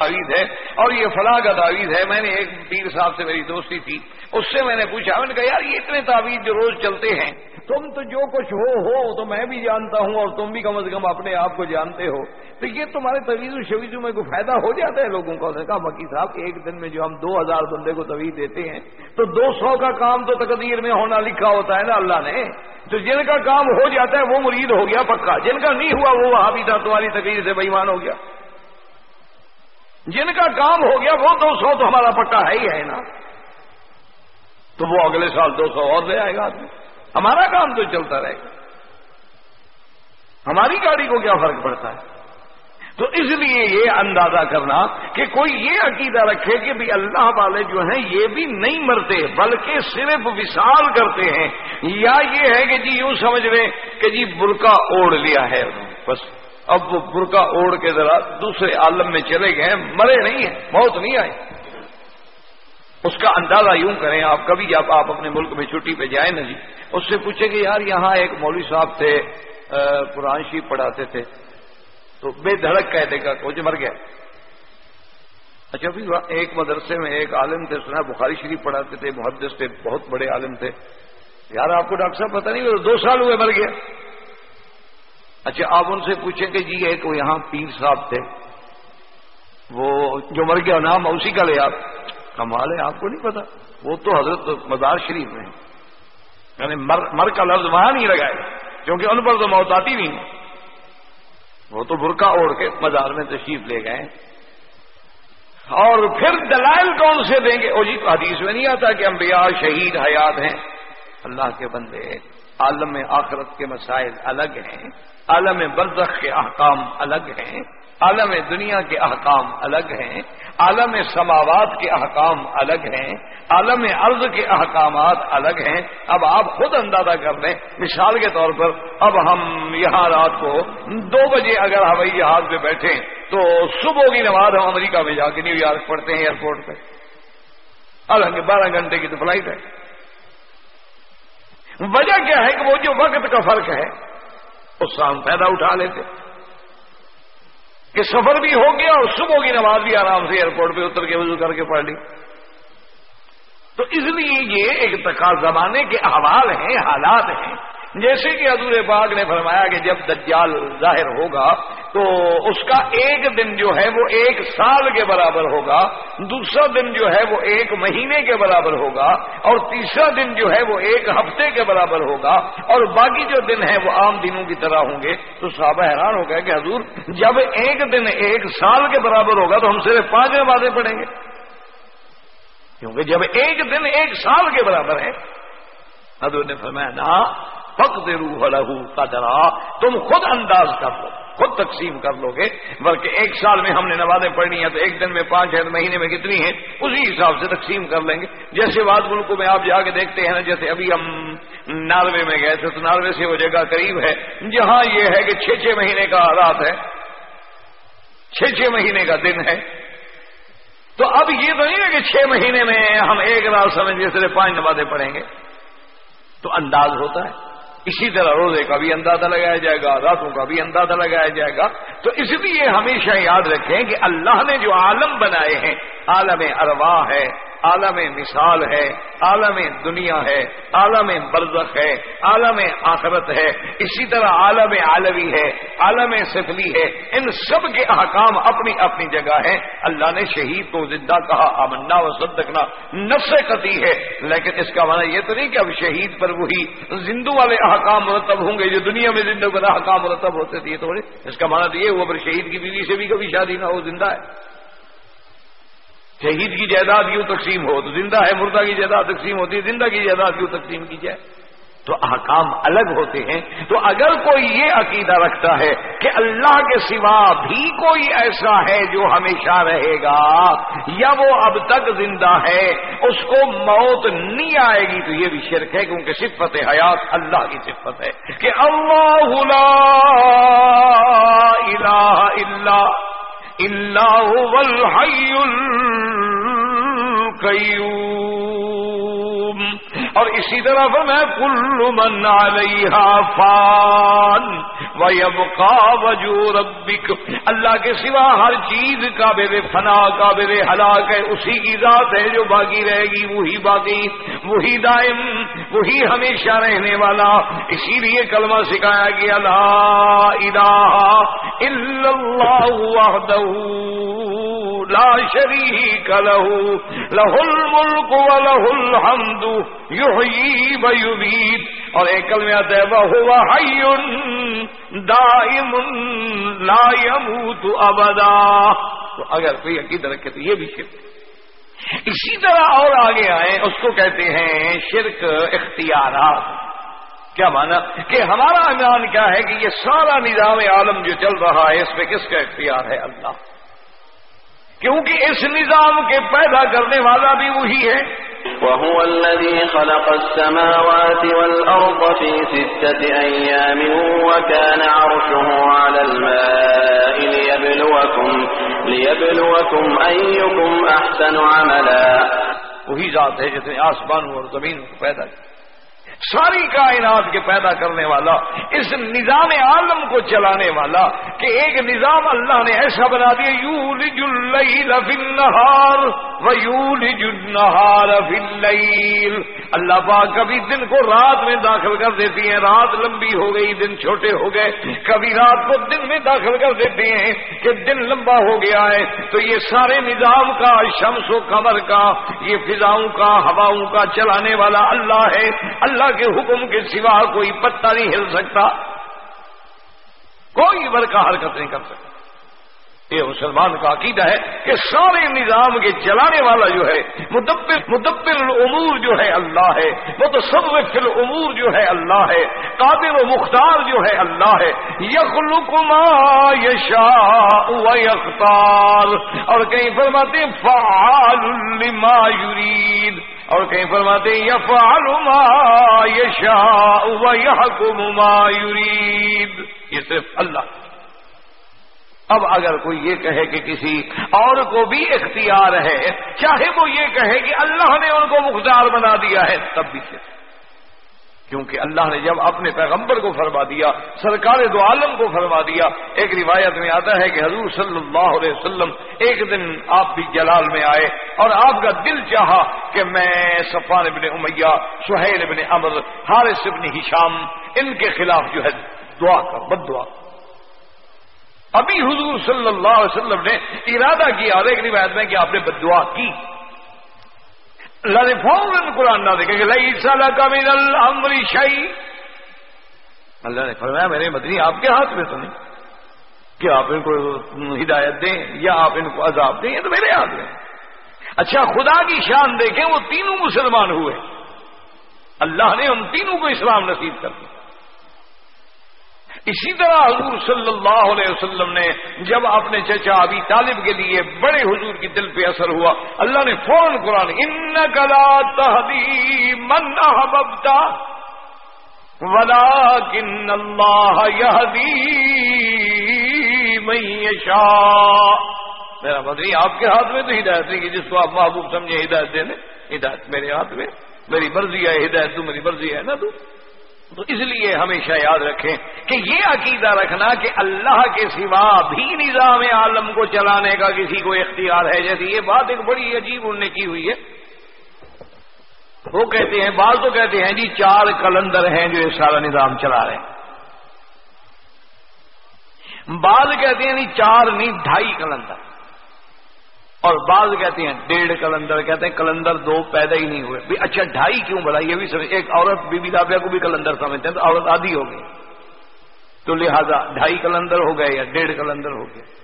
تعویذ ہے اور یہ فلاح کا تعویذ ہے۔ میں نے ایک پیر صاحب سے میری دوستی تھی۔ اس سے میں نے پوچھا، میں نے کہا، یار، یہ اتنے تعویذ جو روز چلتے ہیں، تم تو جو کچھ ہو ہو، تو میں بھی جانتا ہوں اور تم بھی کم از کم اپنے آپ کو جانتے ہو۔ تو یہ تمہارے طویز و شویزوں میں کوئی فائدہ ہو جاتا ہے لوگوں کا کہا وکی صاحب، ایک دن میں جو ہم دو ہزار بندے کو طویز دیتے ہیں، تو دو سو کا کام تو تقدیر میں ہونا لکھا ہوتا ہے نا اللہ نے۔ تو جن کا کام ہو جاتا ہے، وہ مرید ہو گیا پکا۔ جن کا نہیں ہوا، وہ وہاں بھی تھا تمہاری تقریر سے بےمان ہو گیا۔ جن کا کام ہو گیا وہ دو سو تو ہمارا پکا ہے ہی ہے نا۔ تو وہ اگلے سال دو سو اور لے آئے گا آدمی۔ ہمارا کام تو چلتا رہے گا۔ ہماری گاڑی کو کیا فرق پڑتا ہے؟ تو اس لیے یہ اندازہ کرنا کہ کوئی یہ عقیدہ رکھے کہ بھی اللہ والے جو ہیں یہ بھی نہیں مرتے، بلکہ صرف وشال کرتے ہیں۔ یا یہ ہے کہ جی یوں سمجھ رہے کہ جی برقع اوڑھ لیا ہے۔ بس۔ اب وہ برقع اوڑھ کے ذرا دوسرے عالم میں چلے گئے، مرے نہیں ہیں، موت نہیں آئی اس کا اندازہ یوں کریں، آپ کبھی جب آپ اپنے ملک میں چھٹی پہ جائیں نا جی اس سے پوچھیں کہ یار یہاں ایک مولوی صاحب تھے قرآن شریف پڑھاتے تھے، تو بے دھڑک کہہ دے گا کچھ مر گیا۔ اچھا پھر ایک مدرسے میں ایک عالم تھے، سنا بخاری شریف پڑھاتے تھے، محدث تھے، بہت بڑے عالم تھے۔ یار آپ کو ڈاکٹر صاحب پتہ نہیں دو سال ہوئے مر گیا۔ اچھا آپ ان سے پوچھیں کہ جی ایک یہاں پیر صاحب تھے۔ وہ جو مر گیا، نام اسی کا لے آپ۔ کمال ہے، آپ کو نہیں پتا؟ وہ تو حضرت مزار شریف میں یعنی مر مر کا لفظ وہاں نہیں لگائے کیونکہ ان پر تو موت آتی نہیں۔ وہ تو برقع اوڑھ کے مزار میں تشریف لے گئے۔ اور پھر دلائل کون سے دیں گے؟ وہ جی حدیث میں نہیں آتا کہ انبیاء شہید حیات ہیں۔ اللہ کے بندے۔ عالم آخرت کے مسائل الگ ہیں، عالم برزخ کے احکام الگ ہیں، عالم دنیا کے احکام الگ ہیں، عالم سماوات کے احکام الگ ہیں، عالم عرض کے احکامات الگ ہیں۔ اب آپ خود اندازہ کر لیں، مثال کے طور پر اب ہم یہاں رات کو دو بجے اگر ہوائی جہاز پہ بیٹھے تو صبح کی نماز ہم امریکہ میں جا کے نیو یارک پڑھتے ہیں ایئرپورٹ پہ۔ الگ بارہ گھنٹے کی تو فلائٹ ہے۔ وجہ کیا ہے کہ وہ جو وقت کا فرق ہے، اس سے ہم پیدا اٹھا لیتے۔ کہ سفر بھی ہو گیا اور صبح کی نماز بھی آرام سے ایئرپورٹ پہ اتر کے وضو کر کے پڑھ لی۔ تو اس لیے یہ ایک تقاض زمانے کے احوال ہیں، حالات ہیں۔ جیسے کہ حضور پاک نے فرمایا کہ جب دجال ظاہر ہوگا تو اس کا ایک دن جو ہے وہ ایک سال کے برابر ہوگا، دوسرا دن جو ہے وہ ایک مہینے کے برابر ہوگا، اور تیسرا دن جو ہے وہ ایک ہفتے کے برابر ہوگا، اور باقی جو دن ہے وہ عام دنوں کی طرح ہوں گے۔ تو صحابہ حیران ہو گئے کہ حضور، جب ایک دن ایک سال کے برابر ہوگا تو ہم صرف پانچ باتیں پڑھیں گے۔ کیونکہ جب ایک دن ایک سال کے برابر ہے، حضور نے فرمایا نا فخ روح لہو کا تم خود انداز کر لو، خود تقسیم کر لو گے بلکہ ایک سال میں ہم نے نمازیں پڑھنی ہیں تو ایک دن میں پانچ ہے مہینے میں کتنی ہیں؟ اسی حساب سے تقسیم کر لیں گے۔ جیسے بعض ملکوں میں آپ جا کے دیکھتے ہیں نا، جیسے ابھی ہم ناروے میں گئے تھے، تو ناروے سے وہ جگہ قریب ہے۔ جہاں یہ ہے کہ چھ چھ مہینے کا رات ہے، چھ چھ مہینے کا دن ہے۔ تو اب یہ تو نہیں ہے کہ چھ مہینے میں ہم ایک رات سمجھ کے صرف پانچ نمازیں پڑھیں گے۔ تو انداز ہوتا ہے۔ اسی طرح روزے کا بھی اندازہ لگایا جائے گا، راتوں کا بھی اندازہ لگایا جائے گا۔ تو اس لیے ہمیشہ یاد رکھیں کہ اللہ نے جو عالم بنائے ہیں، عالم ارواح ہے۔ عالم مثال ہے، عالم دنیا ہے، عالم برزخ ہے، عالم آخرت ہے، اسی طرح عالم عالوی ہے، عالم سفلی ہے، ان سب کے احکام اپنی اپنی جگہ ہیں۔ اللہ نے شہید کو زندہ کہا، آمنا و صدقنا، نفس قطعی ہے۔ لیکن اس کا معنی یہ تو نہیں کہ اب شہید پر وہی زندو والے احکام مرتب ہوں گے، جو دنیا میں زندوں پر احکام مرتب ہوتے تھے تھوڑے اس کا معنی تو یہ ہوا، پر شہید کی بیوی سے بھی کبھی شادی نہ ہو، زندہ ہے۔ شہید کی جائیداد کیوں تقسیم ہو؟ تو زندہ ہے مردہ کی جائیداد تقسیم ہوتی ہے، زندہ کی جائیداد کیوں تقسیم کی جائے؟ تو احکام الگ ہوتے ہیں۔ تو اگر کوئی یہ عقیدہ رکھتا ہے کہ اللہ کے سوا بھی کوئی ایسا ہے جو ہمیشہ رہے گا، یا وہ اب تک زندہ ہے، اس کو موت نہیں آئے گی، تو یہ بھی شرک ہے، کیونکہ صفت حیات اللہ کی صفت ہے۔ کہ اللہ لا الہ الا اللہ والحی القیوم اور اسی طرح میں کل من علیہ فان وَيَبْقَى وَجُو رَبِّكَ اللہ کے سوا ہر چیز قابل فنا، قابل ہلاک ہے، اسی کی ذات ہے جو باقی رہے گی، وہی باقی، وہی دائم، وہی ہمیشہ رہنے والا۔ اسی لیے کلمہ سکھایا گیا، لا الہ الا اللہ وحدہ، لا شریک له له الملک وله الحمد یحیی و یمیت۔ اور ایک کلمہ آتا ہے وہ حی دائم لا يموت ابدا۔ تو اگر کوئی عقیدہ رکھے تو یہ بھی شرک۔ اسی طرح اور آگے آئے، اس کو کہتے ہیں شرک اختیارات۔ کیا مانا؟ کہ ہمارا ایمان کیا ہے کہ یہ سارا نظام عالم جو چل رہا ہے، اس پہ کس کا اختیار ہے؟ اللہ۔ کیونکہ اس نظام کے پیدا کرنے والا بھی وہی ہے۔ وهو الذي خلق السماوات والأرض في ستة أيام وكان عرشه على الماء ليبلوكم, ليبلوكم أيكم أحسن عملا. وہی ذات ہے جس نے آسمان اور زمین کو پیدا کیا۔ ساری کائنات کے پیدا کرنے والا، اس نظام عالم کو چلانے والا کہ ایک نظام اللہ نے ایسا بنا دیا یو اللیل فی النہار و یولج النہار فی اللیل۔ اللہ پاک کبھی دن کو رات میں داخل کر دیتی ہیں، رات لمبی ہو گئی، دن چھوٹے ہو گئے۔ کبھی رات کو دن میں داخل کر دیتے ہیں کہ دن لمبا ہو گیا ہے۔ تو یہ سارے نظام کا، شمس و قمر کا، یہ فضاؤں کا، ہواؤں کا چلانے والا اللہ ہے۔ اللہ کے حکم کے سوا کوئی پتا نہیں ہل سکتا۔ کوئی برقع حرکت نہیں کر سکتا۔ یہ مسلمان کا عقیدہ ہے کہ سارے نظام کے چلانے والا جو ہے، مدبر مدبر العمور جو ہے اللہ ہے۔ متصرف العمور جو ہے اللہ ہے۔ قادر و مختار جو ہے اللہ ہے۔ یخلق ما یشا و یختار۔ اور کہیں فرماتے فعال لما یرید۔ اور کہیں فرماتے یفعل ما یشا و یحکم ما یرید. یہ صرف اللہ۔ اب اگر کوئی یہ کہے کہ کسی اور کو بھی اختیار ہے، چاہے وہ یہ کہے کہ اللہ نے ان کو مختار بنا دیا ہے، تب بھی صرف۔ کیونکہ اللہ نے جب اپنے پیغمبر کو فرما دیا، سرکار دو عالم کو فرما دیا، ایک روایت میں آتا ہے کہ حضور صلی اللہ علیہ وسلم ایک دن آپ بھی جلال میں آئے اور آپ کا دل چاہا کہ میں صفان ابن امیہ، سہیل ابن امر حارث ابن ہشام، ان کے خلاف جو ہے دعا کر، بد دعا۔ ابھی حضور صلی اللہ علیہ وسلم نے ارادہ کیا اور ایک روایت میں کہ آپ نے بد دعا کی۔ اللہ نے فوراً قرآن نہ دیکھے کہ لئی سال کا من الامر شاہی اللہ نے فرمایا، میرے مدنی، آپ کے ہاتھ میں تو نہیں کہ آپ ان کو ہدایت دیں یا آپ ان کو عذاب دیں، یہ تو میرے ہاتھ میں۔ اچھا خدا کی شان دیکھیں، وہ تینوں مسلمان ہوئے۔ اللہ نے ان تینوں کو اسلام نصیب کر دیا۔ اسی طرح حضور صلی اللہ علیہ وسلم نے جب اپنے چچا ابھی طالب کے لیے بڑے حضور کی دل پہ اثر ہوا، اللہ نے فوراً قرآن ان کلا تحدی من احببتا ولا کن اللہ شاہ میرا مدنی آپ کے ہاتھ میں تو ہدایت نہیں کہ جس کو آپ محبوب سمجھے، ہدایت دینے، ہدایت میرے ہاتھ میں، میری مرضی ہے، ہدایت تو میری مرضی ہے نا تو۔ تو اس لیے ہمیشہ یاد رکھیں کہ یہ عقیدہ رکھنا کہ اللہ کے سوا بھی نظام عالم کو چلانے کا کسی کو اختیار ہے۔ جیسے یہ بات ایک بڑی عجیب انہوں نے کی ہوئی ہے۔ وہ کہتے ہیں، بعض تو کہتے ہیں جی چار کلندر ہیں جو یہ سارا نظام چلا رہے ہیں۔ بعض کہتے ہیں نہیں چار نہیں، ڈھائی کلندر۔ اور بعض کہتے ہیں ڈیڑھ کلندر، کہتے ہیں کلندر دو پیدا ہی نہیں ہوئے۔ اچھا ڈھائی کیوں بڑا یہ بھی سمجھ، ایک عورت بی بی دابیا کو بھی کلندر سمجھتے ہیں، تو عورت آدھی ہو گئی تو لہذا ڈھائی کلندر ہو گئے یا ڈیڑھ کلندر ہو گئے۔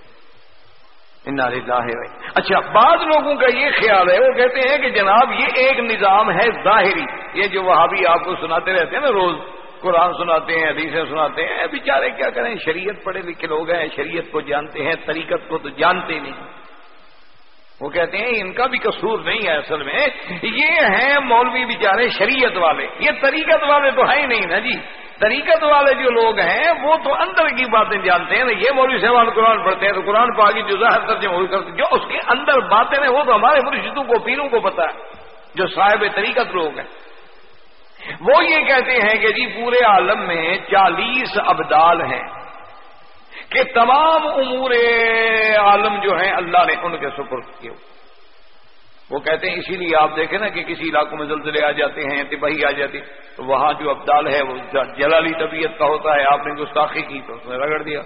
بھائی اچھا بعض لوگوں کا یہ خیال ہے، وہ کہتے ہیں کہ جناب یہ ایک نظام ہے ظاہری۔ یہ جو وہاں بھی آپ کو سناتے رہتے ہیں نا، روز قرآن سناتے ہیں، حدیثیں سناتے ہیں، بیچارے کیا کریں؟ شریعت پڑھے لکھے لوگ ہیں، شریعت کو جانتے ہیں، طریقت کو تو جانتے نہیں۔ وہ کہتے ہیں، ان کا بھی قصور نہیں ہے اصل میں. یہ ہیں مولوی بیچارے شریعت والے. یہ طریقت والے تو ہیں ہی نہیں نا جی. طریقت والے جو لوگ ہیں، وہ تو اندر کی باتیں جانتے ہیں. نا یہ مولوی صاحب قرآن پڑھتے ہیں، تو قرآن پا جو ظاہر ترجمہ کرتے جو اس کے اندر باتیں ہیں، وہ تو ہمارے مرشدوں کو، پیروں کو پتا ہے، جو صاحب طریقت لوگ ہیں. وہ یہ کہتے ہیں کہ جی پورے عالم میں چالیس ابدال ہیں. کہ تمام امور عالم جو ہیں اللہ نے ان کے سپرد کیے وہ کہتے ہیں، اسی لیے آپ دیکھیں نا کہ کسی علاقوں میں زلزلے آ جاتے ہیں، تباہی آ جاتی تو وہاں جو ابدال ہے، وہ جلالی طبیعت کا ہوتا ہے، آپ نے گستاخی کی تو اس میں رگڑ دیا۔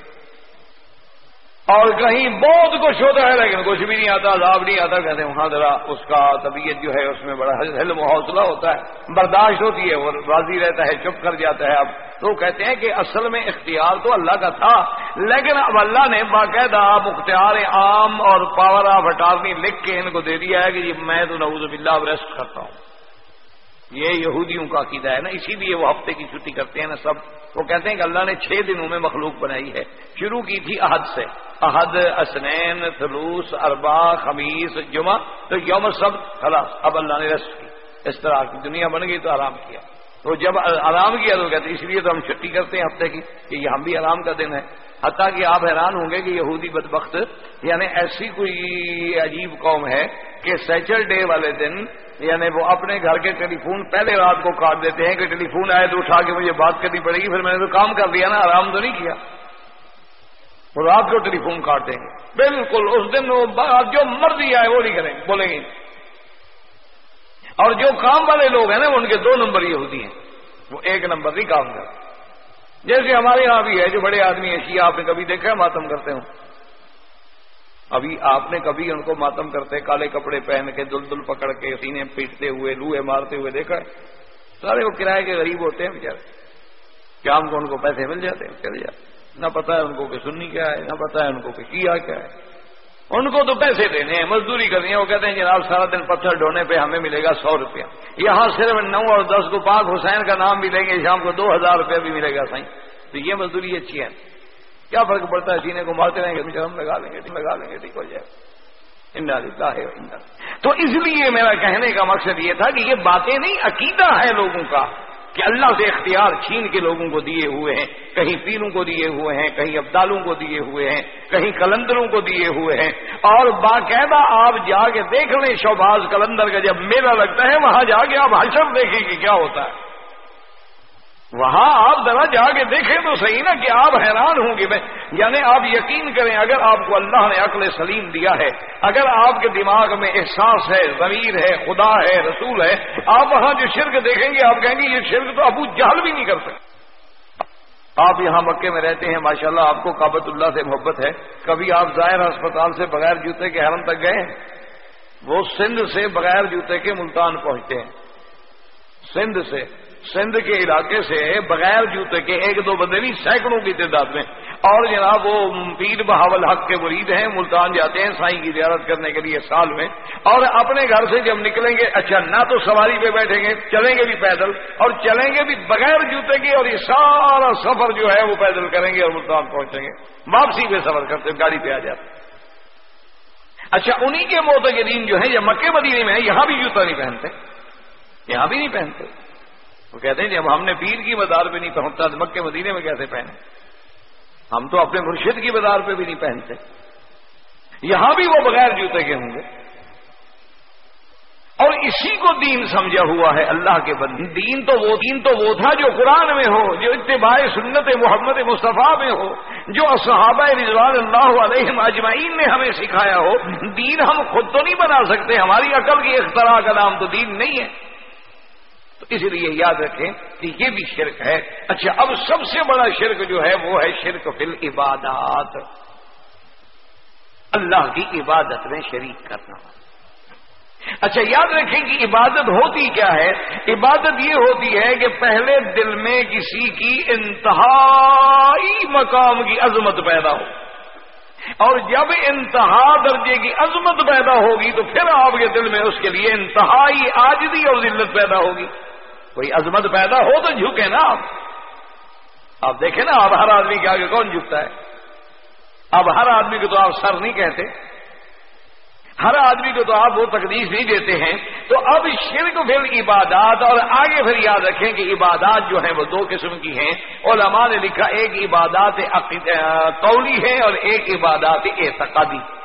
اور کہیں بہت کچھ ہوتا ہے لیکن کچھ بھی نہیں آتا، عذاب نہیں آتا، کہتے ہیں وہاں ذرا اس کا طبیعت جو ہے، اس میں بڑا حلم و حوصلہ ہوتا ہے، برداشت ہوتی ہے، وہ راضی رہتا ہے، چپ کر جاتا ہے اب۔ تو کہتے ہیں کہ اصل میں اختیار تو اللہ کا تھا، لیکن اب اللہ نے باقاعدہ مختار عام اور پاور آف اٹارنی لکھ کے ان کو دے دیا ہے کہ جی میں تو نوز باللہ ریسٹ کرتا ہوں۔ یہ یہودیوں کا عقیدہ ہے نا، اسی لیے وہ ہفتے کی چھٹی کرتے ہیں نا سب۔ وہ کہتے ہیں کہ اللہ نے چھ دنوں میں مخلوق بنائی ہے۔ شروع کی تھی عہد سے۔ عہد اسنین فلوس اربا خمیس، جمعہ، تو یوم سب خلاص۔ اب اللہ نے رسٹ کی۔ اس طرح کی دنیا بن گئی تو آرام کیا۔ تو جب آرام کیا تو کہتے اس لیے تو ہم چھٹی کرتے ہیں ہفتے کی کہ یہ ہم بھی آرام کا دن ہے۔ حتیٰ کہ آپ حیران ہوں گے کہ یہودی بدبخت یعنی ایسی کوئی عجیب قوم ہے کہ سیچرڈے والے دن یعنی وہ اپنے گھر کے ٹیلی فون پہلے رات کو کاٹ دیتے ہیں کہ ٹیلی فون آئے تو اٹھا کے مجھے بات کرنی پڑے گی، پھر میں نے تو کام کر دیا نا، آرام تو نہیں کیا۔ وہ رات کو ٹیلی فون کاٹ دیں گے۔ بالکل اس دن وہ جو مرضی آئے وہ نہیں کریں بولیں گے۔ اور جو کام والے لوگ ہیں نا، ان کے دو نمبر یہ ہوتی ہیں۔ وہ ایک نمبر نہیں کام کرتے۔ جیسے ہمارے یہاں بھی ہے، جو بڑے آدمی ہیں، شیعہ آپ نے کبھی دیکھا ہے، ماتم کرتے ہوں۔ ابھی آپ نے کبھی ان کو ماتم کرتے کالے کپڑے پہن کے دل دل پکڑ کے سینے پیٹتے ہوئے لوہے مارتے ہوئے دیکھا سارے وہ کرائے کے غریب ہوتے ہیں بےچارے شام کو ان کو پیسے مل جاتے ہیں؟ چلے جاتے نہ پتا ہے ان کو کہ سننی کیا ہے، نہ پتا ہے ان کو کہ کیا کیا ہے۔ ان کو تو پیسے دینے ہیں، مزدوری کرنی ہے۔ وہ کہتے ہیں جناب سارا دن پتھر ڈھونے پہ ہمیں ملے گا سو روپیہ۔ یہاں صرف نو اور دس کو پاک حسین کا نام بھی لیں گے، شام کو دو ہزار روپیہ بھی ملے گا سائیں۔ تو یہ مزدوری اچھی ہے۔ کیا فرق پڑتا ہے؟ سینے کو مارتے رہیں گے ہم لگا لیں گے لگا لیں گے ٹھیک ہو جائے۔ تو اس لیے میرا کہنے کا مقصد یہ تھا کہ یہ باتیں نہیں، عقیدہ ہے لوگوں کا کہ اللہ سے اختیار چھین کے لوگوں کو دیے ہوئے ہیں۔ کہیں پیروں کو دیے ہوئے ہیں، کہیں ابدالوں کو دیے ہوئے ہیں، کہیں کلندروں کو دیے ہوئے ہیں۔ اور باقاعدہ آپ جا کے دیکھ لیں شوباز کلندر کا، جب میلہ لگتا ہے، وہاں جا کے آپ حشر دیکھیں کہ کیا ہوتا ہے۔ وہاں آپ ذرا جا کے دیکھیں تو صحیح نا کہ آپ حیران ہوں گے میں۔ یعنی آپ یقین کریں اگر آپ کو اللہ نے عقل سلیم دیا ہے، اگر آپ کے دماغ میں احساس ہے، ضمیر ہے، خدا ہے، رسول ہے، آپ وہاں جو شرک دیکھیں گے، آپ کہیں گے یہ شرک تو ابو جہل بھی نہیں کر سکتے آپ یہاں مکے میں رہتے ہیں، ماشاءاللہ آپ کو کابت اللہ سے محبت ہے۔ کبھی آپ ظاہر ہسپتال سے بغیر جوتے کے حرم تک گئے، وہ سندھ سے بغیر جوتے کے ملتان پہنچتے ہیں۔ سندھ سے۔ سندھ کے علاقے سے بغیر جوتے کے ایک دو بندے نہیں سینکڑوں کی تعداد میں۔ اور جناب وہ پیر بہاول حق کے مرید ہیں، ملتان جاتے ہیں سائیں کی زیارت کرنے کے لیے سال میں۔ اور اپنے گھر سے جب نکلیں گے اچھا نہ تو سواری پہ بیٹھیں گے، چلیں گے بھی پیدل۔ اور چلیں گے بھی بغیر جوتے کے اور یہ سارا سفر جو ہے وہ پیدل کریں گے اور ملتان پہنچیں گے۔ واپسی پہ سفر کرتے گاڑی پہ آ جاتے اچھا انہی کے موتگرین جو ہیں، یہ مکے مدینے میں ہیں، یہاں بھی جوتا نہیں پہنتے۔ یہاں بھی نہیں پہنتے۔ وہ کہتے ہیں جی، جب ہم نے پیر کی مدار پہ نہیں پہنچتا تو مکے مدینے میں کیسے پہنے؟ ہم تو اپنے مرشد کی مدار پہ بھی نہیں پہنتے۔ یہاں بھی وہ بغیر جوتے کے ہوں گے۔ اور اسی کو دین سمجھا ہوا ہے اللہ کے بندی دین تو وہ دین تو وہ تھا جو قرآن میں ہو، جو اتباع سنت محمد مصطفیٰ میں ہو، جو صحابہ رضوان اللہ علیہ اجمعین نے ہمیں سکھایا ہو۔ دین ہم خود تو نہیں بنا سکتے، ہماری عقل کی اختراع کا نام تو دین نہیں ہے۔ تو اس لیے یاد رکھیں کہ یہ بھی شرک ہے۔ اچھا اب سب سے بڑا شرک جو ہے وہ ہے شرک فل عبادات اللہ کی عبادت میں شریک کرنا۔ اچھا یاد رکھیں کہ عبادت ہوتی کیا ہے؟ عبادت یہ ہوتی ہے کہ پہلے دل میں کسی کی انتہائی مقام کی عظمت پیدا ہو۔ اور جب انتہا درجے کی عظمت پیدا ہوگی تو پھر آپ کے دل میں اس کے لیے انتہائی آجدی اور ذلت پیدا ہوگی۔ کوئی عظمت پیدا ہو تو جھکے نا۔ آپ آپ دیکھیں نا، اب ہر آدمی کے آگے کون جھکتا ہے؟ اب ہر آدمی کو تو آپ سر نہیں کہتے۔ ہر آدمی کو تو آپ وہ تقدیس نہیں دیتے ہیں۔ تو اب شرک پھر عبادات، اور آگے پھر یاد رکھیں کہ عبادات جو ہیں وہ دو قسم کی ہیں۔ علماء نے لکھا، ایک عبادات قولی ہے اور ایک عبادات اعتقادی۔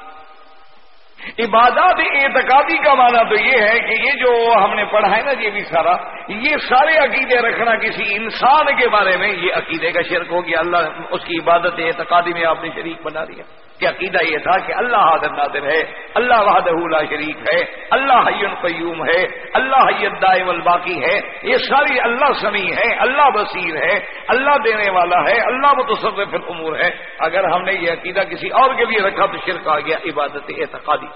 عبادات اعتقادی کا معنی تو یہ ہے کہ یہ جو ہم نے پڑھا ہے نا جی یہ بھی سارا، یہ سارے عقیدے رکھنا کسی انسان کے بارے میں، یہ عقیدے کا شرک ہو گیا، اللہ اس کی عبادت اعتقادی میں آپ نے شریک بنا دیا۔ کہ عقیدہ یہ تھا کہ اللہ حاضر نادر ہے، اللہ وحدہ لا شریک ہے، اللہ حی قیوم ہے، اللہ حی دائم الباقی ہے۔ یہ ساری اللہ سمیع ہے، اللہ بصیر ہے، اللہ دینے والا ہے، اللہ متصرف الامور ہے۔ اگر ہم نے یہ عقیدہ کسی اور کے لیے رکھا تو شرک آ گیا، عبادت اعتقادی۔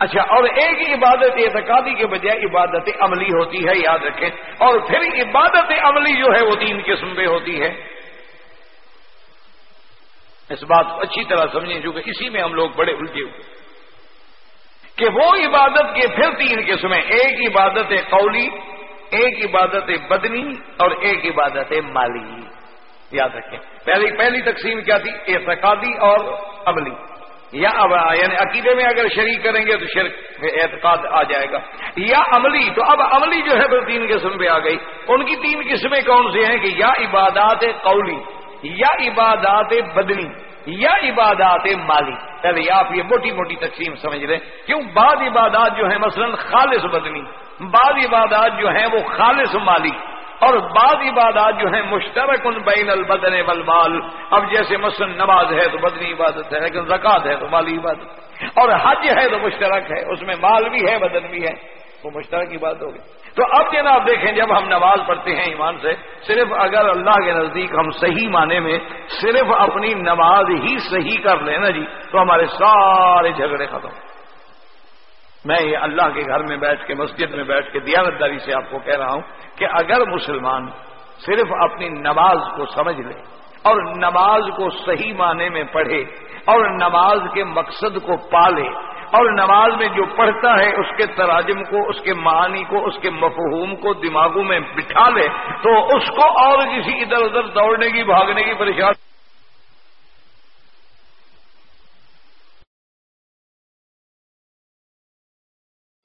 اچھا اور ایک عبادت اعتقادی کے بجائے عبادت عملی ہوتی ہے، یاد رکھیں۔ اور پھر عبادت عملی جو ہے، وہ تین قسم پہ ہوتی ہے۔ اس بات کو اچھی طرح سمجھیں، چونکہ اسی میں ہم لوگ بڑے الجھے ہوئے کہ وہ عبادت کے پھر تین قسمیں ایک عبادت قولی، ایک عبادت بدنی، اور ایک عبادت مالی۔ یاد رکھیں۔ پہلی پہلی تقسیم کیا تھی؟ اعتقادی اور عملی۔ یا یعنی عقیدے میں اگر شریک کریں گے تو شرک اعتقاد آ جائے گا۔ یا عملی تو اب عملی جو ہے وہ تین قسم پہ آ گئی۔ ان کی تین قسمیں کون سے ہیں کہ یا عبادات قولی، یا عبادات بدنی، یا عبادات مالی۔ پہلے آپ یہ موٹی موٹی تقسیم سمجھ رہے کیوں؟ بعض عبادات جو ہیں مثلا خالص بدنی، بعض عبادات جو ہیں وہ خالص مالی۔ اور بعض عبادات جو ہیں مشترک ان بین البدن والمال۔ اب جیسے مثلا نماز ہے تو بدنی عبادت ہے، لیکن زکات ہے تو مالی عبادت۔ اور حج ہے تو مشترک ہے، اس میں مال بھی ہے، بدن بھی ہے وہ مشترک عبادت ہوگی۔ تو اب جناب دیکھیں، جب ہم نماز پڑھتے ہیں ایمان سے، صرف اگر اللہ کے نزدیک ہم صحیح معنی میں صرف اپنی نماز ہی صحیح کر لیں نا جی تو ہمارے سارے جھگڑے ختم۔ میں یہ اللہ کے گھر میں بیٹھ کے مسجد میں بیٹھ کے دیانتداری سے آپ کو کہہ رہا ہوں کہ اگر مسلمان صرف اپنی نماز کو سمجھ لے اور نماز کو صحیح معنی میں پڑھے اور نماز کے مقصد کو پالے اور نماز میں جو پڑھتا ہے اس کے تراجم کو، اس کے معنی کو، اس کے مفہوم کو دماغوں میں بٹھا لے تو اس کو اور کسی ادھر ادھر دوڑنے کی، بھاگنے کی پریشانی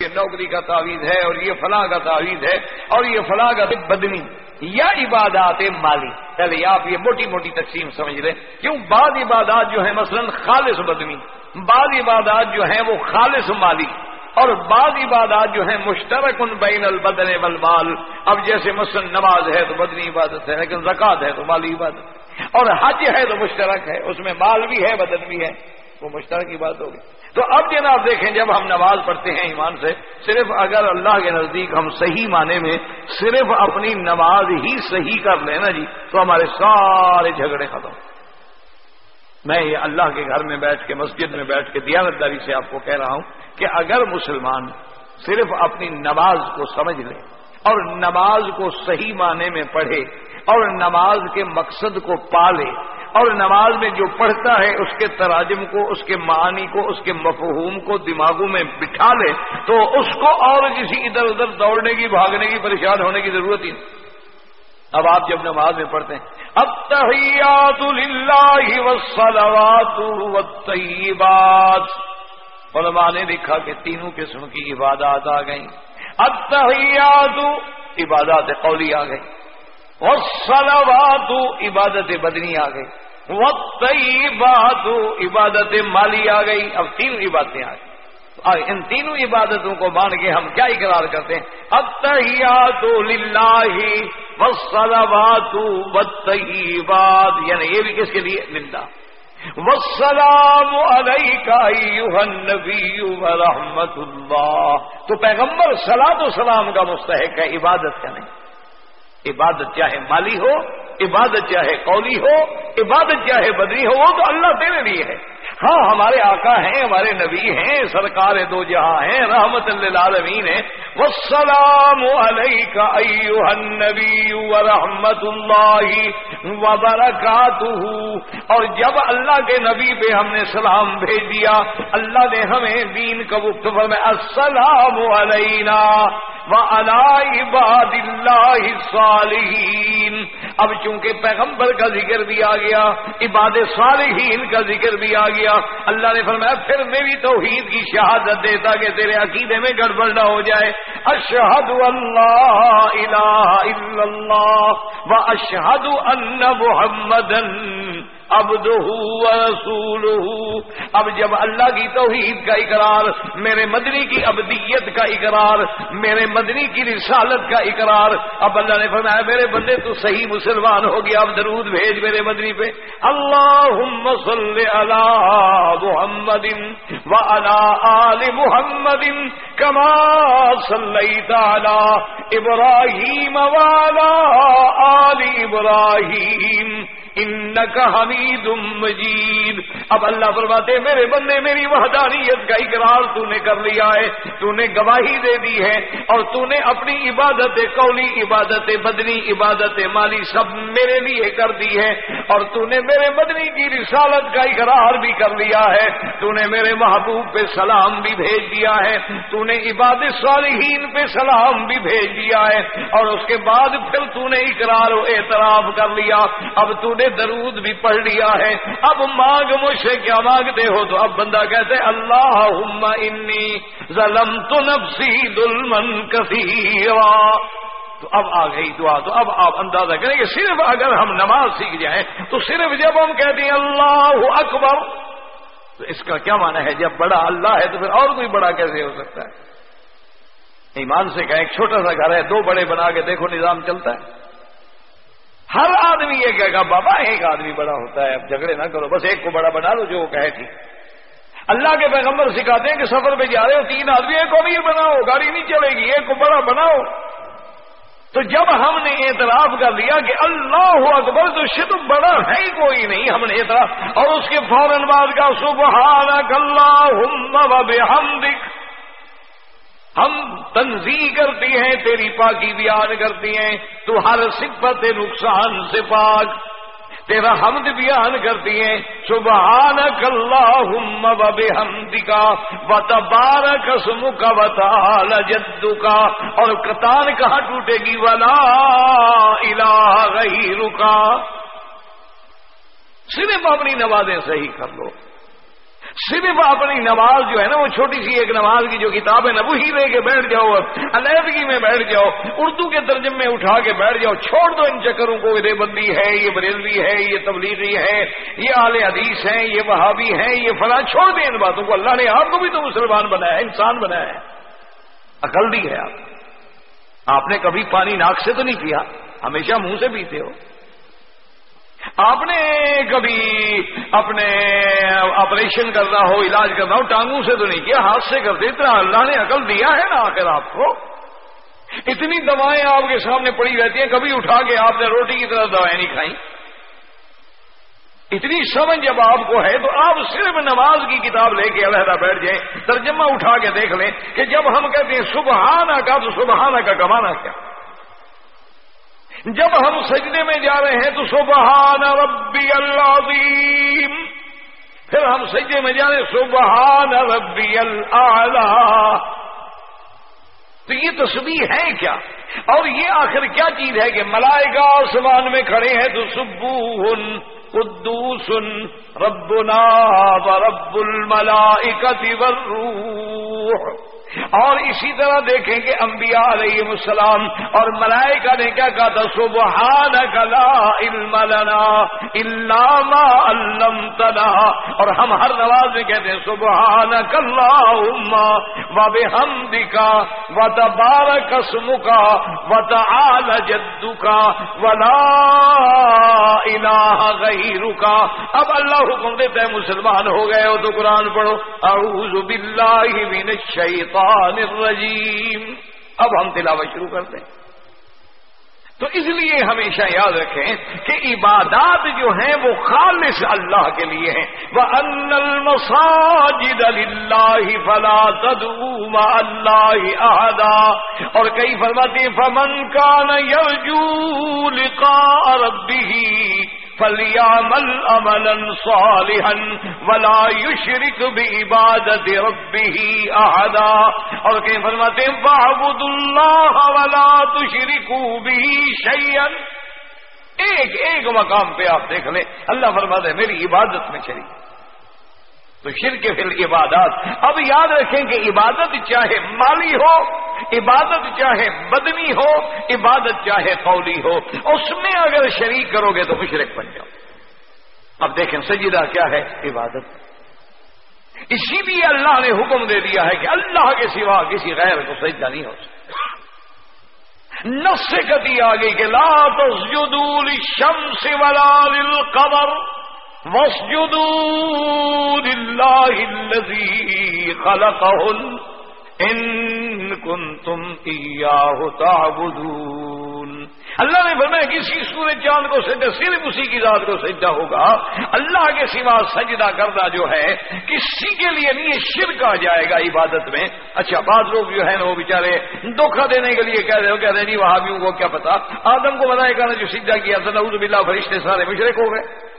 نوکری کا تعویذ ہے اور یہ فلاں کا تعویذ ہے اور یہ فلاں کا بدنی یا عبادات مالی۔ پہلے آپ یہ موٹی موٹی تقسیم سمجھ رہے کیوں؟ بعض عبادات جو ہیں مثلا خالص بدنی، بعض عبادات جو ہیں وہ خالص مالی۔ اور بعض عبادات جو ہیں مشترک ان بین البدن والمال۔ اب جیسے مثلا نماز ہے تو بدنی عبادت ہے، لیکن زکات ہے تو مالی عبادت۔ اور حج ہے تو مشترک ہے، اس میں مال بھی ہے، بدن بھی ہے۔ وہ مشترک کی بات ہوگی۔ تو اب جناب دیکھیں، جب ہم نماز پڑھتے ہیں ایمان سے، صرف اگر اللہ کے نزدیک ہم صحیح معنی میں صرف اپنی نماز ہی صحیح کر لیں نا جی تو ہمارے سارے جھگڑے ختم۔ میں یہ اللہ کے گھر میں بیٹھ کے، مسجد میں بیٹھ کے دیانتداری سے آپ کو کہہ رہا ہوں کہ اگر مسلمان صرف اپنی نماز کو سمجھ لے اور نماز کو صحیح معنی میں پڑھے اور نماز کے مقصد کو پالے اور نماز میں جو پڑھتا ہے اس کے تراجم کو، اس کے معنی کو، اس کے مفہوم کو دماغوں میں بٹھا لے تو اس کو اور کسی ادھر ادھر دوڑنے کی، بھاگنے کی، پریشان ہونے کی ضرورت ہی نہیں۔ اب آپ جب نماز میں پڑھتے ہیں اب تحیات اللہ وسلوات علماء نے لکھا کہ تینوں قسم کی عبادات آ گئیں۔ اب تحیات عبادات قولی آ گئی وسلوات عبادت بدنی آ گئی بات عبادت مالی آ گئی، اب تین عبادتیں آ گئی۔ ان تینوں عبادتوں کو مان کے ہم کیا اقرار کرتے ہیں؟ اب تحیات للہ وسلوات بات یعنی یہ بھی کس کے لیے؟ للہ۔ وسلام علیہ نبی رحمت اللہ۔ تو پیغمبر سلاد و سلام کا مستحق ہے، عبادت کا نہیں۔ عبادت چاہے مالی ہو، عبادت چاہے قولی ہو، عبادت چاہے بدری ہو، وہ تو اللہ تیرے لیے ہے۔ ہاں ہمارے آقا ہیں، ہمارے نبی ہیں، سرکار دو جہاں ہیں رحمت اللہ ہیں۔ والسلام علیکہ ایوہ النبی ورحمت اللہ وبرکاتہ۔ اور جب اللہ کے نبی پہ ہم نے سلام بھیج دیا، اللہ نے ہمیں دین کا وقت فرمایا، السلام علینا۔ عباد اللہ الصالحین اب چونکہ پیغمبر کا ذکر بھی آ گیا، عباد صالحین کا ذکر بھی آ گیا، اللہ نے فرمایا، پھر میری توحید کی شہادت دیتا کہ تیرے عقیدے میں گڑبڑ نہ ہو جائے۔ اشہد اللہ الہ الا اللہ و اشہد ان محمد ابد رسول اب جب اللہ کی توحید کا اقرار، میرے مدنی کی ابدیت کا اقرار، میرے مدنی کی رسالت کا اقرار، اب اللہ نے فرمایا، میرے بندے، تو صحیح مسلمان ہو گیا، اب درود بھیج میرے مدنی پہ۔ اللہ صلی اللہ محمد و آل محمد کما صلی تعالی ابراہیم والا آل ابراہیم۔ ان کا حمید مجید۔ اب اللہ فرماتے میرے بندے، میری وحدانیت کا اقرار تو نے کر لیا ہے تو نے گواہی دے دی ہے، اور تو نے اپنی عبادت قولی، عبادت بدنی، عبادت مالی سب میرے لیے کر دی ہے، اور تو نے میرے بدنی کی رسالت کا اقرار بھی کر لیا ہے تو نے میرے محبوب پہ سلام بھی بھیج دیا ہے تو نے عبادت صالحین پہ سلام بھی بھیج دیا ہے، اور اس کے بعد پھر تو نے اقرار و اعتراف کر لیا۔ اب تو نے درود بھی پڑھ لیا ہے۔ اب مانگ مجھ سے کیا مانگتے ہو؟ تو اب بندہ کہتے اللہ انی ظلم تو نفسی دلمن کسی تو اب آ گئی دعا۔ تو اب آپ اندازہ کریں کہ صرف اگر ہم نماز سیکھ جائیں، تو صرف جب ہم کہتے ہیں، اللہ اکبر تو اس کا کیا معنی ہے؟ جب بڑا اللہ ہے تو پھر اور کوئی بڑا کیسے ہو سکتا ہے؟ ایمان سے کہیں ایک چھوٹا سا گھر ہے، دو بڑے بنا کے دیکھو نظام چلتا ہے۔ ہر آدمی یہ کہے گا، بابا، ایک آدمی بڑا ہوتا ہے، اب جھگڑے نہ کرو، بس ایک کو بڑا بنا لو جو وہ کہے تھی اللہ کے پیغمبر سکھاتے ہیں کہ سفر پہ جا رہے ہو، تین آدمی، ایک کو امیر بناؤ، گاڑی نہیں چلے گی، ایک کو بڑا بناؤ۔ تو جب ہم نے اعتراف کر لیا کہ اللہ اکبر تو شد بڑا ہے کوئی نہیں، ہم نے اعتراف، اور اس کے فوراً بعد کا سبحانک اللہ ہم ہم تنظیم کرتی ہیں، تیری پاکی بیان کرتی ہیں، تو ہر صفت نقصان سے پاک۔ تیرا حمد بیان کرتی ہیں۔ سبحان اللہ بحمد کا و تبار قسم کا وطال جدو کا اور کتان کہاں ٹوٹے گی؟ ولا الہ غیر کا صرف اپنی نوازیں صحیح کر لو۔ صرف اپنی نماز جو ہے نا، وہ چھوٹی سی ایک نماز کی جو کتاب ہے نا وہی لے کے بیٹھ جاؤ، علیحدگی میں بیٹھ جاؤ، اردو کے ترجمے میں اٹھا کے بیٹھ جاؤ، چھوڑ دو ان چکروں کو یہ بندی ہے، یہ بریلوی ہے، یہ تبلیغی ہے، یہ اعلی حدیث ہے یہ وہابی ہے یہ فلاں، چھوڑ دیں ان باتوں کو۔ اللہ نے آپ کو بھی تو مسلمان بنایا ہے انسان بنایا ہے۔ عقل دی ہے آپ۔ آپ نے کبھی پانی ناک سے تو نہیں پیا؟ ہمیشہ منہ سے پیتے ہو۔ آپ نے کبھی اپنے آپریشن کرنا ہو، علاج کرنا ہو، ٹانگوں سے تو نہیں کیا، ہاتھ سے کرتے، اتنا اللہ نے عقل دیا ہے نا آخر آپ کو۔ اتنی دوائیں آپ کے سامنے پڑی رہتی ہیں، کبھی اٹھا کے آپ نے روٹی کی طرح دوائیں نہیں کھائیں۔ اتنی سمجھ جب آپ کو ہے تو آپ صرف نماز کی کتاب لے کے علیحدہ بیٹھ جائیں، ترجمہ اٹھا کے دیکھ لیں کہ جب ہم کہتے ہیں سبحانہ کا تو سبحانہ کا کمانا کیا؟ جب ہم سجدے میں جا رہے ہیں تو سبحان ربی العظیم۔ پھر ہم سجدے میں جا رہے ہیں، سبحان ربی اللہ تو یہ تصویر ہے کیا؟ اور یہ آخر کیا چیز ہے کہ ملائکہ آسمان میں کھڑے ہیں تو سبو قدوس ربنا ورب الملائکت والروح۔ اور اسی طرح دیکھیں کہ انبیاء علیہ السلام اور ملائکہ نے کیا کہا تھا؟ سبحانک لا علم لنا الا ما علمتنا۔ اور ہم ہر نواز میں کہتے ہیں، سبحانک اللہم و بحمدک و تبارک اسمک و تعال جدک و لا الہ غیرک اب اللہ حکم دیتا ہے مسلمان ہو گئے ہو تو قرآن پڑھو. اعوذ باللہ من الشیطان الرجیم. اب ہم تلاوت شروع کرتے ہیں. تو اس لیے ہمیشہ یاد رکھیں کہ عبادات جو ہیں وہ خالص اللہ کے لیے ہیں۔ وہ ان المساجد اللہ فلا تدعو اللہ احدا اور کئی فرماتے فمن کان یرجو لقاء ربه فلیامل امل صالحا ولا يشرك بعبادت ربه احدا اور کہیں فرماتے ہیں فعبد اللہ ولا تشركوا به شیئن ایک ایک مقام پہ آپ دیکھ لیں۔ اللہ فرماتے ہیں، میری عبادت میں شریک۔ تو شرک فل عبادات اب یاد رکھیں کہ عبادت چاہے مالی ہو، عبادت چاہے بدنی ہو، عبادت چاہے قولی ہو، اس میں اگر شریک کرو گے تو مشرق بن جاؤ۔ اب دیکھیں سجدہ کیا ہے؟ عبادت۔ اسی لیے اللہ نے حکم دے دیا ہے کہ اللہ کے سوا کسی غیر کو سجدہ نہیں ہو سکتا۔ نس سے آ گئی کہ لا تسجدوا للشمس ولا للقمر۔ واسجدوا لله الذي خلقهن ان کنتم ایاہ تعبدون۔ اللہ نے فرمایا کسی سورج چاند کو سجدہ، صرف اسی کی ذات کو سجدہ ہوگا۔ اللہ کے سوا سجدہ کرنا جو ہے، کسی کے لیے نہیں، یہ شرک آ جائے گا عبادت میں۔ اچھا بعض لوگ جو ہے نا، وہ بےچارے دھوکھا دینے کے لیے کہہ رہے ہو، کہہ رہے نہیں، وہاں کو کیا پتا؟ آدم کو بتائے گا نا جو سجدہ کیا تھا نعوذ باللہ، فرشتے سارے مشرق ہو گئے۔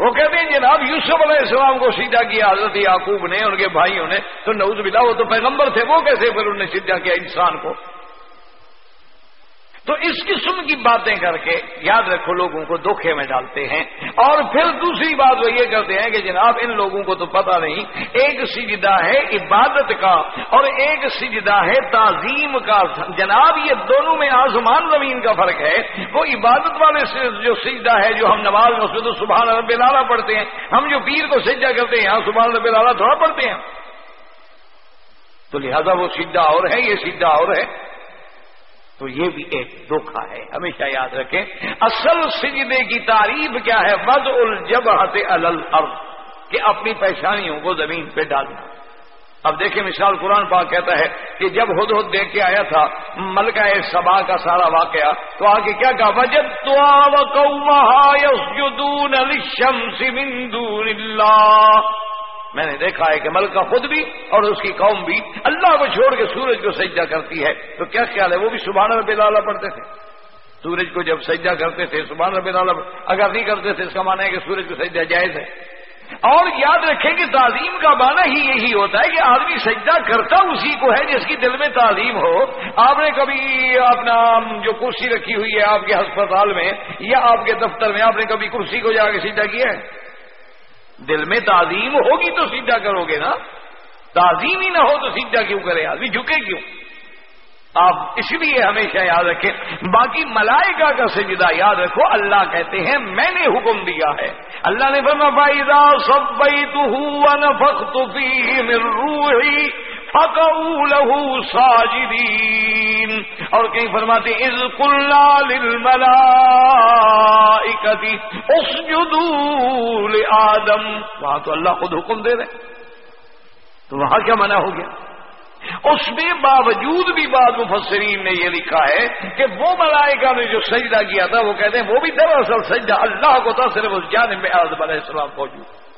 وہ کہتے ہیں جناب یوسف علیہ السلام کو سیدھا کیا، حضرت یعقوب نے، ان کے بھائیوں نے، تو نعوذ بلا وہ تو پیغمبر تھے، وہ کیسے پھر انہوں نے سیدھا کیا انسان کو؟ تو اس قسم کی باتیں کر کے یاد رکھو، لوگوں کو دھوکھے میں ڈالتے ہیں۔ اور پھر دوسری بات وہ یہ کرتے ہیں کہ جناب، ان لوگوں کو تو پتا نہیں، ایک سجدہ ہے عبادت کا اور ایک سجدہ ہے تعظیم کا۔ جناب، یہ دونوں میں آسمان زمین کا فرق ہے۔ وہ عبادت والے جو سجدہ ہے، جو ہم نماز مسجد سبحان رب لالا پڑھتے ہیں۔ ہم جو پیر کو سجدہ کرتے ہیں، یہاں سبحان رب لالا تھوڑا پڑھتے ہیں۔ تو لہذا وہ سجدہ اور ہے، یہ سجدہ اور ہے۔ تو یہ بھی ایک دھوکھا ہے، ہمیشہ یاد رکھیں۔ اصل سجدے کی تعریف کیا ہے؟ بد الجب الارض کہ اپنی پریشانیوں کو زمین پہ ڈالنا۔ اب دیکھیں، مثال قرآن پاک کہتا ہے کہ جب ہد ہد دیکھ کے آیا تھا، ملکہ سبا کا سارا واقعہ، تو آگے کیا کہا؟ وجد تو اللہ میں نے دیکھا ہے کہ ملکہ خود بھی اور اس کی قوم بھی اللہ کو چھوڑ کے سورج کو سجدہ کرتی ہے۔ تو کیا خیال ہے؟ وہ بھی سبحان رب لالا پڑھتے تھے۔ سورج کو جب سجدہ کرتے تھے، سبحان رب لالا اگر نہیں کرتے تھے، اس کا مانا ہے کہ سورج کو سجدہ جائز ہے۔ اور یاد رکھیں کہ تعلیم کا معنی ہی یہی ہوتا ہے کہ آدمی سجدہ کرتا اسی کو ہے جس کی دل میں تعلیم ہو۔ آپ نے کبھی اپنا جو کرسی رکھی ہوئی ہے آپ کے ہسپتال میں یا آپ کے دفتر میں آپ نے کبھی کرسی کو جا کے سجدہ کیا ہے؟ دل میں تعظیم ہوگی تو سیدھا کرو گے نا؟ تعظیم ہی نہ ہو تو سیدھا کیوں کرے آدمی؟ جھکے کیوں؟ آپ اس لیے ہمیشہ یاد رکھیں، باقی ملائکہ کا سجدہ یاد رکھو، اللہ کہتے ہیں، میں نے حکم دیا ہے۔ اللہ نے فرما فائدہ سب بئی تو فخت مر روحی له ساجدین اور کہیں فرماتے از کلال ملاکتی اسجدوا آدم وہاں تو اللہ خود حکم دے رہے تو وہاں کیا منع ہو گیا؟ اس میں باوجود بھی بعض مفسرین نے یہ لکھا ہے کہ وہ ملائکہ نے جو سجدہ کیا تھا، وہ کہتے ہیں، وہ بھی دراصل سجدہ اللہ کو تھا، صرف اس جانب میں علیہ السلام موجود۔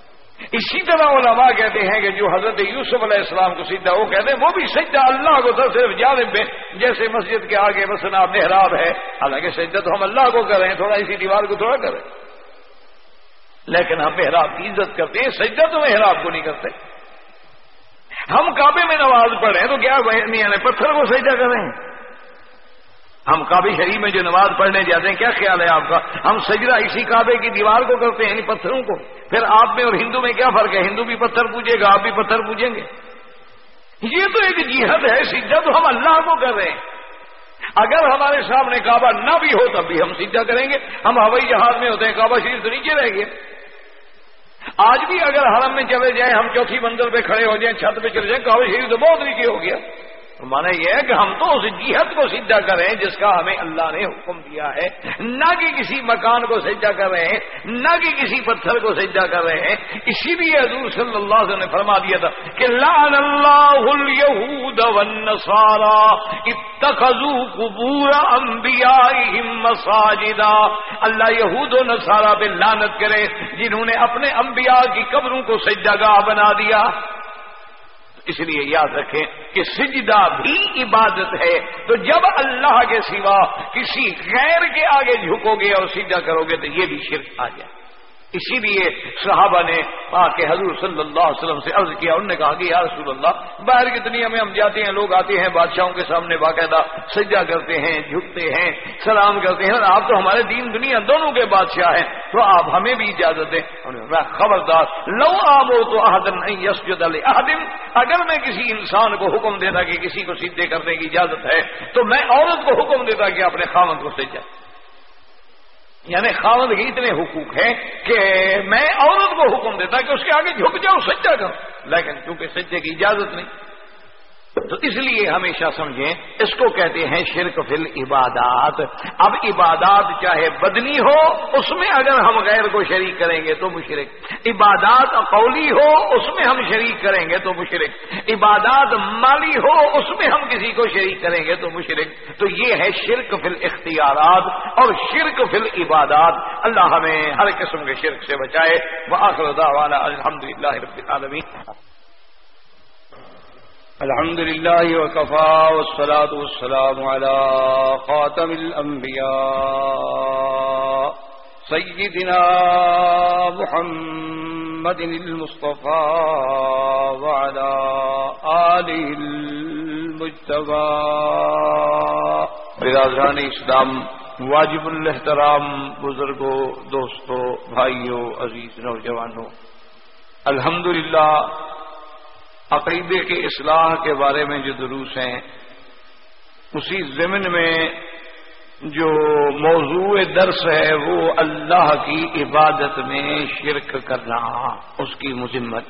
اسی طرح علماء کہتے ہیں کہ جو حضرت یوسف علیہ السلام کو سیدھا وہ کہتے ہیں، وہ بھی سجدہ اللہ کو تھا صرف جانب میں، جیسے مسجد کے آگے مسنا محراب ہے۔ حالانکہ سجدہ تو ہم اللہ کو کریں تھوڑا اسی دیوار کو تھوڑا کریں۔ لیکن ہم محراب کی عزت کرتے ہیں، سجدہ تو محراب کو نہیں کرتے۔ ہم کعبے میں نماز پڑھیں تو کیا یعنی پتھر کو سجدہ کریں ہم کعبے شریف میں جو نماز پڑھنے جاتے ہیں، کیا خیال ہے آپ کا؟ ہم سجدہ اسی کعبے کی دیوار کو کرتے ہیں یعنی پتھروں کو۔ پھر آپ میں اور ہندو میں کیا فرق ہے؟ ہندو بھی پتھر پوجے گا، آپ بھی پتھر پوجیں گے۔ یہ تو ایک جہد ہے سیدھا تو ہم اللہ کو کر رہے ہیں۔ اگر ہمارے سامنے کعبہ نہ بھی ہو، تب بھی ہم سیدھا کریں گے۔ ہم ہوائی جہاز میں ہوتے ہیں، کعبہ شریف تو نیچے رہ گئے۔ آج بھی اگر حرم میں چلے جائیں، ہم چوتھی منزل پہ کھڑے ہو جائیں، چھت پہ چلے جائیں، کعبہ شریف تو بہت نیچے ہو گیا۔ مانا یہ ہے کہ ہم تو اس جیحت کو سجدہ کریں جس کا ہمیں اللہ نے حکم دیا ہے۔ نہ کہ کسی مکان کو سجدہ کر رہے ہیں، نہ کہ کسی پتھر کو سجدہ کر رہے ہیں۔ اسی لیے حضور صلی اللہ علیہ وسلم نے فرما دیا تھا کہ لعن اللہ الیہود والنصارا اتخذوا قبور انبیائهم مساجدا۔ اللہ یہود و نصارا پہ لعنت کرے، جنہوں نے اپنے انبیاء کی قبروں کو سجدہ گاہ بنا دیا۔ اس لیے یاد رکھیں کہ سجدہ بھی عبادت ہے۔ تو جب اللہ کے سوا کسی غیر کے آگے جھکو گے اور سجدہ کرو گے تو یہ بھی شرک آ جائے۔ اسی لیے صحابہ نے آ کے حضور صلی اللہ علیہ وسلم سے عرض کیا، انہوں نے کہا کہ یا رسول اللہ، باہر کی دنیا میں ہم جاتے ہیں، لوگ آتے ہیں، بادشاہوں کے سامنے باقاعدہ سجا کرتے ہیں، جھکتے ہیں، سلام کرتے ہیں اور آپ تو ہمارے دین، دنیا دونوں کے بادشاہ ہیں، تو آپ ہمیں بھی اجازت دیں۔ خبردار، لو آب ہو تو احدن نہیں یسجد علیہ اگر میں کسی انسان کو حکم دیتا کہ کسی کو سیدھے کرنے کی اجازت ہے، تو میں عورت کو حکم دیتا کہ اپنے خامن کو سجا یعنی خاوند کے اتنے حقوق ہیں کہ میں عورت کو حکم دیتا کہ اس کے آگے جھک جاؤ، سچا کرو لیکن چونکہ سچے کی اجازت نہیں تو اس لیے ہمیشہ سمجھیں، اس کو کہتے ہیں شرک فل عبادات اب عبادات چاہے بدنی ہو، اس میں اگر ہم غیر کو شریک کریں گے تو مشرق عبادات قولی ہو، اس میں ہم شریک کریں گے تو مشرق عبادات مالی ہو، اس میں ہم کسی کو شریک کریں گے تو مشرق تو یہ ہے شرک فل اختیارات اور شرک فل عبادات اللہ ہمیں ہر قسم کے شرک سے بچائے۔ وہ آخر الحمد للہ رب العالمین۔ الحمد لله وكفى والصلاة والسلام على خاتم الأنبياء سيدنا محمد المصطفى وعلى آله المجتبى برادران اسلام، واجب الاحترام بزرگوں دوستوں بھائیوں عزیز نوجوانوں الحمدللہ عقیدے کے اصلاح کے بارے میں جو دروس ہیں، اسی ضمن میں جو موضوع درس ہے، وہ اللہ کی عبادت میں شرک کرنا، اس کی مذمت۔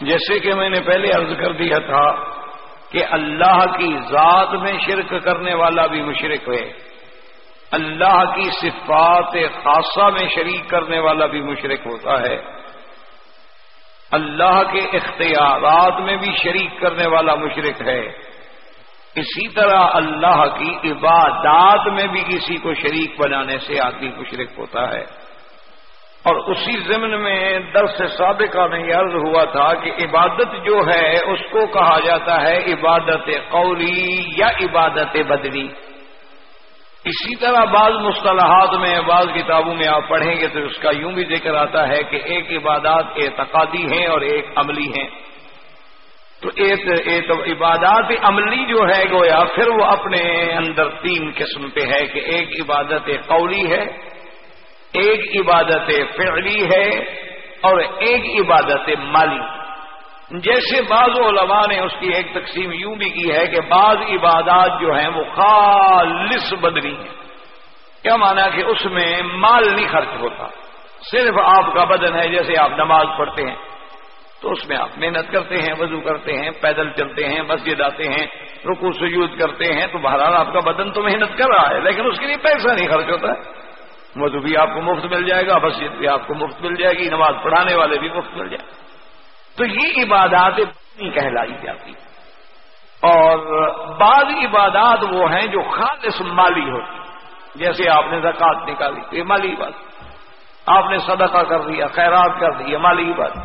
جیسے کہ میں نے پہلے عرض کر دیا تھا کہ اللہ کی ذات میں شرک کرنے والا بھی مشرق ہے۔ اللہ کی صفات خاصہ میں شریک کرنے والا بھی مشرق ہوتا ہے۔ اللہ کے اختیارات میں بھی شریک کرنے والا مشرق ہے۔ اسی طرح اللہ کی عبادات میں بھی کسی کو شریک بنانے سے آدمی مشرق ہوتا ہے۔ اور اسی ضمن میں درس سابقہ میں یہ عرض ہوا تھا کہ عبادت جو ہے اس کو کہا جاتا ہے عبادت قولی یا عبادت بدنی۔ اسی طرح بعض مصطلحات میں، بعض کتابوں میں آپ پڑھیں گے تو اس کا یوں بھی ذکر آتا ہے کہ ایک عبادات اعتقادی ہیں اور ایک عملی ہیں۔ تو عبادات عملی جو ہے گویا، پھر وہ اپنے اندر تین قسم پہ ہے کہ ایک عبادت قولی ہے، ایک عبادت فعلی ہے اور ایک عبادت مالی۔ جیسے بعض علماء نے اس کی ایک تقسیم یوں بھی کی ہے کہ بعض عبادات جو ہیں وہ خالص بدنی ہیں۔ کیا مانا کہ اس میں مال نہیں خرچ ہوتا؟ صرف آپ کا بدن ہے جیسے آپ نماز پڑھتے ہیں۔ تو اس میں آپ محنت کرتے ہیں، وضو کرتے ہیں، پیدل چلتے ہیں، مسجد آتے ہیں رکو سجود کرتے ہیں۔ تو بہرحال آپ کا بدن تو محنت کر رہا ہے، لیکن اس کے لیے پیسہ نہیں خرچ ہوتا۔ ہے وضو بھی آپ کو مفت مل جائے گا، مسجد بھی آپ کو مفت مل جائے گی، نماز پڑھانے والے بھی مفت مل جائے۔ گا تو یہ عبادات نہیں کہلائی جاتی۔ اور بعض عبادات وہ ہیں جو خالص مالی ہوتی جیسے آپ نے زکات نکالی، تو یہ مالی عبادت۔ آپ نے صدقہ کر دیا، خیرات کر دی، یہ مالی عبادت۔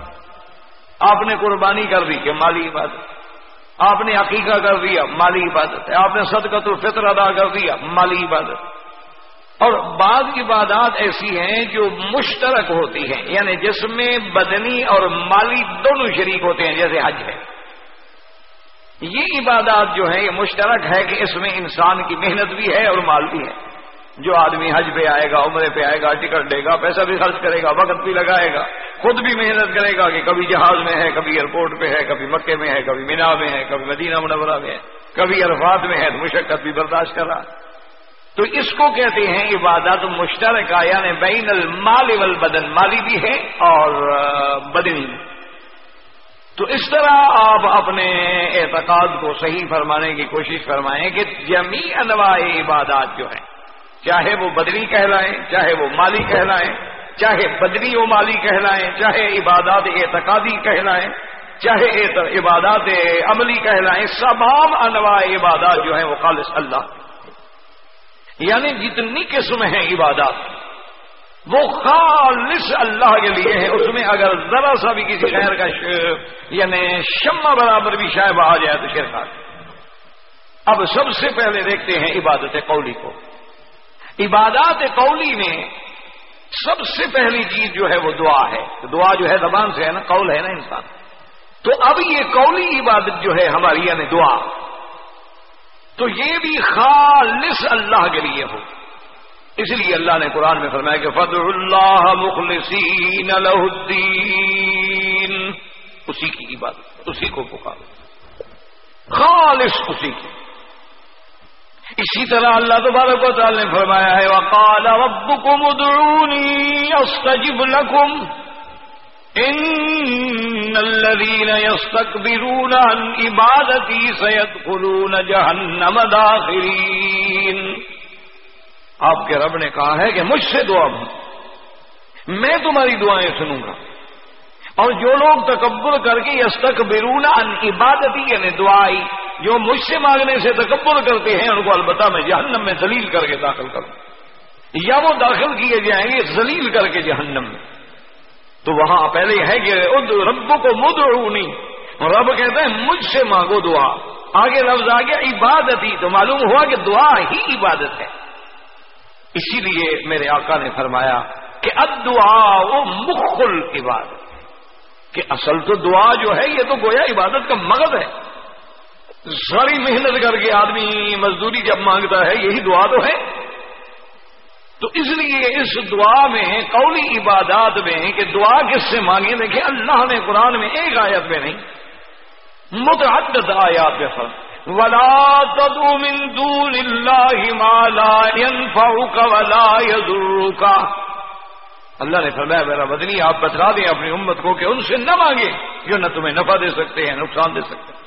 آپ نے قربانی کر دی کہ مالی عبادت۔ آپ نے عقیقہ کر دیا، مالی عبادت۔ ہے آپ نے صدقۃ الفطر ادا کر دیا، مالی عبادت۔ اور بعض عبادات ایسی ہیں جو مشترک ہوتی ہیں یعنی جس میں بدنی اور مالی دونوں شریک ہوتے ہیں، جیسے حج ہے۔ یہ عبادات جو ہیں، یہ مشترک ہے کہ اس میں انسان کی محنت بھی ہے اور مال بھی ہے۔ جو آدمی حج پہ آئے گا، عمرے پہ آئے گا، ٹکٹ دے گا، پیسہ بھی خرچ کرے گا، وقت بھی لگائے گا، خود بھی محنت کرے گا کہ کبھی جہاز میں ہے، کبھی ایئرپورٹ پہ ہے، کبھی مکے میں ہے، کبھی مینا میں ہے، کبھی مدینہ منورہ میں ہے، کبھی عرفات میں ہے تو مشقت بھی برداشت کر رہا تو اس کو کہتے ہیں عبادت مشترکہ یعنی بین المال والبدن، مالی بھی ہے اور بدنی تو اس طرح آپ اپنے اعتقاد کو صحیح فرمانے کی کوشش فرمائیں کہ جمی انواع عبادات جو ہیں، چاہے وہ بدنی کہلائیں، چاہے وہ مالی کہلائیں، چاہے بدنی و مالی کہلائیں، چاہے عبادات اعتقادی کہلائیں، چاہے عبادات عملی کہلائیں تمام انواع عبادات جو ہیں وہ خالص اللہ۔ یعنی جتنی قسم ہیں عبادات، وہ خالص اللہ کے لیے ہے اس میں اگر ذرا سا بھی کسی شہر کا یعنی شمع برابر بھی شاید آ جائے تو شرکا اب سب سے پہلے دیکھتے ہیں عبادت قولی کو۔ عبادات قولی میں سب سے پہلی چیز جو ہے وہ دعا ہے۔ دعا جو ہے زبان سے ہے نا، قول ہے نا انسان۔ تو اب یہ قولی عبادت جو ہے ہماری یعنی دعا تو یہ بھی خالص اللہ کے لیے ہو۔ اس لیے اللہ نے قرآن میں فرمایا کہ فض اللہ مخلصین الدین اسی کی عبادت اسی کو پکارو۔ خالص اسی کی۔ اسی طرح اللہ تبارک و تعالی نے فرمایا ہے، وقال ربكم ادعوني استجب لكم۔ ان الذين يستكبرون عن عبادتي سيدخلون جهنم داخرين. آپ کے رب نے کہا ہے کہ مجھ سے دعا میں تمہاری دعائیں سنوں گا. اور جو لوگ تکبر کر کے یستک بیرونا ان عبادتی یعنی دعائی، جو مجھ سے مانگنے سے تکبر کرتے ہیں، ان کو البتہ میں جہنم میں ذلیل کر کے داخل کروں. یا وہ داخل کیے جائیں گے، ذلیل کر کے جہنم میں. تو وہاں پہلے ہے کہ رب کو مد رب کہتے ہیں مجھ سے مانگو دعا۔ آگے لفظ آ گیا عبادت ہی تو معلوم ہوا کہ دعا ہی عبادت ہے۔ اسی لیے میرے آقا نے فرمایا کہ اب دعا وہ مخل عبادت کہ اصل تو دعا جو ہے، یہ تو گویا عبادت کا مغد ہے۔ ساری محنت کر کے آدمی مزدوری جب مانگتا ہے، یہی دعا تو ہے۔ تو اس لیے اس دعا میں قولی عبادات میں کہ دعا کس سے مانگے دیکھیں، اللہ نے قرآن میں ایک آیت میں نہیں، متعدد آیات میں فرق ولا تدعو من دون اللہ ما لا ينفعك ولا يضرك۔ اللہ نے فرمایا، میرا بدنی آپ بتلا دیں اپنی امت کو کہ ان سے نہ مانگے جو نہ تمہیں نفع دے سکتے ہیں، نقصان دے سکتے ہیں۔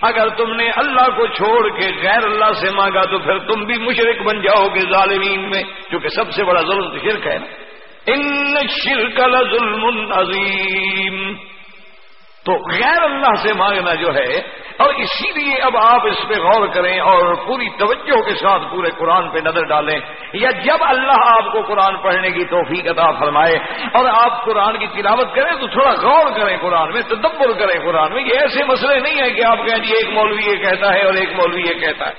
اگر تم نے اللہ کو چھوڑ کے غیر اللہ سے مانگا تو پھر تم بھی مشرق بن جاؤ گے ظالمین میں کیونکہ سب سے بڑا ظلم شرک ہے ان شرک لظلم عظیم تو غیر اللہ سے مانگنا جو ہے، اور اسی لیے اب آپ اس پہ غور کریں اور پوری توجہ کے ساتھ پورے قرآن پہ نظر ڈالیں، یا جب اللہ آپ کو قرآن پڑھنے کی توفیق عطا فرمائے اور آپ قرآن کی تلاوت کریں تو تھوڑا غور کریں قرآن میں، تدبر کریں قرآن میں، یہ ایسے مسئلے نہیں ہیں کہ آپ کہیں جی ایک مولوی یہ کہتا ہے اور ایک مولوی یہ کہتا ہے۔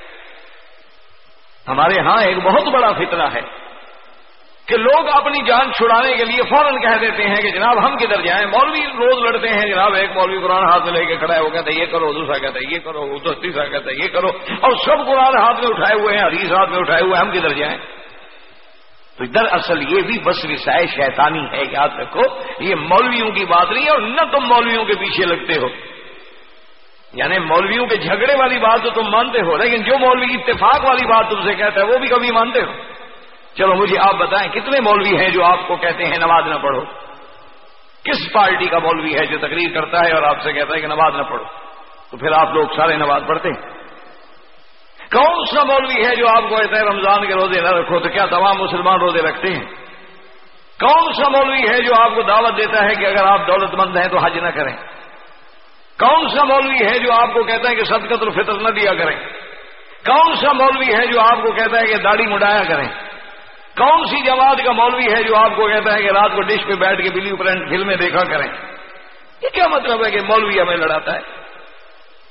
ہمارے ہاں ایک بہت بڑا فتنہ ہے۔ کہ لوگ اپنی جان چھڑانے کے لیے فوراً کہہ دیتے ہیں کہ جناب ہم کدھر جائیں؟ مولوی روز لڑتے ہیں، جناب ایک مولوی قرآن ہاتھ میں لے کے کھڑا ہے، وہ کہتا ہے یہ کرو، دوسرا کہتا ہے یہ کرو تیسرا کہتا ہے یہ کرو، اور سب قرآن ہاتھ میں اٹھائے ہوئے ہیں، حدیث ہاتھ میں اٹھائے ہوئے ہیں، ہم کدھر جائیں؟ تو دراصل یہ بھی بس وسائے شیطانی ہے، یاد رکھو، یہ مولویوں کی بات نہیں ہے، اور نہ تم مولویوں کے پیچھے لگتے ہو۔ یعنی مولویوں کے جھگڑے والی بات تو تم مانتے ہو، لیکن جو مولوی اتفاق والی بات تم سے کہتا ہے، وہ بھی کبھی مانتے ہو۔ چلو مجھے آپ بتائیں، کتنے مولوی ہیں جو آپ کو کہتے ہیں نماز نہ پڑھو؟ کس پارٹی کا مولوی ہے جو تقریر کرتا ہے اور آپ سے کہتا ہے کہ نماز نہ پڑھو؟ تو پھر آپ لوگ سارے نماز پڑھتے ہیں۔ کون سا مولوی ہے جو آپ کو کہتا ہے رمضان کے روزے نہ رکھو؟ تو کیا تمام مسلمان روزے رکھتے ہیں؟ کون سا مولوی ہے جو آپ کو دعوت دیتا ہے کہ اگر آپ دولت مند ہیں تو حج نہ کریں؟ کون سا مولوی ہے جو آپ کو کہتا ہے کہ صدقت الفطر نہ دیا کریں؟ کون سا مولوی ہے جو آپ کو کہتا ہے کہ داڑھی مڈایا کریں؟ کون سی جماعت کا مولوی ہے جو آپ کو کہتا ہے کہ رات کو ڈش پہ بیٹھ کے بلیو پرنٹ فلمیں دیکھا کریں؟ یہ کیا مطلب ہے کہ مولوی ہمیں لڑاتا ہے؟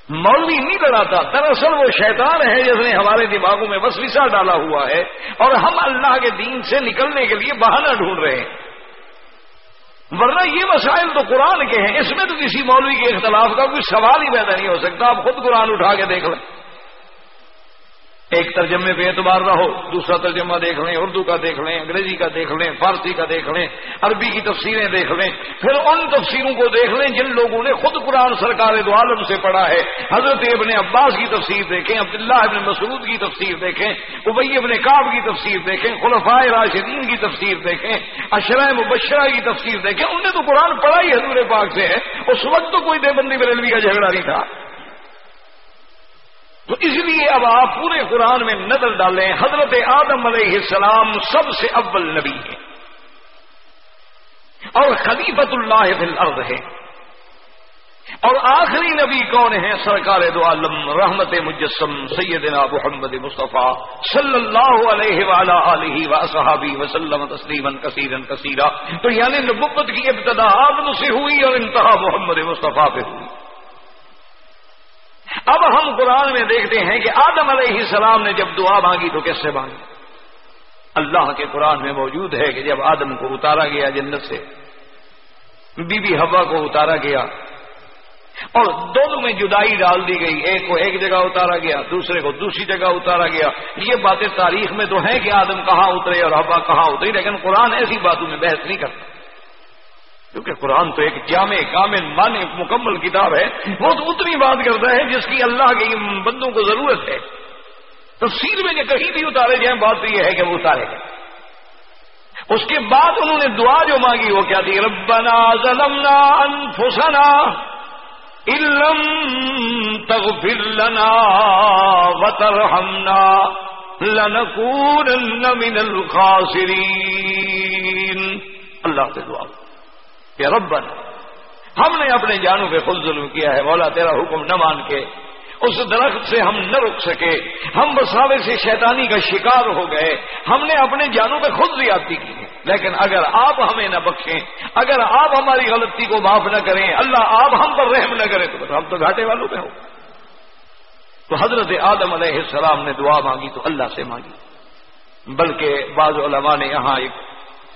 مولوی نہیں لڑاتا، دراصل وہ شیطان ہے جس نے ہمارے دماغوں میں بس وسا ڈالا ہوا ہے اور ہم اللہ کے دین سے نکلنے کے لیے بہانہ ڈھونڈ رہے ہیں۔ ورنہ یہ مسائل تو قرآن کے ہیں، اس میں تو کسی مولوی کے اختلاف کا کوئی سوال ہی پیدا نہیں ہو سکتا، آپ خود قرآن اٹھا کے دیکھ لیں۔ ایک ترجمے پہ اعتبار نہ ہو دوسرا ترجمہ دیکھ لیں، اردو کا دیکھ لیں، انگریزی کا دیکھ لیں، فارسی کا دیکھ لیں، عربی کی تفسیریں دیکھ لیں، پھر ان تفسیروں کو دیکھ لیں جن لوگوں نے خود قرآن سرکار دو عالم سے پڑھا ہے۔ حضرت ابن عباس کی تفسیر دیکھیں، عبداللہ ابن مسعود کی تفسیر دیکھیں ابئی ابن کاب کی تفسیر دیکھیں، خلفائے راشدین کی تفسیر دیکھیں اشرائے مبشرہ کی تفسیر دیکھیں۔ انہوں نے تو قرآن پڑھا ہی حضور پاک سے ہے، اس وقت تو کوئی دیوبندی بریلوی کا جھگڑا نہیں تھا۔ تو اس لیے اب آپ پورے قرآن میں نظر ڈالیں، حضرت آدم علیہ السلام سب سے اول نبی ہے اور خلیفت اللہ فی الارض ہے اور آخری نبی کون ہے سرکار دو عالم، رحمت مجسم، سیدنا محمد مصطفیٰ صلی اللہ علیہ ولا علیہ و صحابی وسلم تسلیم کثیر کثیرہ تو یعنی نبوت کی ابتدا آدم سے ہوئی اور انتہا محمد مصطفیٰ پہ ہوئی۔ اب ہم قرآن میں دیکھتے ہیں کہ آدم علیہ السلام نے جب دعا مانگی تو کیسے مانگی؟ اللہ کے قرآن میں موجود ہے کہ جب آدم کو اتارا گیا جنت سے، بی بی ہوا کو اتارا گیا، اور دونوں میں جدائی ڈال دی گئی، ایک کو ایک جگہ اتارا گیا، دوسرے کو دوسری جگہ اتارا گیا۔ یہ باتیں تاریخ میں تو ہیں کہ آدم کہاں اترے اور ہوا کہاں اتری، لیکن قرآن ایسی باتوں میں بحث نہیں کرتا۔ کیونکہ قرآن تو ایک جامع کامل مان مکمل کتاب ہے وہ تو اتنی بات کرتا ہے جس کی اللہ کے بندوں کو ضرورت ہے۔ تفصیل میں کہ کہیں بھی اتارے جائیں، بات تو یہ ہے کہ وہ اتارے گئے۔ اس کے بعد انہوں نے دعا جو مانگی، وہ کیا تھی؟ ربنا ظلمنا انفسنا علم تغفر لنا وترحمنا لنکونن من الخاسرین۔ اللہ سے دعا۔ کہ ربنا ہم نے اپنے جانوں پہ خود ظلم کیا ہے، مولا تیرا حکم نہ مان کے، اس درخت سے ہم نہ رک سکے، ہم بساوے سے شیطانی کا شکار ہو گئے، ہم نے اپنے جانوں پہ خود زیادتی کی ہے۔ لیکن اگر آپ ہمیں نہ بخشیں، اگر آپ ہماری غلطی کو معاف نہ کریں، اللہ آپ ہم پر رحم نہ کریں تو ہم تو گھاٹے والوں پہ ہو تو حضرت آدم علیہ السلام نے دعا مانگی تو اللہ سے مانگی، بلکہ بعض علماء نے یہاں ایک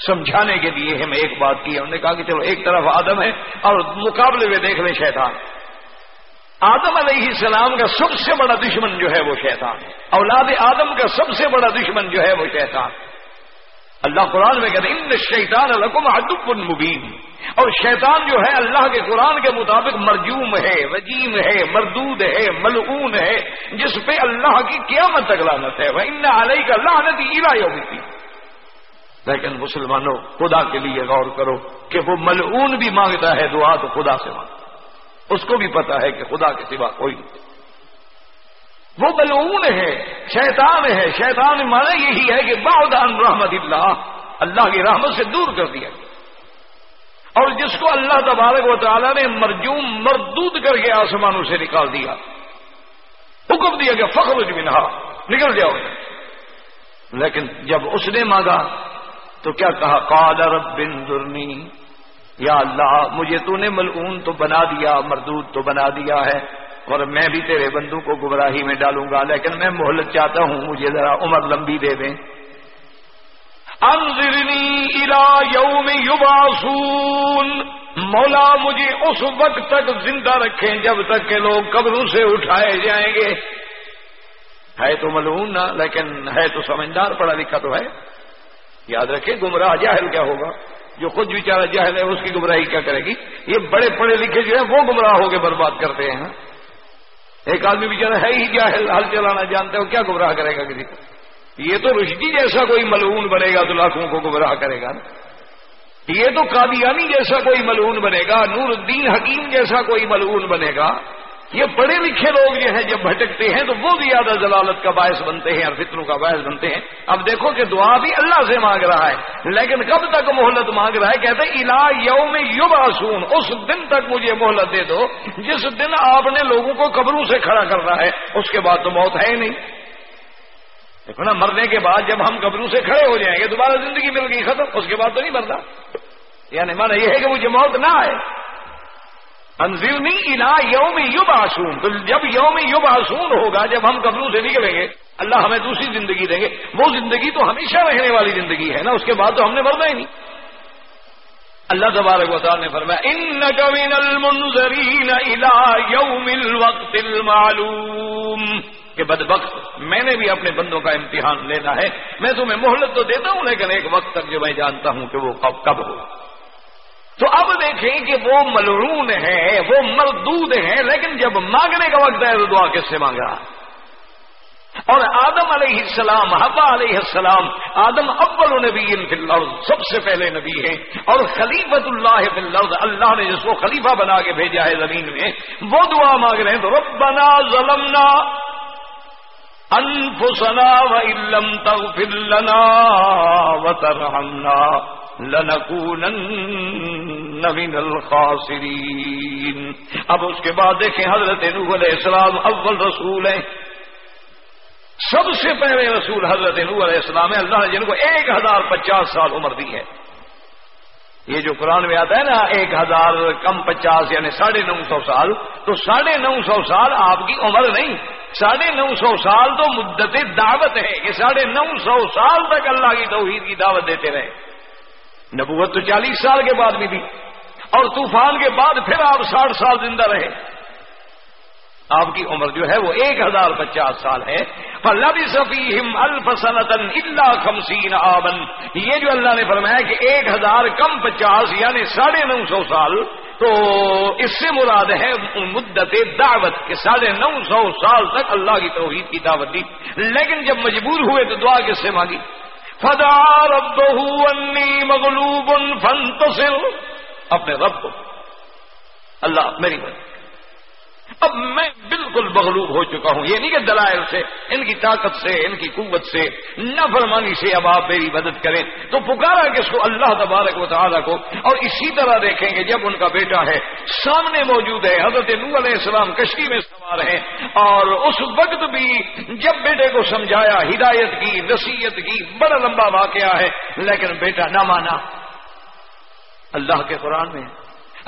سمجھانے کے لیے ہمیں ایک بات کی انہوں نے کہا کہ چلو ایک طرف آدم ہے اور مقابلے میں دیکھ لیں شیطان۔ آدم علیہ السلام کا سب سے بڑا دشمن جو ہے وہ شیطان ہے۔ اولاد آدم کا سب سے بڑا دشمن جو ہے وہ شیطان۔ اللہ قرآن میں کہتے ہیں، ان شیطان الحکم ادب مبین۔ اور شیطان جو ہے اللہ کے قرآن کے مطابق مرجوم ہے وجیم ہے، مردود ہے، ملعون ہے، جس پہ اللہ کی قیامت تک لانت ہے۔ وہ ان علیہ کا لانت ایرا ہوئی تھی لیکن مسلمانوں، خدا کے لیے غور کرو کہ وہ ملعون بھی مانگتا ہے دعا تو خدا سے مانگتا اس کو بھی پتا ہے کہ خدا کے سوا کوئی نہیں۔ وہ بلون ہے، شیطان ہے۔ شیطان مانا یہی ہے کہ باؤدان رحمت اللہ اللہ کی رحمت سے دور کر دیا۔ اور جس کو اللہ تبارک و تعالیٰ نے مرجوم، مردود کر کے آسمانوں سے نکال دیا، حکم دیا کہ فخر منہا، نکل جاؤ۔ لیکن جب اس نے مانگا تو کیا کہا؟ قال رب درنی یا اللہ، مجھے تو نے ملعون تو بنا دیا، مردود تو بنا دیا ہے، اور میں بھی تیرے بندوں کو گمراہی میں ڈالوں گا، لیکن میں مہلت چاہتا ہوں، مجھے ذرا عمر لمبی دے دیں۔ انظرنی الى یوم یباسون مولا مجھے اس وقت تک زندہ رکھیں جب تک کہ لوگ قبروں سے اٹھائے جائیں گے۔ ہے تو ملعون نہ لیکن ہے تو سمجھدار، پڑھا لکھا تو ہے۔ یاد رکھے، گمراہ جاہل کیا ہوگا؟ جو خود بیچارہ جاہل ہے، اس کی گمراہی کیا کرے گی؟ یہ بڑے پڑھے لکھے جو ہیں، وہ گمراہ ہو کے برباد کرتے ہیں۔ ایک آدمی بیچارہ ہے ہی جاہل ہل چلانا جانتے ہو کیا گمراہ کرے گا کسی کو؟ یہ تو رشدی جیسا کوئی ملعون بنے گا تو لاکھوں کو گمراہ کرے گا یہ تو قادیانی جیسا کوئی ملعون بنے گا، نور الدین حکیم جیسا کوئی ملعون بنے گا۔ یہ پڑھے لکھے لوگ جو ہیں، جب بھٹکتے ہیں تو وہ بھی زیادہ ضلالت کا باعث بنتے ہیں اور فطروں کا باعث بنتے ہیں۔ اب دیکھو کہ دعا بھی اللہ سے مانگ رہا ہے۔ لیکن کب تک مہلت مانگ رہا ہے؟ کہتے الا یوم یوم اس دن تک مجھے مہلت دے دو۔ جس دن آپ نے لوگوں کو قبروں سے کھڑا کرنا ہے، اس کے بعد تو موت ہے ہی نہیں۔ دیکھو نا، مرنے کے بعد جب ہم قبروں سے کھڑے ہو جائیں گے، دوبارہ زندگی مل گئی، ختم۔ اس کے بعد تو نہیں مرنا۔ یعنی مانا یہ ہے کہ مجھے موت نہ آئے۔ انزلنی الا یوم یوب آسون تو جب یوم یوب آسون ہوگا، جب ہم قبروں سے نکلیں گے، اللہ ہمیں دوسری زندگی دیں گے، وہ زندگی تو ہمیشہ رہنے والی زندگی ہے نا، اس کے بعد تو ہم نے مرنا ہی نہیں۔ اللہ تبارک و تعالی نے فرمایا ان من المنذرین الى یوم الوقت المعلوم۔ کہ بد وقت میں نے بھی اپنے بندوں کا امتحان لینا ہے، میں تمہیں مہلت تو دیتا ہوں، لیکن ایک وقت تک جو میں جانتا ہوں کہ وہ کب کب ہو تو اب دیکھیں کہ وہ ملعون ہے، وہ مردود ہیں لیکن جب مانگنے کا وقت ہے تو دعا کس سے مانگ رہا اور آدم علیہ السلام حبا علیہ السلام، آدم اول نبی فی الارض، سب سے پہلے نبی ہیں، اور خلیفت اللہ فی الارض، اللہ نے جس کو خلیفہ بنا کے بھیجا ہے زمین میں، وہ دعا مانگ رہے ہیں تو ربنا ظلمنا انفسنا وإن تغفر لنا وترحمنا۔ لنکونن من الخاسرین۔ اب اس کے بعد دیکھیں حضرت نوح علیہ السلام اول رسول ہیں۔ سب سے پہلے رسول حضرت نوح علیہ السلام ہے اللہ نے جن کو ایک ہزار پچاس سال عمر دی ہے۔ یہ جو قرآن میں آتا ہے نا، ایک ہزار کم پچاس یعنی ساڑھے نو سو سال، تو ساڑھے نو سو سال آپ کی عمر نہیں۔ ساڑھے نو سو سال تو مدت دعوت ہے کہ ساڑھے نو سو سال تک اللہ کی توحید کی دعوت دیتے رہے۔ نبوت تو چالیس سال کے بعد بھی تھی اور طوفان کے بعد پھر آپ ساٹھ سال زندہ رہے۔ آپ کی عمر جو ہے وہ ایک ہزار پچاس سال ہے۔ فلبی صفیم الفسنتن اللہ خمسین آبن یہ جو اللہ نے فرمایا کہ ایک ہزار کم پچاس یعنی ساڑھے نو سو سال، تو اس سے مراد ہے مدت دعوت کے ساڑھے نو سو سال تک اللہ کی توحید کی دعوت دی۔ لیکن جب مجبور ہوئے تو دعا کس سے مانگی؟ فدا رب انی مغلوب فنتصر اپنے رب کو. اللہ میری مدد اب میں بالکل مغلوب ہو چکا ہوں۔ یہ نہیں کہ دلائل سے، ان کی طاقت سے، ان کی قوت سے نفرمانی سے اب آپ میری مدد کریں۔ تو پکارا کس کو اللہ تبارک و تعالیٰ کو، اور اسی طرح دیکھیں گے جب ان کا بیٹا ہے۔ سامنے موجود ہے، حضرت نو علیہ السلام کشتی میں سوار ہیں۔ اور اس وقت بھی جب بیٹے کو سمجھایا، ہدایت کی، نصیحت کی، بڑا لمبا واقعہ ہے۔ لیکن بیٹا نہ مانا۔ اللہ کے قرآن میں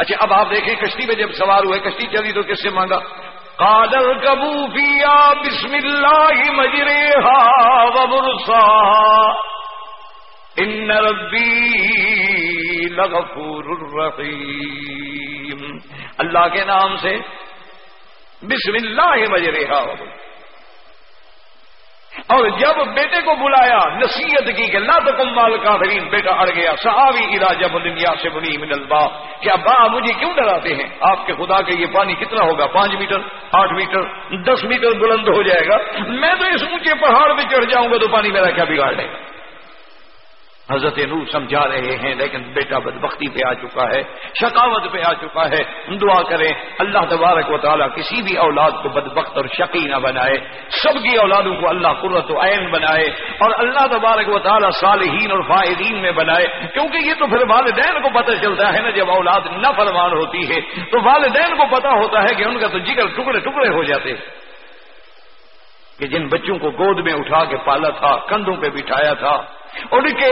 اچھا اب آپ دیکھیں کشتی میں جب سوار ہوئے، کشتی چلی تو کس سے مانگا؟ کادل کبو پیا بسم اللہ مجرے ہا برسا ان ربی لغفور الرحیم اللہ کے نام سے بسم اللہ مجرے ہا اور جب بیٹے کو بلایا، نصیحت کی کہ لا تکم مال کافرین بیٹا اڑ گیا صحابی ادا جب دنیا سے بنی من البا کیا با مجھے کیوں ڈراتے ہیں؟ آپ کے خدا کے یہ پانی کتنا ہوگا؟ پانچ میٹر، آٹھ میٹر، دس میٹر بلند ہو جائے گا۔ میں تو اس اونچے پہاڑ پہ چڑھ جاؤں گا تو پانی میرا کیا بگاڑ لے گا؟ حضرت نو سمجھا رہے ہیں، لیکن بیٹا بدبختی پہ آ چکا ہے، شکاوت پہ آ چکا ہے۔ دعا کریں، اللہ تبارک و تعالیٰ کسی بھی اولاد کو بدبخت اور شقی نہ بنائے۔ سب کی اولادوں کو اللہ قرت و عین بنائے اور اللہ تبارک و تعالیٰ صالحین اور فائدین میں بنائے۔ کیونکہ یہ تو پھر والدین کو پتہ چلتا ہے نا، جب اولاد نہ فرمان ہوتی ہے، تو والدین کو پتا ہوتا ہے کہ ان کا تو جگر ٹکڑے ٹکڑے ہو جاتے۔ کہ جن بچوں کو گود میں اٹھا کے پالا تھا، کندھوں پہ بٹھایا تھا، ان کے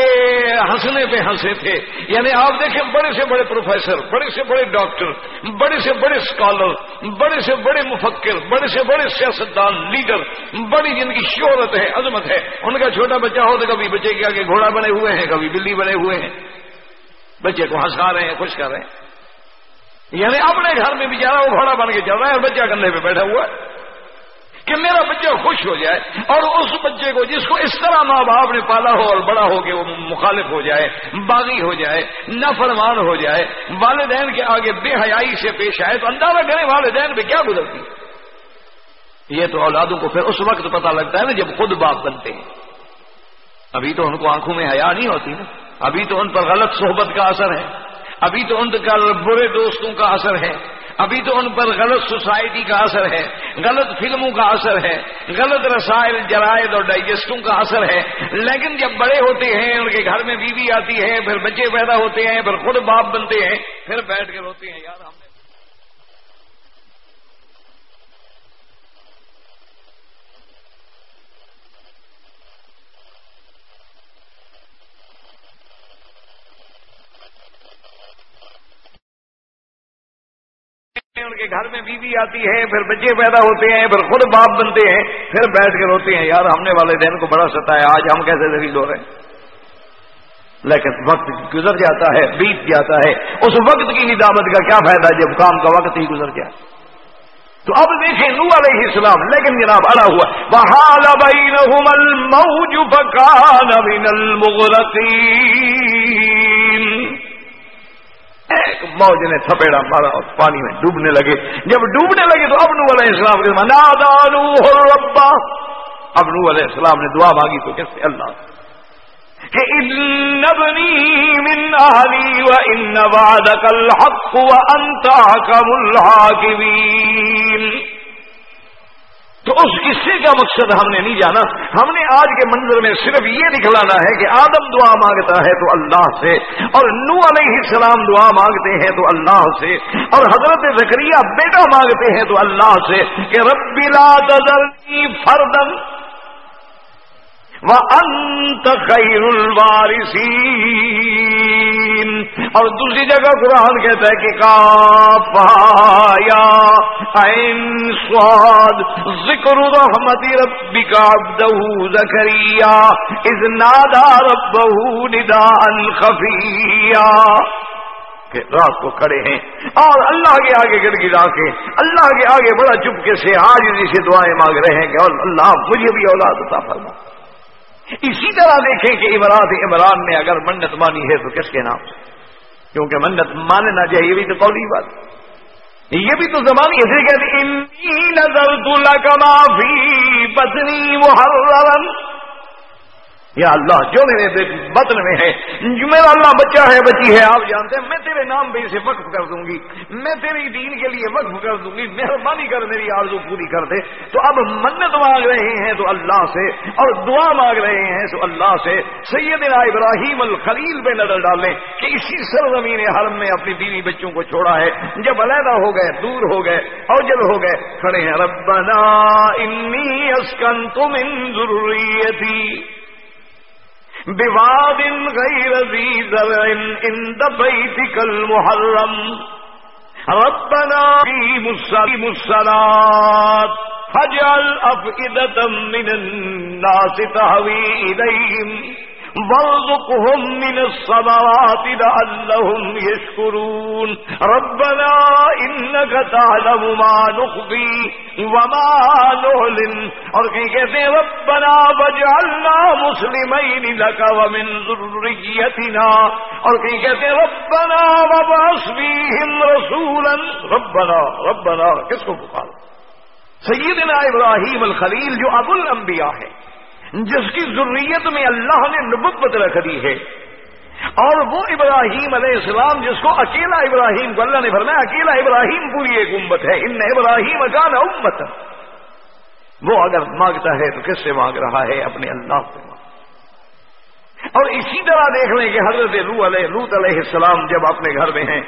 ہنسنے پہ ہنسے تھے۔ یعنی آپ دیکھیں، بڑے سے بڑے پروفیسر، بڑے سے بڑے ڈاکٹر، بڑے سے بڑے اسکالر بڑے سے بڑے مفکر، بڑے سے بڑے سیاستدان، لیڈر، بڑی جن کی شہرت ہے، عظمت ہے۔ ان کا چھوٹا بچہ ہو تو کبھی بچے کے آگے گھوڑا بنے ہوئے ہیں، کبھی بلی بنے ہوئے ہیں۔ بچے کو ہنسا رہے ہیں، خوش کر رہے ہیں۔ یعنی اپنے گھر میں بھی جا رہا وہ گھوڑا بن کے چل رہا ہے اور بچہ کندھے پہ بیٹھا ہوا ہے۔ کہ میرا بچہ خوش ہو جائے اور اس بچے کو جس کو اس طرح ماں باپ نے پالا ہو اور بڑا ہو کے وہ مخالف ہو جائے، باغی ہو جائے نفرمان ہو جائے، والدین کے آگے بے حیائی سے پیش آئے، تو اندازہ کریں والدین پہ کیا گزرتی؟ یہ تو اولادوں کو پھر اس وقت پتا لگتا ہے نا جب خود باپ بنتے ہیں۔ ابھی تو ان کو آنکھوں میں حیا نہیں ہوتی نا۔ ابھی تو ان پر غلط صحبت کا اثر ہے۔ ابھی تو ان کا برے دوستوں کا اثر ہے۔ ابھی تو ان پر غلط سوسائٹی کا اثر ہے، غلط فلموں کا اثر ہے، غلط رسائل، جرائد اور ڈائجسٹوں کا اثر ہے۔ لیکن جب بڑے ہوتے ہیں، ان کے گھر میں بیوی آتی ہے، پھر بچے پیدا ہوتے ہیں، پھر خود باپ بنتے ہیں، پھر بیٹھ کے روتے ہیں، یار ہم نے ان کے گھر میں بیوی آتی ہے، پھر بچے پیدا ہوتے ہیں، پھر خود باپ بنتے ہیں، پھر بیٹھ کے روتے ہیں۔ یار، ہم نے والدین کو بڑا ستایا، آج ہم کیسے ذریع ہو رہے ہیں؟ لیکن وقت گزر جاتا ہے، بیت جاتا ہے۔ اس وقت کی ندامت کا کیا فائدہ جب کام کا وقت ہی گزر گیا تو اب دیکھیں نو علیہ السلام، لیکن جناب اڑا ہوا۔ بحال بینہم الموج فکان من المغرقین ایک موج نے تھپیڑا مارا اور پانی میں ڈوبنے لگے۔ جب ڈوبنے لگے تو ابنو علیہ السلام کے نادانو ربا ابنو علیہ السلام نے دعا مانگی تو کیسے اللہ. کہ ابنی من اہلی و ان وعدک الحق و انت حکم الحاکمین. تو اس قصے کا مقصد ہم نے نہیں جانا۔ ہم نے آج کے منظر میں صرف یہ دکھلانا ہے کہ آدم دعا مانگتا ہے تو اللہ سے، اور نو علیہ السلام دعا مانگتے ہیں تو اللہ سے، اور حضرت زکریہ بیٹا مانگتے ہیں تو اللہ سے کہ رب لا تذرنی فردن وانت خیر الوارثین اور دوسری جگہ قرآن کہتا ہے کہ کافایا عین سواد ذکر رحمت ربک عبدہ زکریا۔ اذ نادا ربہ نداء خفیا کہ رات کو کھڑے ہیں۔ اور اللہ کے آگے گڑ گڑا کے، اللہ کے آگے بڑا چپکے سے آج سے دعائیں مانگ رہے ہیں کہ اللہ مجھے بھی اولاد عطا فرما۔ اسی طرح دیکھیں کہ عمران عمران نے اگر منت مانی ہے تو کس کے نام سے؟ کیونکہ منت ماننا چاہیے بھی تو قولی بات یہ بھی تو زمانی ایسے کہتے نظر دلہ یا اللہ، جو میرے بطن میں ہے، میرا اللہ بچہ ہے، بچی ہے، آپ جانتے ہیں، میں تیرے نام پہ اسے وقف کر دوں گی، میں تیری دین کے لیے وقف کر دوں گی، مہربانی کر میری آرزو پوری کر دے، تو اب منت مانگ رہے ہیں تو اللہ سے، اور دعا مانگ رہے ہیں تو اللہ سے، سیدنا ابراہیم الخلیل پہ نظر ڈالیں کہ اسی سرزمین حرم میں اپنی بیوی بچوں کو چھوڑا ہے، جب علیحدہ ہو گئے، دور ہو گئے، اور جب ہو گئے، کھڑے ہیں، ربنا انی اسکن تم ان ضروری بواد غیر ذی زرع عند بیتک المحرم. ربنا قیم الصلاة فاجعل أفئدة من الناس تهوي إليهم وارزقهم من الصبرات لعلهم يشكرون. ربنا إنك تعلم ما نخفي وما نعلن. اور کہیں کہتے ہیں، ربنا وجعلنا مسلمين لك ومن ذريتنا. اور کہیں کہتے ہیں، ربنا وبعث فيهم رسولا. ربنا ربنا، کس کو پکارو؟ سیدنا ابراہیم الخلیل جو ابو الانبیاء ہے جس کی ضروریت میں اللہ نے نبت رکھ دی ہے۔ اور وہ ابراہیم علیہ السلام جس کو اکیلا ابراہیم کو اللہ نے فرمایا، اکیلا ابراہیم پوری ایک امت ہے، ان ابراہیم اکان امت وہ اگر مانگتا ہے تو کس سے مانگ رہا ہے؟ اپنے اللہ سے مانگ۔ اور اسی طرح دیکھ لیں کہ حضرت لو علیہ لوت علیہ السلام جب اپنے گھر میں ہیں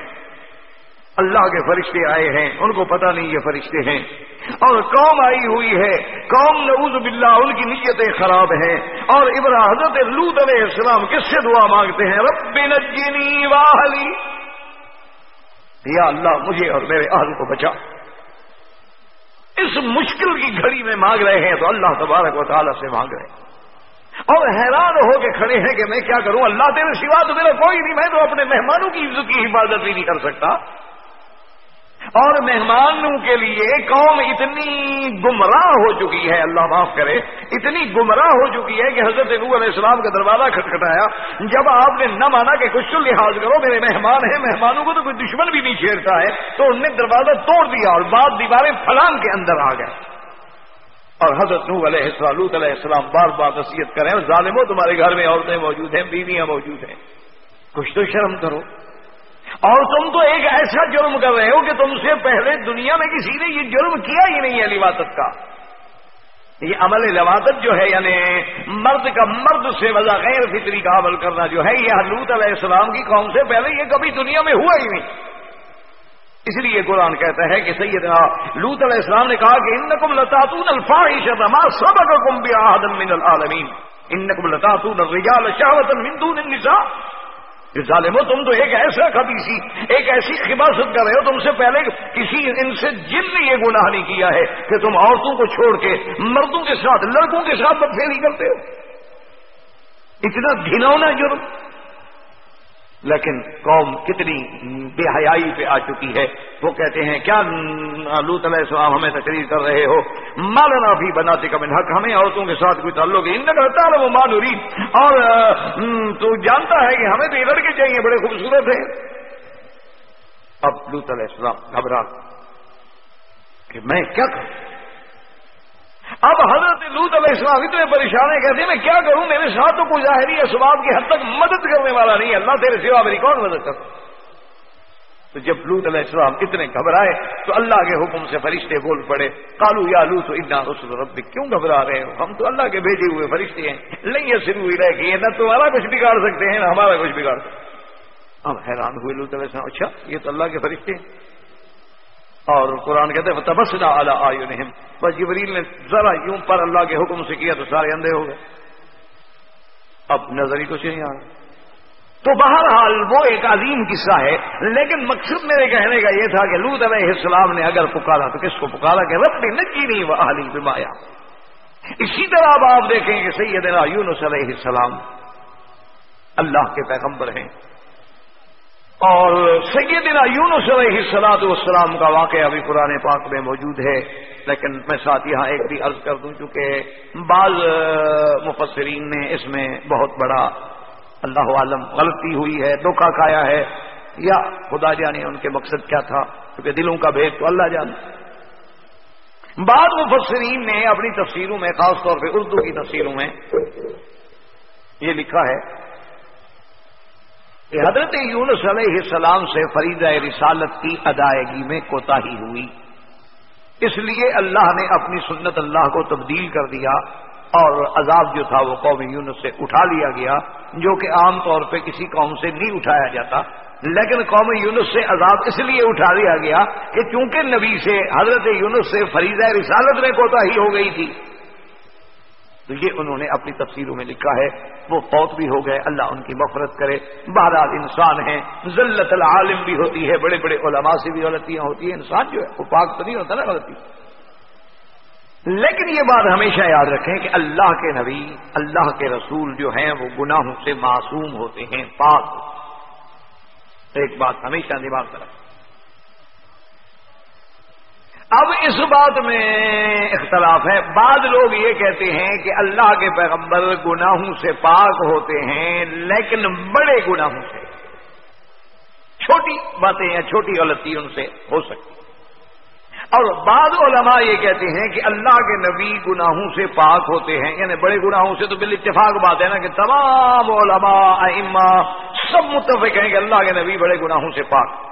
اللہ کے فرشتے آئے ہیں، ان کو پتہ نہیں یہ فرشتے ہیں۔ اور قوم آئی ہوئی ہے، قوم نعوذ باللہ، ان کی نیتیں خراب ہیں۔ اور ابرا حضرت لوت علیہ السلام کس سے دعا مانگتے ہیں؟ رب نجنی واہلی یا اللہ، مجھے اور میرے اہل کو بچا۔ اس مشکل کی گھڑی میں مانگ رہے ہیں تو اللہ تبارک و تعالیٰ سے مانگ رہے ہیں۔ اور حیران ہو کے کھڑے ہیں کہ میں کیا کروں؟ اللہ تیرے سوا تو میرا کوئی نہیں، میں تو اپنے مہمانوں کی عزت کی حفاظت بھی نہیں کر سکتا۔ اور مہمانوں کے لیے قوم اتنی گمراہ ہو چکی ہے، اللہ معاف کرے، اتنی گمراہ ہو چکی ہے کہ حضرت نو علیہ السلام کا دروازہ کھٹکھٹایا۔ جب آپ نے نہ مانا کہ کچھ تو لحاظ کرو، میرے مہمان ہیں، مہمانوں کو تو کوئی دشمن بھی نہیں چھیڑتا ہے۔ تو انہوں نے دروازہ توڑ دیا اور بعد دیواریں فلان کے اندر آ گئے۔ اور حضرت نو علیہ السلام علیہ السلام بار بار نصیحت کریں، ظالموں، تمہارے گھر میں عورتیں موجود ہیں، بیویاں موجود ہیں۔ کچھ تو شرم کرو۔ اور تم تو ایک ایسا جرم کر رہے ہو کہ تم سے پہلے دنیا میں کسی نے یہ جرم کیا ہی نہیں ہے لباطت کا۔ یہ عمل لباطت جو ہے یعنی مرد کا مرد سے وضا غیر فطری کا عمل کرنا جو ہے، یہ حلوت علیہ السلام کی قوم سے پہلے یہ کبھی دنیا میں ہوا ہی نہیں۔ اس لیے قرآن کہتا ہے کہ سیدنا لوت علیہ السلام نے کہا کہ ان کم لتاتون الفاحش ما سبقکم بعهد من العالمین۔ انکم لتاتون الرجال شهوة من دون النساء۔ ظالمو، تم تو ایک ایسا خبیسی ایک ایسی خباست کر رہے ہو، تم سے پہلے کسی ان سے جن نے یہ گناہ نہیں کیا ہے کہ تم عورتوں کو چھوڑ کے مردوں کے ساتھ، لڑکوں کے ساتھ بدفیری کرتے ہو۔ اتنا گھنونا جرم۔ لیکن قوم کتنی بے حیائی پہ آ چکی ہے۔ وہ کہتے ہیں، کیا لوت علیہ السلام ہمیں تقریر کر رہے ہو؟ مالنا بھی بناتے کا من حق، ہمیں عورتوں کے ساتھ کوئی تعلق ہے۔ ان وہ مانوری اور تو جانتا ہے کہ ہمیں تو یہ لڑکے چاہیے، بڑے خوبصورت ہیں۔ اب لوت علیہ السلام گھبرا کہ میں کیا کروں؟ اب حضرت لوت علیہ السلام اتنے پریشان ہے کہتے ہیں، میں کیا کروں؟ میرے ساتھ تو کوئی ظاہری اسباب کی حد تک مدد کرنے والا نہیں اللہ تیرے سوا میری کون مدد کر تو جب لوت علیہ السلام اتنے گھبرائے، تو اللہ کے حکم سے فرشتے بول پڑے کالو یا لو تو اتنا رسول رب کیوں گھبرا رہے ہو؟ ہم تو اللہ کے بھیجے ہوئے فرشتے ہیں۔ نہیں یہ شروع ہوئی رہے کہ نہ تمہارا کچھ بگاڑ سکتے ہیں، نہ ہمارا کچھ بگاڑ سکتے ہم حیران ہوئے لوت علیہ السلام۔ اچھا یہ تو اللہ کے فرشتے ہیں۔ اور قرآن کہتے ہیں تبسنا اعلیٰ آیو نہیں بس جبریل نے ذرا یوں پر اللہ کے حکم سے کیا تو سارے اندھے ہو گئے۔ اب نظر ہی کچھ نہیں آ رہا۔ تو بہرحال وہ ایک عظیم قصہ ہے، لیکن مقصد میرے کہنے کا یہ تھا کہ لوت علیہ السلام نے اگر پکارا تو کس کو پکارا کہ رب نے نکی نہیں وہ علی بمایا۔ اسی طرح اب آپ دیکھیں کہ سیدنا یونس علیہ السلام اللہ کے پیغمبر ہیں۔ اور سیدنا یونس علیہ سلاد والسلام کا واقعہ ابھی قرآن پاک میں موجود ہے، لیکن میں ساتھ یہاں ایک بھی عرض کر دوں، چونکہ بعض مفسرین نے اس میں بہت بڑا اللہ عالم غلطی ہوئی ہے، دھوکہ کھایا ہے، یا خدا جانے ان کے مقصد کیا تھا، کیونکہ دلوں کا بھید تو اللہ جانے۔ بعض مفسرین نے اپنی تفسیروں میں، خاص طور پہ اردو کی تفسیروں میں یہ لکھا ہے کہ حضرت یونس علیہ السلام سے فریدہ رسالت کی ادائیگی میں کوتا ہی ہوئی۔ اس لیے اللہ نے اپنی سنت اللہ کو تبدیل کر دیا اور عذاب جو تھا وہ قوم یونس سے اٹھا لیا گیا، جو کہ عام طور پہ کسی قوم سے نہیں اٹھایا جاتا۔ لیکن قوم یونس سے عذاب اس لیے اٹھا دیا گیا کہ چونکہ نبی سے، حضرت یونس سے فریضہ رسالت میں کوتا ہی ہو گئی تھی تو یہ انہوں نے اپنی تفسیروں میں لکھا ہے، وہ فوت بھی ہو گئے، اللہ ان کی مفرت کرے۔ بہرحال انسان ہیں، ذلت العالم بھی ہوتی ہے بڑے بڑے علماء سے بھی غلطیاں ہوتی ہیں۔ انسان جو ہے، وہ پاک تو نہیں ہوتا نا، غلطی۔ لیکن یہ بات ہمیشہ یاد رکھیں کہ اللہ کے نبی، اللہ کے رسول جو ہیں، وہ گناہوں سے معصوم ہوتے ہیں، پاک ایک بات ہمیشہ دماغ رکھیں۔ اب اس بات میں اختلاف ہے۔ بعض لوگ یہ کہتے ہیں کہ اللہ کے پیغمبر گناہوں سے پاک ہوتے ہیں، لیکن بڑے گناہوں سے۔ چھوٹی باتیں یا چھوٹی غلطی ان سے ہو سکتی۔ اور بعض علماء یہ کہتے ہیں کہ اللہ کے نبی گناہوں سے پاک ہوتے ہیں۔ یعنی بڑے گناہوں سے تو بال اتفاق بات ہے نا کہ تمام علماء، ائمہ سب متفق ہیں کہ اللہ کے نبی بڑے گناہوں سے پاک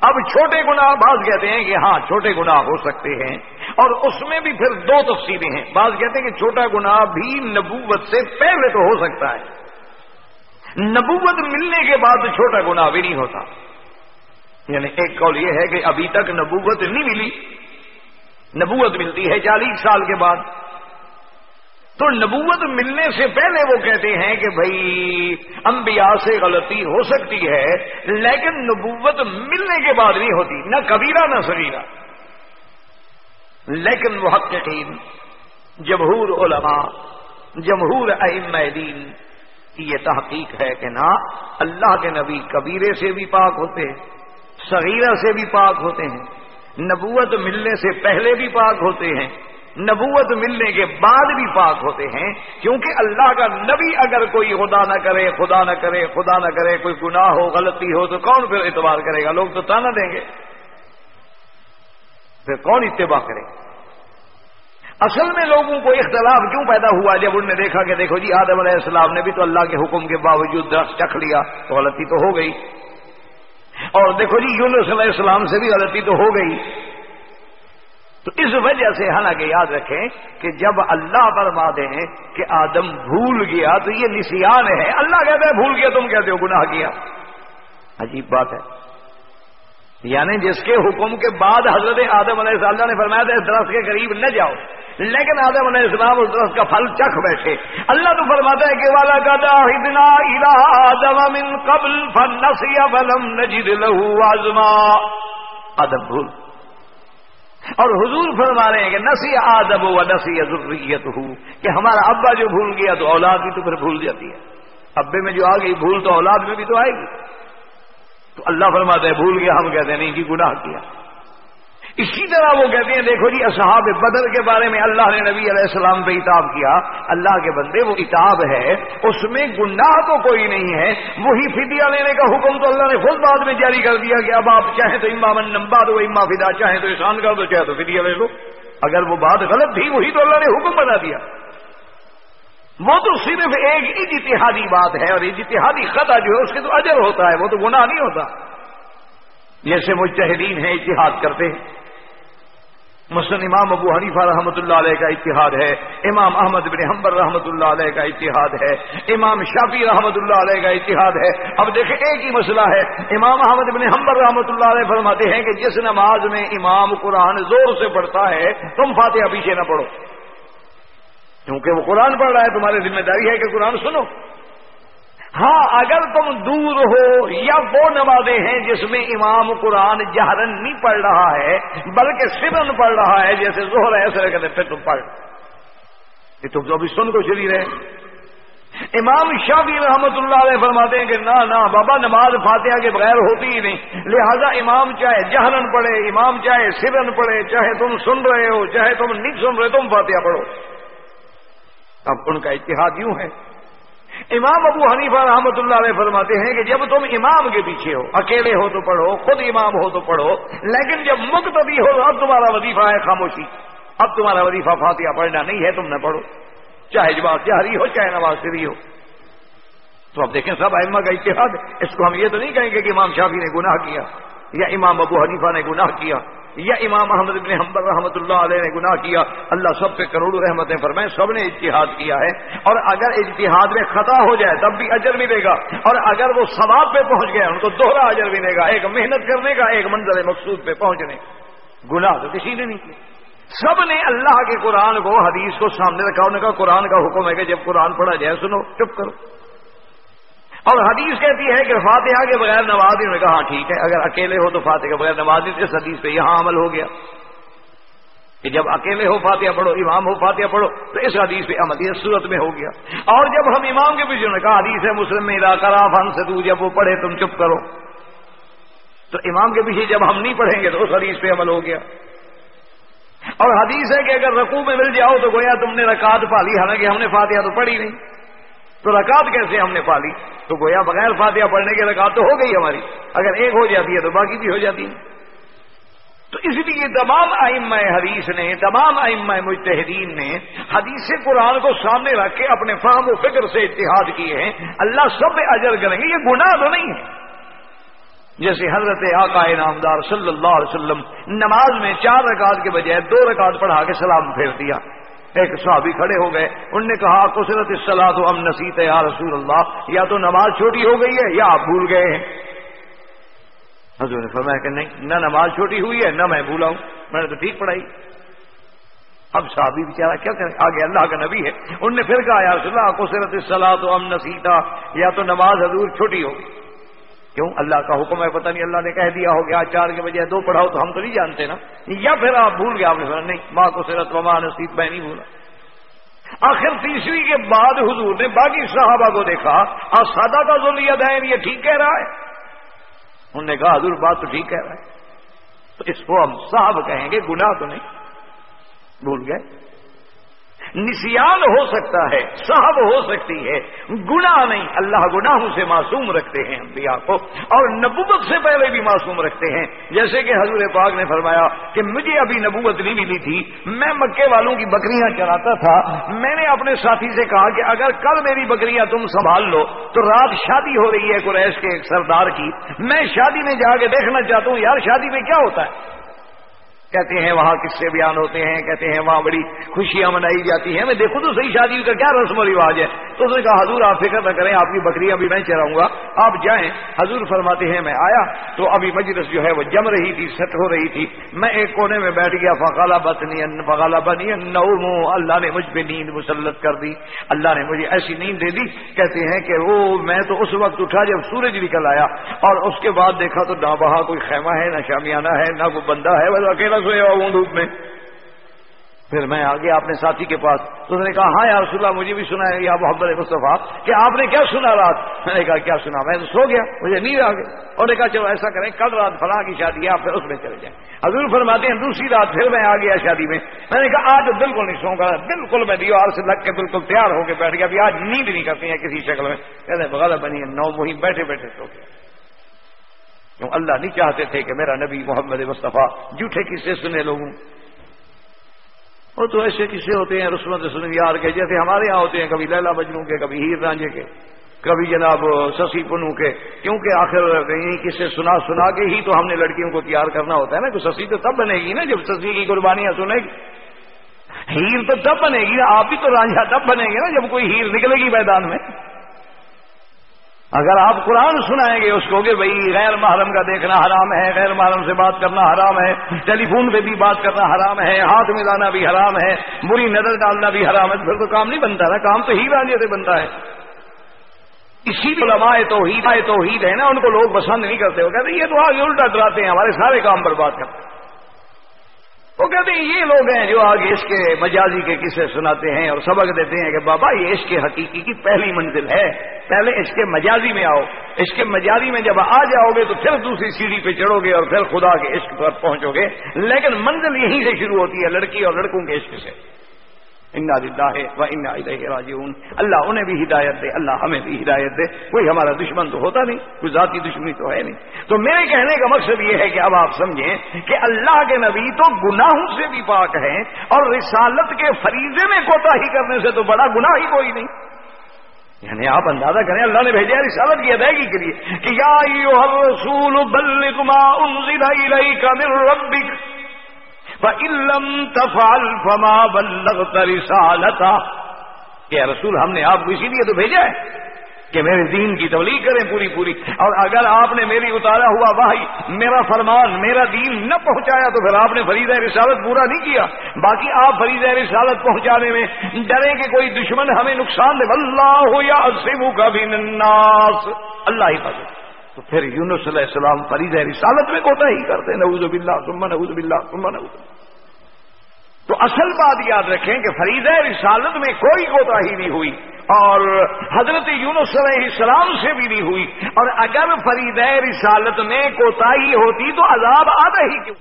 اب چھوٹے گناہ بعض کہتے ہیں کہ ہاں چھوٹے گناہ ہو سکتے ہیں، اور اس میں بھی پھر دو تفصیلیں ہیں۔ بعض کہتے ہیں کہ چھوٹا گناہ بھی نبوت سے پہلے تو ہو سکتا ہے۔ نبوت ملنے کے بعد چھوٹا گناہ بھی نہیں ہوتا۔ یعنی ایک قول یہ ہے کہ ابھی تک نبوت نہیں ملی۔ نبوت ملتی ہے چالیس سال کے بعد۔ تو نبوت ملنے سے پہلے وہ کہتے ہیں کہ بھائی انبیاء سے غلطی ہو سکتی ہے، لیکن نبوت ملنے کے بعد نہیں ہوتی، نہ کبیرہ نہ سگیرہ لیکن وہ حق یقین جمہور علماء، جمہور ام دین کی یہ تحقیق ہے کہ نہ، اللہ کے نبی کبیرے سے بھی پاک ہوتے ہیں، صغیرہ سے بھی پاک ہوتے ہیں، نبوت ملنے سے پہلے بھی پاک ہوتے ہیں۔ نبوت ملنے کے بعد بھی پاک ہوتے ہیں، کیونکہ اللہ کا نبی اگر کوئی خدا نہ کرے، خدا نہ کرے، خدا نہ کرے، کوئی گناہ ہو، غلطی ہو، تو کون پھر اعتبار کرے گا؟ لوگ تو تانا دیں گے۔ پھر کون اتباع کرے؟ اصل میں لوگوں کو اختلاف کیوں پیدا ہوا؟ جب انہوں نے دیکھا کہ دیکھو جی آدم علیہ السلام نے بھی تو اللہ کے حکم کے باوجود درخت چکھ لیا، تو غلطی تو ہو گئی۔ اور دیکھو جی یونس علیہ السلام سے بھی غلطی تو ہو گئی۔ تو اس وجہ سے حالانکہ یاد رکھیں کہ جب اللہ فرما دیں کہ آدم بھول گیا تو یہ نسیان ہے۔ اللہ کہتا ہے، بھول گیا، تم کہتے ہو گناہ کیا؟ عجیب بات ہے۔ یعنی جس کے حکم کے بعد حضرت آدم علیہ السلام نے فرمایا تھا، اس درخت کے قریب نہ جاؤ لیکن آدم علیہ السلام اس درخت کا پھل چکھ بیٹھے۔ اللہ تو فرماتا ہے کہ والا کا آدم من قبل فلم نجد لہو آزما آدم بھول۔ اور حضور فرما رہے ہیں کہ نسی آدب و نسی ضروریت ہوں کہ ہمارا ابا جو بھول گیا تو اولاد بھی تو پھر بھول جاتی ہے۔ ابے میں جو آ گئی، بھول تو اولاد میں بھی تو آئے گی۔ تو اللہ فرماتا ہے، بھول گیا، ہم کہتے ہیں نہیں جی گناہ کیا۔ اسی طرح وہ کہتے ہیں، دیکھو جی اصحاب بدر کے بارے میں اللہ نے نبی علیہ السلام پہ اتاب کیا۔ اللہ کے بندے، وہ اتاب ہے۔ اس میں گناہ تو کوئی نہیں ہے۔ وہی فدیا لینے کا حکم تو اللہ نے خود بعد میں جاری کر دیا کہ اب آپ چاہیں تو امام نمبا دو اما فدا چاہیں تو احسان کر دو چاہے تو فدیا لے لو۔ اگر وہ بات غلط تھی، وہی تو اللہ نے حکم بنا دیا۔ وہ تو صرف ایک اجتہادی بات ہے اور اجتہادی خطا جو ہے، اس کے تو اجر ہوتا ہے، وہ تو گناہ نہیں ہوتا۔ جیسے مجتہدین ہیں اتحاد کرتے ہیں۔ مثلاً امام ابو حنیفہ رحمۃ اللہ علیہ کا اتحاد ہے، امام احمد بن حمبر رحمۃ اللہ علیہ کا اتحاد ہے، امام شافی رحمۃ اللہ علیہ کا اتحاد ہے۔ اب دیکھیں، ایک ہی مسئلہ ہے۔ امام احمد بن حمبر رحمۃ اللہ علیہ فرماتے ہیں کہ جس نماز میں امام قرآن زور سے پڑھتا ہے، تم فاتحہ پیچھے نہ پڑھو۔ کیونکہ وہ قرآن پڑھ رہا ہے تمہاری ذمہ داری ہے کہ قرآن سنو۔ ہاں اگر تم دور ہو یا وہ نمازیں ہیں جس میں امام قرآن جہرن نہیں پڑھ رہا ہے، بلکہ سرن پڑھ رہا ہے، جیسے زہر ایسے کہتے پھر تم پڑھ۔ یہ تم تو ابھی سن کو چلی رہے۔ امام شافی رحمت اللہ علیہ فرماتے ہیں کہ نہ نہ، بابا، نماز فاتحہ کے بغیر ہوتی ہی نہیں۔ لہذا امام چاہے جہرن پڑھے، امام چاہے سرن پڑھے، چاہے تم سن رہے ہو، چاہے تم نہیں سن رہے، تم فاتحہ پڑھو۔ اب ان کا اتحاد یوں ہے۔ امام ابو حنیفہ رحمت اللہ علیہ فرماتے ہیں کہ جب تم امام کے پیچھے ہو، اکیلے ہو تو پڑھو، خود امام ہو تو پڑھو، لیکن جب مقتدی ہو تو اب تمہارا وظیفہ ہے خاموشی۔ اب تمہارا وظیفہ فاتحہ پڑھنا نہیں ہے، تم نہ پڑھو۔ چاہے جواب جہری ہو، چاہے نواز سری ہو۔ تو اب دیکھیں سب ائمہ کا اتحاد۔ اس کو ہم یہ تو نہیں کہیں گے کہ امام شافی نے گناہ کیا یا امام ابو حنیفہ نے گناہ کیا۔ یا امام محمد ابن حمبر رحمۃ اللہ علیہ نے گناہ کیا، اللہ سب پہ کروڑوں رحمتیں فرمائیں، سب نے اجتہاد کیا ہے۔ اور اگر اجتہاد میں خطا ہو جائے تب بھی اجر ملے گا۔ اور اگر وہ ثواب پہ پہنچ گئے ان کو دوہرا اجر ملے گا، ایک محنت کرنے کا، ایک منظر مقصود پہ پہنچنے۔ گناہ تو کسی نے نہیں کیا۔ سب نے اللہ کے قرآن کو، حدیث کو سامنے رکھا، انہوں نے کہا قرآن کا حکم ہے کہ جب قرآن پڑھا جائے، سنو، چپ کرو۔ اور حدیث کہتی ہے کہ فاتحہ کے بغیر نماز انہوں نے کہا ہاں ٹھیک ہے، اگر اکیلے ہو تو فاتح کے بغیر نماز اس حدیث پہ یہاں عمل ہو گیا۔ کہ جب اکیلے ہو فاتحہ پڑھو، امام ہو فاتحہ پڑھو، تو اس حدیث پہ عمل یہ صورت میں ہو گیا۔ اور جب ہم امام کے پیچھے نے کہا، حدیث ہے مسلم میں کرا فن سے تو جب وہ پڑھے تم چپ کرو۔ تو امام کے پیچھے جب ہم نہیں پڑھیں گے تو اس حدیث پہ عمل ہو گیا۔ اور حدیث ہے کہ اگر رقو میں مل جاؤ تو گویا تم نے رکعت پالی حالانکہ ہم نے فاتحہ تو پڑھی نہیں۔ تو رکعت کیسے ہم نے پالی تو گویا بغیر فاتحہ پڑھنے کی رکعت تو ہو گئی ہماری۔ اگر ایک ہو جاتی ہے تو باقی بھی ہو جاتی ہے۔ تو اس لیے تمام ائمہ حدیث نے، تمام ائمہ مجتہدین نے حدیث قرآن کو سامنے رکھ کے اپنے فہم و فکر سے اتحاد کیے ہیں۔ اللہ سب اجر کریں گے، یہ گناہ تو نہیں ہے۔ جیسے حضرت آقا نامدار صلی اللہ علیہ وسلم نماز میں چار رکعت کے بجائے دو رکعت پڑھا کے سلام پھیر دیا۔ ایک صحابی کھڑے ہو گئے۔ ان نے کہا کسرت الصلاح تو ام نصیت یا رسول اللہ یا تو نماز چھوٹی ہو گئی ہے یا آپ بھول گئے ہیں؟ حضور نے فرمایا کہ نہیں، نہ نماز چھوٹی ہوئی ہے، نہ میں بھولا ہوں۔ میں نے تو ٹھیک پڑھائی۔ اب صحابی بیچارہ کیا کریں؟ آگے اللہ کا نبی ہے۔ ان نے پھر کہا، یا رسول اللہ کسرت الصلاح تو ام نصیتا یا تو نماز حضور چھوٹی ہوگی کیوں؟ اللہ کا حکم ہے، پتہ نہیں، اللہ نے کہہ دیا ہو گیا چار کے بجے دو پڑھاؤ تو ہم تو نہیں جانتے نا۔ یا پھر آپ بھول گیا آپ نے نہیں، ماں کو سیرت وما نصیب، میں نہیں بھولا۔ آخر تیسری کے بعد حضور نے باقی صحابہ کو دیکھا اور سادہ کا ضروری دین، یہ ٹھیک کہہ رہا ہے۔ انہوں نے کہا، حضور، بات تو ٹھیک کہہ رہا ہے۔ تو اس کو ہم صاحب کہیں گے، گناہ تو نہیں۔ بھول گئے۔ نسیان ہو سکتا ہے، صاحب ہو سکتی ہے۔ گناہ نہیں، اللہ گناہوں سے معصوم رکھتے ہیں انبیاء کو۔ اور نبوت سے پہلے بھی معصوم رکھتے ہیں۔ جیسے کہ حضور پاک نے فرمایا کہ مجھے ابھی نبوت نہیں ملی تھی۔ میں مکے والوں کی بکریاں چلاتا تھا۔ میں نے اپنے ساتھی سے کہا کہ اگر کل میری بکریاں تم سنبھال لو، تو رات شادی ہو رہی ہے قریش کے ایک سردار کی۔ میں شادی میں جا کے دیکھنا چاہتا ہوں، یار شادی میں کیا ہوتا ہے؟ کہتے ہیں، وہاں کس سے بیان ہوتے ہیں، کہتے ہیں، وہاں بڑی خوشیاں منائی جاتی ہیں۔ میں دیکھوں تو صحیح شادی کا کیا رسم و رواج ہے؟ تو اس نے کہا، حضور، آپ فکر نہ کریں، آپ کی بکریاں بھی میں چراؤں گا. آپ جائیں، حضور فرماتے ہیں، میں آیا تو ابھی مجلس جو ہے وہ جم رہی تھی سٹ ہو رہی تھی۔ میں ایک کونے میں بیٹھ گیا فقالا بتنی فقالا بنی نو اللہ نے مجھ پہ نیند مسلط کر دی۔ اللہ نے مجھے ایسی نیند دے دی، کہتے ہیں کہ وہ میں تو اس وقت اٹھا جب سورج نکل آیا۔ اور اس کے بعد دیکھا تو نہ وہاں کوئی خیمہ ہے، نہ شامیانہ ہے، نہ کوئی بندہ ہے، بس اکیلا سویا ہوں دھوپ میں۔ پھر میں آگے اپنے ساتھی کے پاس، تو اس نے کہا ہاں یار اللہ، مجھے بھی سنا ہے، یا محمد مصطفیٰ، کہ آپ نے کیا سنا رات؟ میں نے کہا، کیا سنا؟ میں تو سو گیا، مجھے نیند آ گئی۔ اور نے کہا، چلو ایسا کریں، کل رات فلاں کی شادی ہے، آپ پھر اس میں چلے جائیں۔ حضور فرماتے ہیں، دوسری رات پھر میں آ گیا شادی میں۔ میں نے کہا، آج بالکل نہیں سو گا، بالکل میں دیوار سے لگ کے بالکل تیار ہو کے بیٹھ گیا۔ ابھی آج نیند نہیں کرتی ہیں کسی شکل میں۔ کہتے بغیر بنی ہے، نو وہی بیٹھے بیٹھے سو گیا کیوں اللہ نہیں چاہتے تھے کہ میرا نبی محمد مصطفیٰ جھوٹے کسے سنے لوگوں؟ وہ تو ایسے کسے ہوتے ہیں رسمت سن یار کے، جیسے ہمارے یہاں ہوتے ہیں، کبھی لیلا بجنوں کے، کبھی ہیر رانجے کے، کبھی جناب سسی پنو کے، کیونکہ آخر کسے سنا سنا کے ہی تو ہم نے لڑکیوں کو تیار کرنا ہوتا ہے نا کہ سسی تو تب بنے گی نا، جب سسی کی قربانیاں سنے گی۔ ہیر تو تب بنے گی نا، آپ ہی تو رانجھا تب بنے گی نا، جب کوئی ہیر نکلے گی میدان میں۔ اگر آپ قرآن سنائیں گے، اس کو کہ بھائی غیر محرم کا دیکھنا حرام ہے، غیر محرم سے بات کرنا حرام ہے، ٹیلی فون پہ بھی بات کرنا حرام ہے، ہاتھ ملانا بھی حرام ہے، بری نظر ڈالنا بھی حرام ہے پھر تو کام نہیں بنتا نا، کام تو ہی رانجے سے بنتا ہے۔ اسی علماء توحید توحید ہے نا، ان کو لوگ پسند نہیں کرتے، وہ کہتے یہ تو آگے الٹا ڈراتے ہیں، ہمارے سارے کام برباد کرتے ہیں۔ وہ کہتے ہیں، یہ لوگ ہیں جو آگے عشق مجازی کے قصے سناتے ہیں اور سبق دیتے ہیں کہ بابا، یہ عشق حقیقی کی پہلی منزل ہے۔ پہلے عشق مجازی میں آؤ۔ عشق مجازی میں جب آ جاؤ گے تو پھر دوسری سیڑھی پہ چڑھو گے اور پھر خدا کے عشق پر پہنچو گے۔ لیکن منزل یہیں سے شروع ہوتی ہے، لڑکی اور لڑکوں کے عشق سے۔ انا ہے و انا راجعون۔ اللہ انہیں بھی ہدایت دے، اللہ ہمیں بھی ہدایت دے۔ کوئی ہمارا دشمن تو ہوتا نہیں، کوئی ذاتی دشمنی تو ہے نہیں۔ تو میرے کہنے کا مقصد یہ ہے کہ اب آپ سمجھیں کہ اللہ کے نبی تو گناہوں سے بھی پاک ہیں اور رسالت کے فریضے میں کوتا ہی کرنے سے تو بڑا گناہ ہی کوئی نہیں۔ یعنی آپ اندازہ کریں، اللہ نے بھیجا رسالت کی ادائیگی کے لیے کہ یا رسول بلغ ما انزل الیک من ربک۔ تفال فما بلغت رسالتا کہ رسول ہم نے آپ کو اسی لیے تو بھیجا ہے کہ میرے دین کی تبلیغ کریں پوری پوری اور اگر آپ نے میری اتارا ہوا بھائی میرا فرمان، میرا دین نہ پہنچایا تو پھر آپ نے فرید رسالت پورا نہیں کیا۔ باقی آپ فرید رسالت پہنچانے میں ڈریں کہ کوئی دشمن ہمیں نقصان دے۔ اللہ ہو یا کا بھی ناس اللہ ہی پسند تو پھر یونس علیہ السلام فرید رسالت میں کوتا ہی کرتے نعوذ باللہ ثم نعوذ باللہ ثم نعوذ تو اصل بات یاد رکھیں کہ فرید رسالت میں کوئی کوتا ہی نہیں ہوئی اور حضرت یونس علیہ السلام سے بھی نہیں ہوئی۔ اور اگر فرید رسالت میں کوتا ہی ہوتی تو عذاب آتا ہی کیوں؟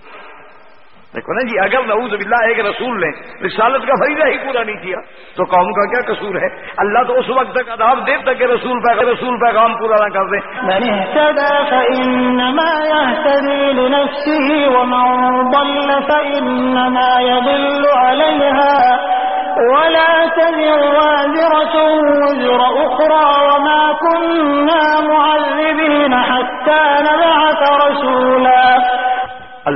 دیکھو نا جی اگر نعوذ باللہ ایک رسول نے رسالت کا فریضہ ہی پورا نہیں کیا، تو قوم کا کیا قصور ہے؟ اللہ تو اس وقت تک عذاب دے تک کہ رسول پہ رسول پیغام پورا نہ کر دیں ولا تزر وازرة وزر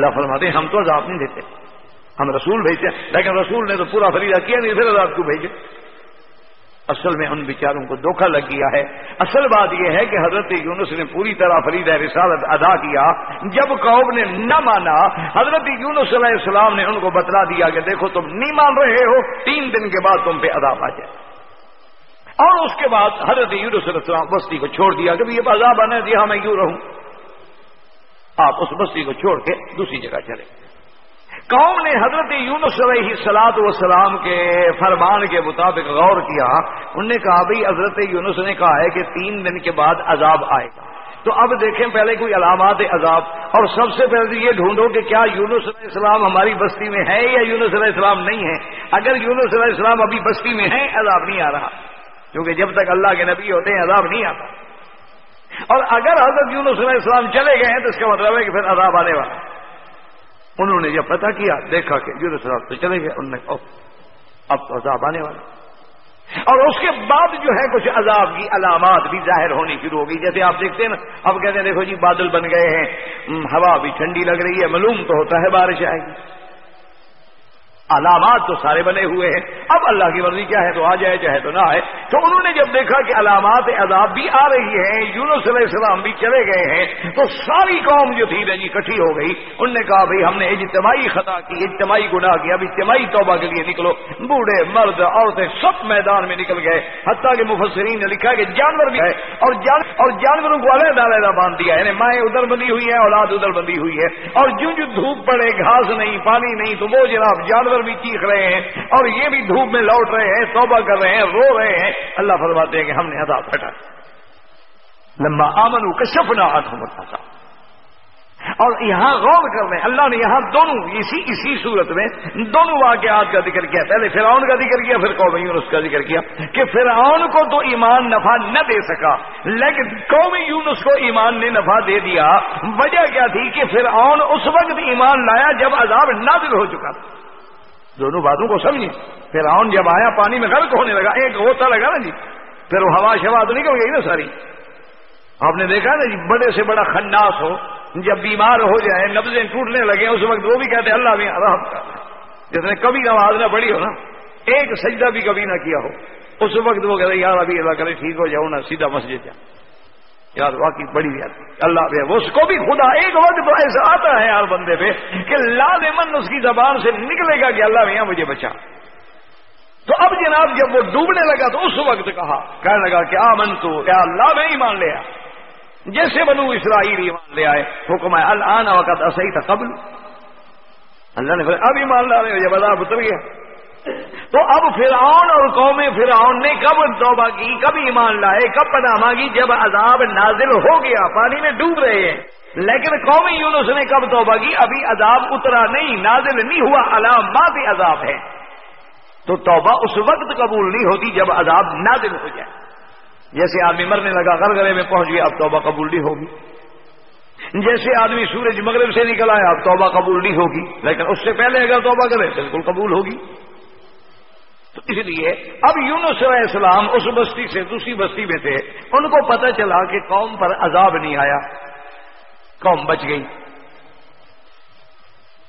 اللہ فرماتے ہیں، ہم تو عذاب نہیں دیتے۔ ہم رسول بھیجتے ہیں، لیکن رسول نے تو پورا فریدہ کیا نہیں، پھر عذاب کو بھیجے؟ اصل میں ان بیچاروں کو دھوکہ لگ گیا ہے۔ اصل بات یہ ہے کہ حضرت یونس نے پوری طرح فرید رسالت ادا کیا۔ جب قوم نے نہ مانا، حضرت یونس علیہ السلام نے ان کو بتلا دیا کہ دیکھو تم نہیں مان رہے ہو، تین دن کے بعد تم پہ عذاب آ جائے۔ اور اس کے بعد حضرت یونس علیہ السلام بستی کو چھوڑ دیا کہ یہ عذاب آنے دیا ہاں، میں کیوں رہوں؟ آپ اس بستی کو چھوڑ کے دوسری جگہ چلے۔ قوم نے حضرت یونس علیہ سلاد وسلام کے فرمان کے مطابق غور کیا۔ انہوں نے کہا بھائی حضرت یونس نے کہا ہے کہ تین دن کے بعد عذاب آئے گا۔ تو اب دیکھیں پہلے کوئی علامات عذاب۔ اور سب سے پہلے یہ ڈھونڈو کہ کیا یونس علیہ السلام ہماری بستی میں ہے یا یونس علیہ السلام نہیں ہے۔ اگر یونس علیہ السلام ابھی بستی میں ہے عذاب نہیں آ رہا۔ کیونکہ جب تک اللہ کے نبی ہوتے ہیں، عذاب نہیں آتا۔ اور اگر حضرت یونس علیہ السلام چلے گئے ہیں تو اس کا مطلب ہے کہ پھر عذاب آنے والا انہوں نے جب پتہ کیا، دیکھا کہ یونس السلام تو چلے گئے، انہوں نے اب تو عذاب آنے والا اور اس کے بعد جو ہے، کچھ عذاب کی علامات بھی ظاہر ہونی شروع ہو گئی۔ جیسے آپ دیکھتے ہیں نا، اب کہتے ہیں، دیکھو جی بادل بن گئے ہیں ہوا بھی ٹھنڈی لگ رہی ہے، معلوم تو ہوتا ہے، بارش آئے گی۔ علامات تو سارے بنے ہوئے ہیں۔ اب اللہ کی مرضی کیا ہے؟ تو آ جائے، چاہے تو نہ آئے۔ تو انہوں نے جب دیکھا کہ علامات عذاب بھی آ رہی ہیں، یونس علیہ السلام بھی چلے گئے ہیں، تو ساری قوم جو تھی جی اکٹھی ہو گئی۔ انہوں نے کہا بھائی ہم نے اجتماعی خطا کی، اجتماعی گناہ کیا اب اجتماعی توبہ کے لیے نکلو۔ بوڑھے، مرد، عورتیں سب میدان میں نکل گئے۔ حتیٰ کہ مفسرین نے لکھا کہ جانور بھی ہے۔ اور جان، اور جانوروں کو علیحدہ علیحدہ باندھ دیا۔ یعنی مائیں ادھر بندی ہوئی ہے اولاد ادھر بندی ہوئی ہے۔ اور جو جو دھوپ پڑے، گھاس نہیں، پانی نہیں، تو وہ جناب جانور بھی چیخ رہے ہیں اور یہ بھی دھوپ میں لوٹ رہے ہیں توبہ کر رہے ہیں، رو رہے ہیں۔ اللہ فرماتے ہیں کہ ہم نے ادا پھٹا۔ لمبا آمن کشف نہ تھا اور یہاں غور کر رہے ہیں اللہ نے یہاں دونوں، اسی اسی صورت میں دونوں واقعات کا ذکر کیا۔ پہلے فرعون کا ذکر کیا، پھر قوم یونس کا ذکر کیا۔ کہ فرعون کو تو ایمان نفع نہ دے سکا، لیکن قوم یونس کو ایمان نے نفع دے دیا۔ وجہ کیا تھی کہ فرعون اس وقت ایمان لایا جب عذاب نازل ہو چکا تھا۔ دونوں باتوں کو سمجھیں پھر آؤن جب آیا، پانی میں غرق ہونے لگا، ایک ہوتا لگا نا جی۔ پھر وہ ہوا شوا تو نکل گئی نا ساری۔ آپ نے دیکھا نا جی بڑے سے بڑا خناس ہو، جب بیمار ہو جائے نبزیں ٹوٹنے لگے، اس وقت وہ بھی کہتے اللہ بھی آرام کر۔ جس نے کبھی نماز نہ پڑی ہو نا، ایک سجدہ بھی کبھی نہ کیا ہو، اس وقت وہ کہتے یار ابھی اللہ کرے ٹھیک ہو جاؤ نا، سیدھا مسجد جا۔ یار واقعی بڑی بات اللہ پہ اس کو بھی خدا ایک وقت تو ایسا آتا ہے یار بندے پہ کہ لازمن اس کی زبان سے نکلے گا کہ اللہ میاں مجھے بچا۔ تو اب جناب جب وہ ڈوبنے لگا تو اس وقت کہا، کہنے لگا کہ آ من تو کیا اللہ میں ایمان لیا جیسے بنو اسرائیل ایمان لے آئے، حکم ہے، الان وقت اصحیح تھا قبل۔ اللہ نے اب ایمان لا رہے ہو جب عذاب اتر گیا۔ تو اب فرعون اور قوم فرعون نے کب توبہ کی، کب ایمان لائے، کب پناہ مانگی؟ جب عذاب نازل ہو گیا، پانی میں ڈوب رہے ہیں۔ لیکن قوم یونس نے کب توبہ کی؟ ابھی عذاب اترا نہیں، نازل نہیں ہوا، علامات عذاب ہے تو توبہ اس وقت قبول نہیں ہوتی جب عذاب نازل ہو جائے۔ جیسے آدمی مرنے لگا گرگرے میں پہنچ گیا، اب توبہ قبول نہیں ہوگی۔ جیسے آدمی سورج مغرب سے نکل آیا، اب توبہ قبول نہیں ہوگی۔ لیکن اس سے پہلے اگر توبہ کرے، بالکل قبول ہوگی۔ تو اس لیے اب یونس علیہ السلام اس بستی سے دوسری بستی میں تھے، ان کو پتہ چلا کہ قوم پر عذاب نہیں آیا۔ قوم بچ گئی۔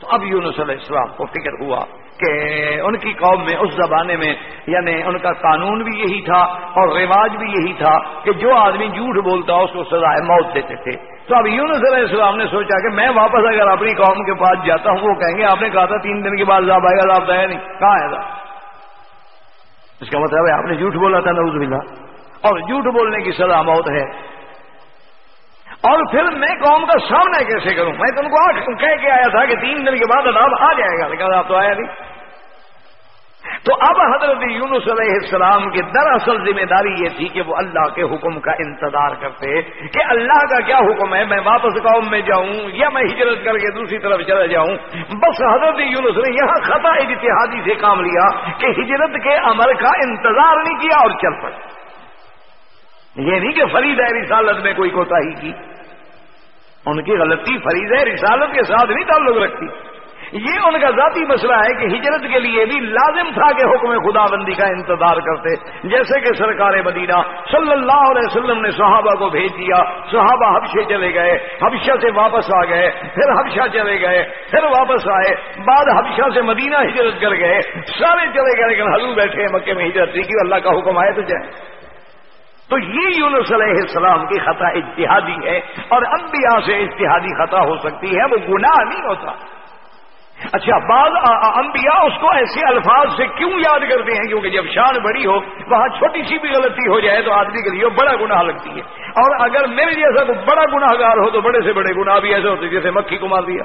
تو اب یونس علیہ السلام کو فکر ہوا کہ ان کی قوم میں، اس زمانے میں یعنی ان کا قانون بھی یہی تھا اور رواج بھی یہی تھا کہ جو آدمی جھوٹ بولتا اس کو سزائے موت دیتے تھے۔ تو اب یونس علیہ السلام نے سوچا کہ میں واپس اگر اپنی قوم کے پاس جاتا ہوں، وہ کہیں گے آپ نے کہا تھا تین دن کے بعد آئے گا آپ دیا نہیں۔ کہاں ہے گا اس کا مطلب ہے آپ نے جھوٹ بولا تھا نوز بلا اور جھوٹ بولنے کی سزا موت ہے۔ اور پھر میں قوم کا سامنا کیسے کروں؟ میں تم کو کہہ کے آیا تھا کہ تین دن کے بعد عذاب آ جائے گا۔ لیکن آپ تو آیا نہیں۔ تو اب حضرت یونس علیہ السلام کی دراصل ذمہ داری یہ تھی کہ وہ اللہ کے حکم کا انتظار کرتے کہ اللہ کا کیا حکم ہے؟ میں واپس قوم میں جاؤں یا میں ہجرت کر کے دوسری طرف چلا جاؤں؟ بس حضرت یونس نے یہاں خطا اتحادی سے کام لیا کہ ہجرت کے عمل کا انتظار نہیں کیا اور چل پڑے۔ یہ نہیں کہ فرید ہے رسالت میں کوئی کوتا ہی کی۔ ان کی غلطی فرید ہے رسالت کے ساتھ نہیں تعلق رکھتی۔ یہ ان کا ذاتی مسئلہ ہے کہ ہجرت کے لیے بھی لازم تھا کہ حکم خدا بندی کا انتظار کرتے۔ جیسے کہ سرکار مدینہ صلی اللہ علیہ وسلم نے صحابہ کو بھیج دیا۔ صحابہ حبشے چلے گئے۔ حبشہ سے واپس آ گئے۔ پھر حبشہ چلے گئے۔ پھر واپس آئے۔ بعد حبشہ سے مدینہ ہجرت کر گئے۔ سارے چلے گئے لیکن حضور بیٹھے مکے میں ہجرت نہیں کی۔ اللہ کا حکم آئے تو جائے۔ تو یہ یونس علیہ السلام کی خطا اتحادی ہے اور انبیاء سے اتحادی خطا ہو سکتی ہے۔ وہ گناہ نہیں ہوتا۔ اچھا بعض انبیاء اس کو ایسے الفاظ سے کیوں یاد کرتے ہیں؟ کیونکہ جب شان بڑی ہو، وہاں چھوٹی سی بھی غلطی ہو جائے تو آدمی کے لیے بڑا گناہ لگتی ہے۔ اور اگر میرے جیسا تو بڑا گناہ گار ہو تو بڑے سے بڑے گناہ بھی ایسے ہوتے جیسے مکھی کو مار دیا۔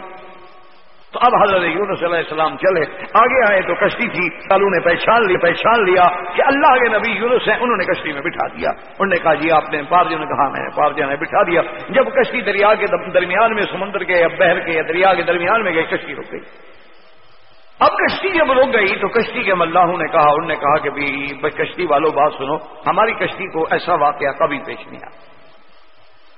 تو اب حضرت یونس علیہ السلام چلے۔ آگے آئے تو کشتی تھی۔ کالو نے پہچان لی پہچان لیا کہ اللہ کے نبی یونس ہیں۔ انہوں نے کشتی میں بٹھا دیا۔ انہوں نے کہا جی آپ نے پارجوں نے کہا، میں نے پارجا نے بٹھا دیا۔ جب کشتی دریا کے درمیان میں، سمندر کے یا بہر کے یا دریا کے درمیان میں گئی، کشتی رک گئی۔ اب کشتی جب رک گئی تو کشتی کے ملاحوں نے کہا، انہوں نے کہا کہ بھی کشتی والوں بات سنو۔ ہماری کشتی کو ایسا واقعہ کبھی پیش نہیں آیا۔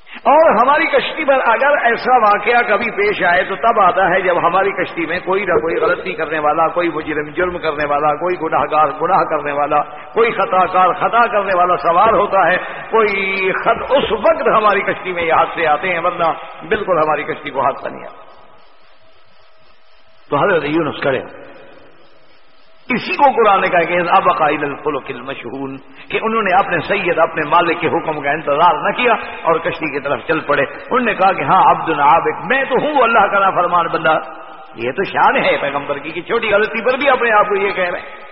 اور ہماری کشتی پر اگر ایسا واقعہ کبھی پیش آئے تو تب آتا ہے جب ہماری کشتی میں کوئی نہ کوئی غلطی کرنے والا، کوئی مجرم جرم کرنے والا، کوئی گناہ گار گناہ کرنے والا، کوئی خطا کار خطا کرنے والا سوار ہوتا ہے، کوئی خط اس وقت ہماری کشتی میں یہ حادثے آتے ہیں، ورنہ بالکل ہماری کشتی کو حادثہ نہیں آتا تو حضرت یونس کرے اسی کو قرآن کا کہ اب عقائد الفلق المشہون کہ انہوں نے اپنے سید، اپنے مالک کے حکم کا انتظار نہ کیا اور کشتی کی طرف چل پڑے۔ انہوں نے کہا کہ ہاں عبد العابق میں تو ہوں، اللہ کا نا فرمان بندہ۔ یہ تو شان ہے پیغمبر کی کہ چھوٹی غلطی پر بھی اپنے آپ کو یہ کہہ رہے ہیں۔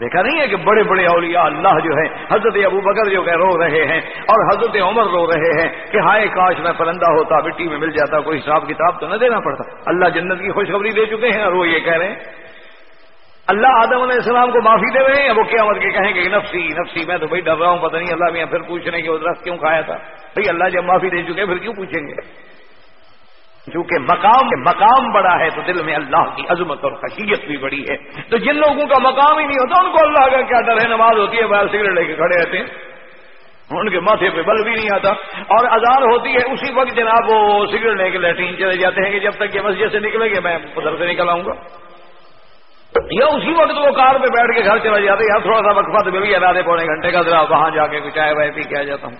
دیکھا نہیں ہے کہ بڑے بڑے اولیاء اللہ جو ہے حضرت ابو بکر جو کہ رو رہے ہیں اور حضرت عمر رو رہے ہیں کہ ہائے کاش میں پرندہ ہوتا، مٹی میں مل جاتا، کوئی حساب کتاب تو نہ دینا پڑتا۔ اللہ جنت کی خوشخبری دے چکے ہیں اور وہ یہ کہہ رہے ہیں۔ اللہ آدم علیہ السلام کو معافی دے رہے ہیں وہ کیا مت کے کہیں گے کہ نفسی نفسی، میں تو بھائی ڈر رہا ہوں، پتہ نہیں اللہ میں پھر پوچھ رہے ہیں کہ وہ درخت کیوں کھایا تھا؟ بھائی اللہ جب معافی دے چکے، پھر کیوں پوچھیں گے؟ چونکہ مقام مقام بڑا ہے تو دل میں اللہ کی عظمت اور خشیت بھی بڑی ہے۔ تو جن لوگوں کا مقام ہی نہیں ہوتا، ان کو اللہ کا کیا ڈر ہے؟ نماز ہوتی ہے، باہر سگریٹ لے کے کھڑے رہتے ہیں۔ ان کے ماتھے پہ بل بھی نہیں آتا۔ اور اذان ہوتی ہے، اسی وقت جناب وہ سگریٹ لے کے لیٹرین چلے جاتے ہیں کہ جب تک یہ مسجد سے نکلے گے، میں ادھر سے نکل آؤں گا۔ یا اسی وقت وہ کار پہ بیٹھ کے گھر چلا جاتے یا تھوڑا سا وقفہ تو مل گیا آدھے پونے گھنٹے کا ذرا وہاں جا کے چائے وائے پی کے آ جاتا ہوں۔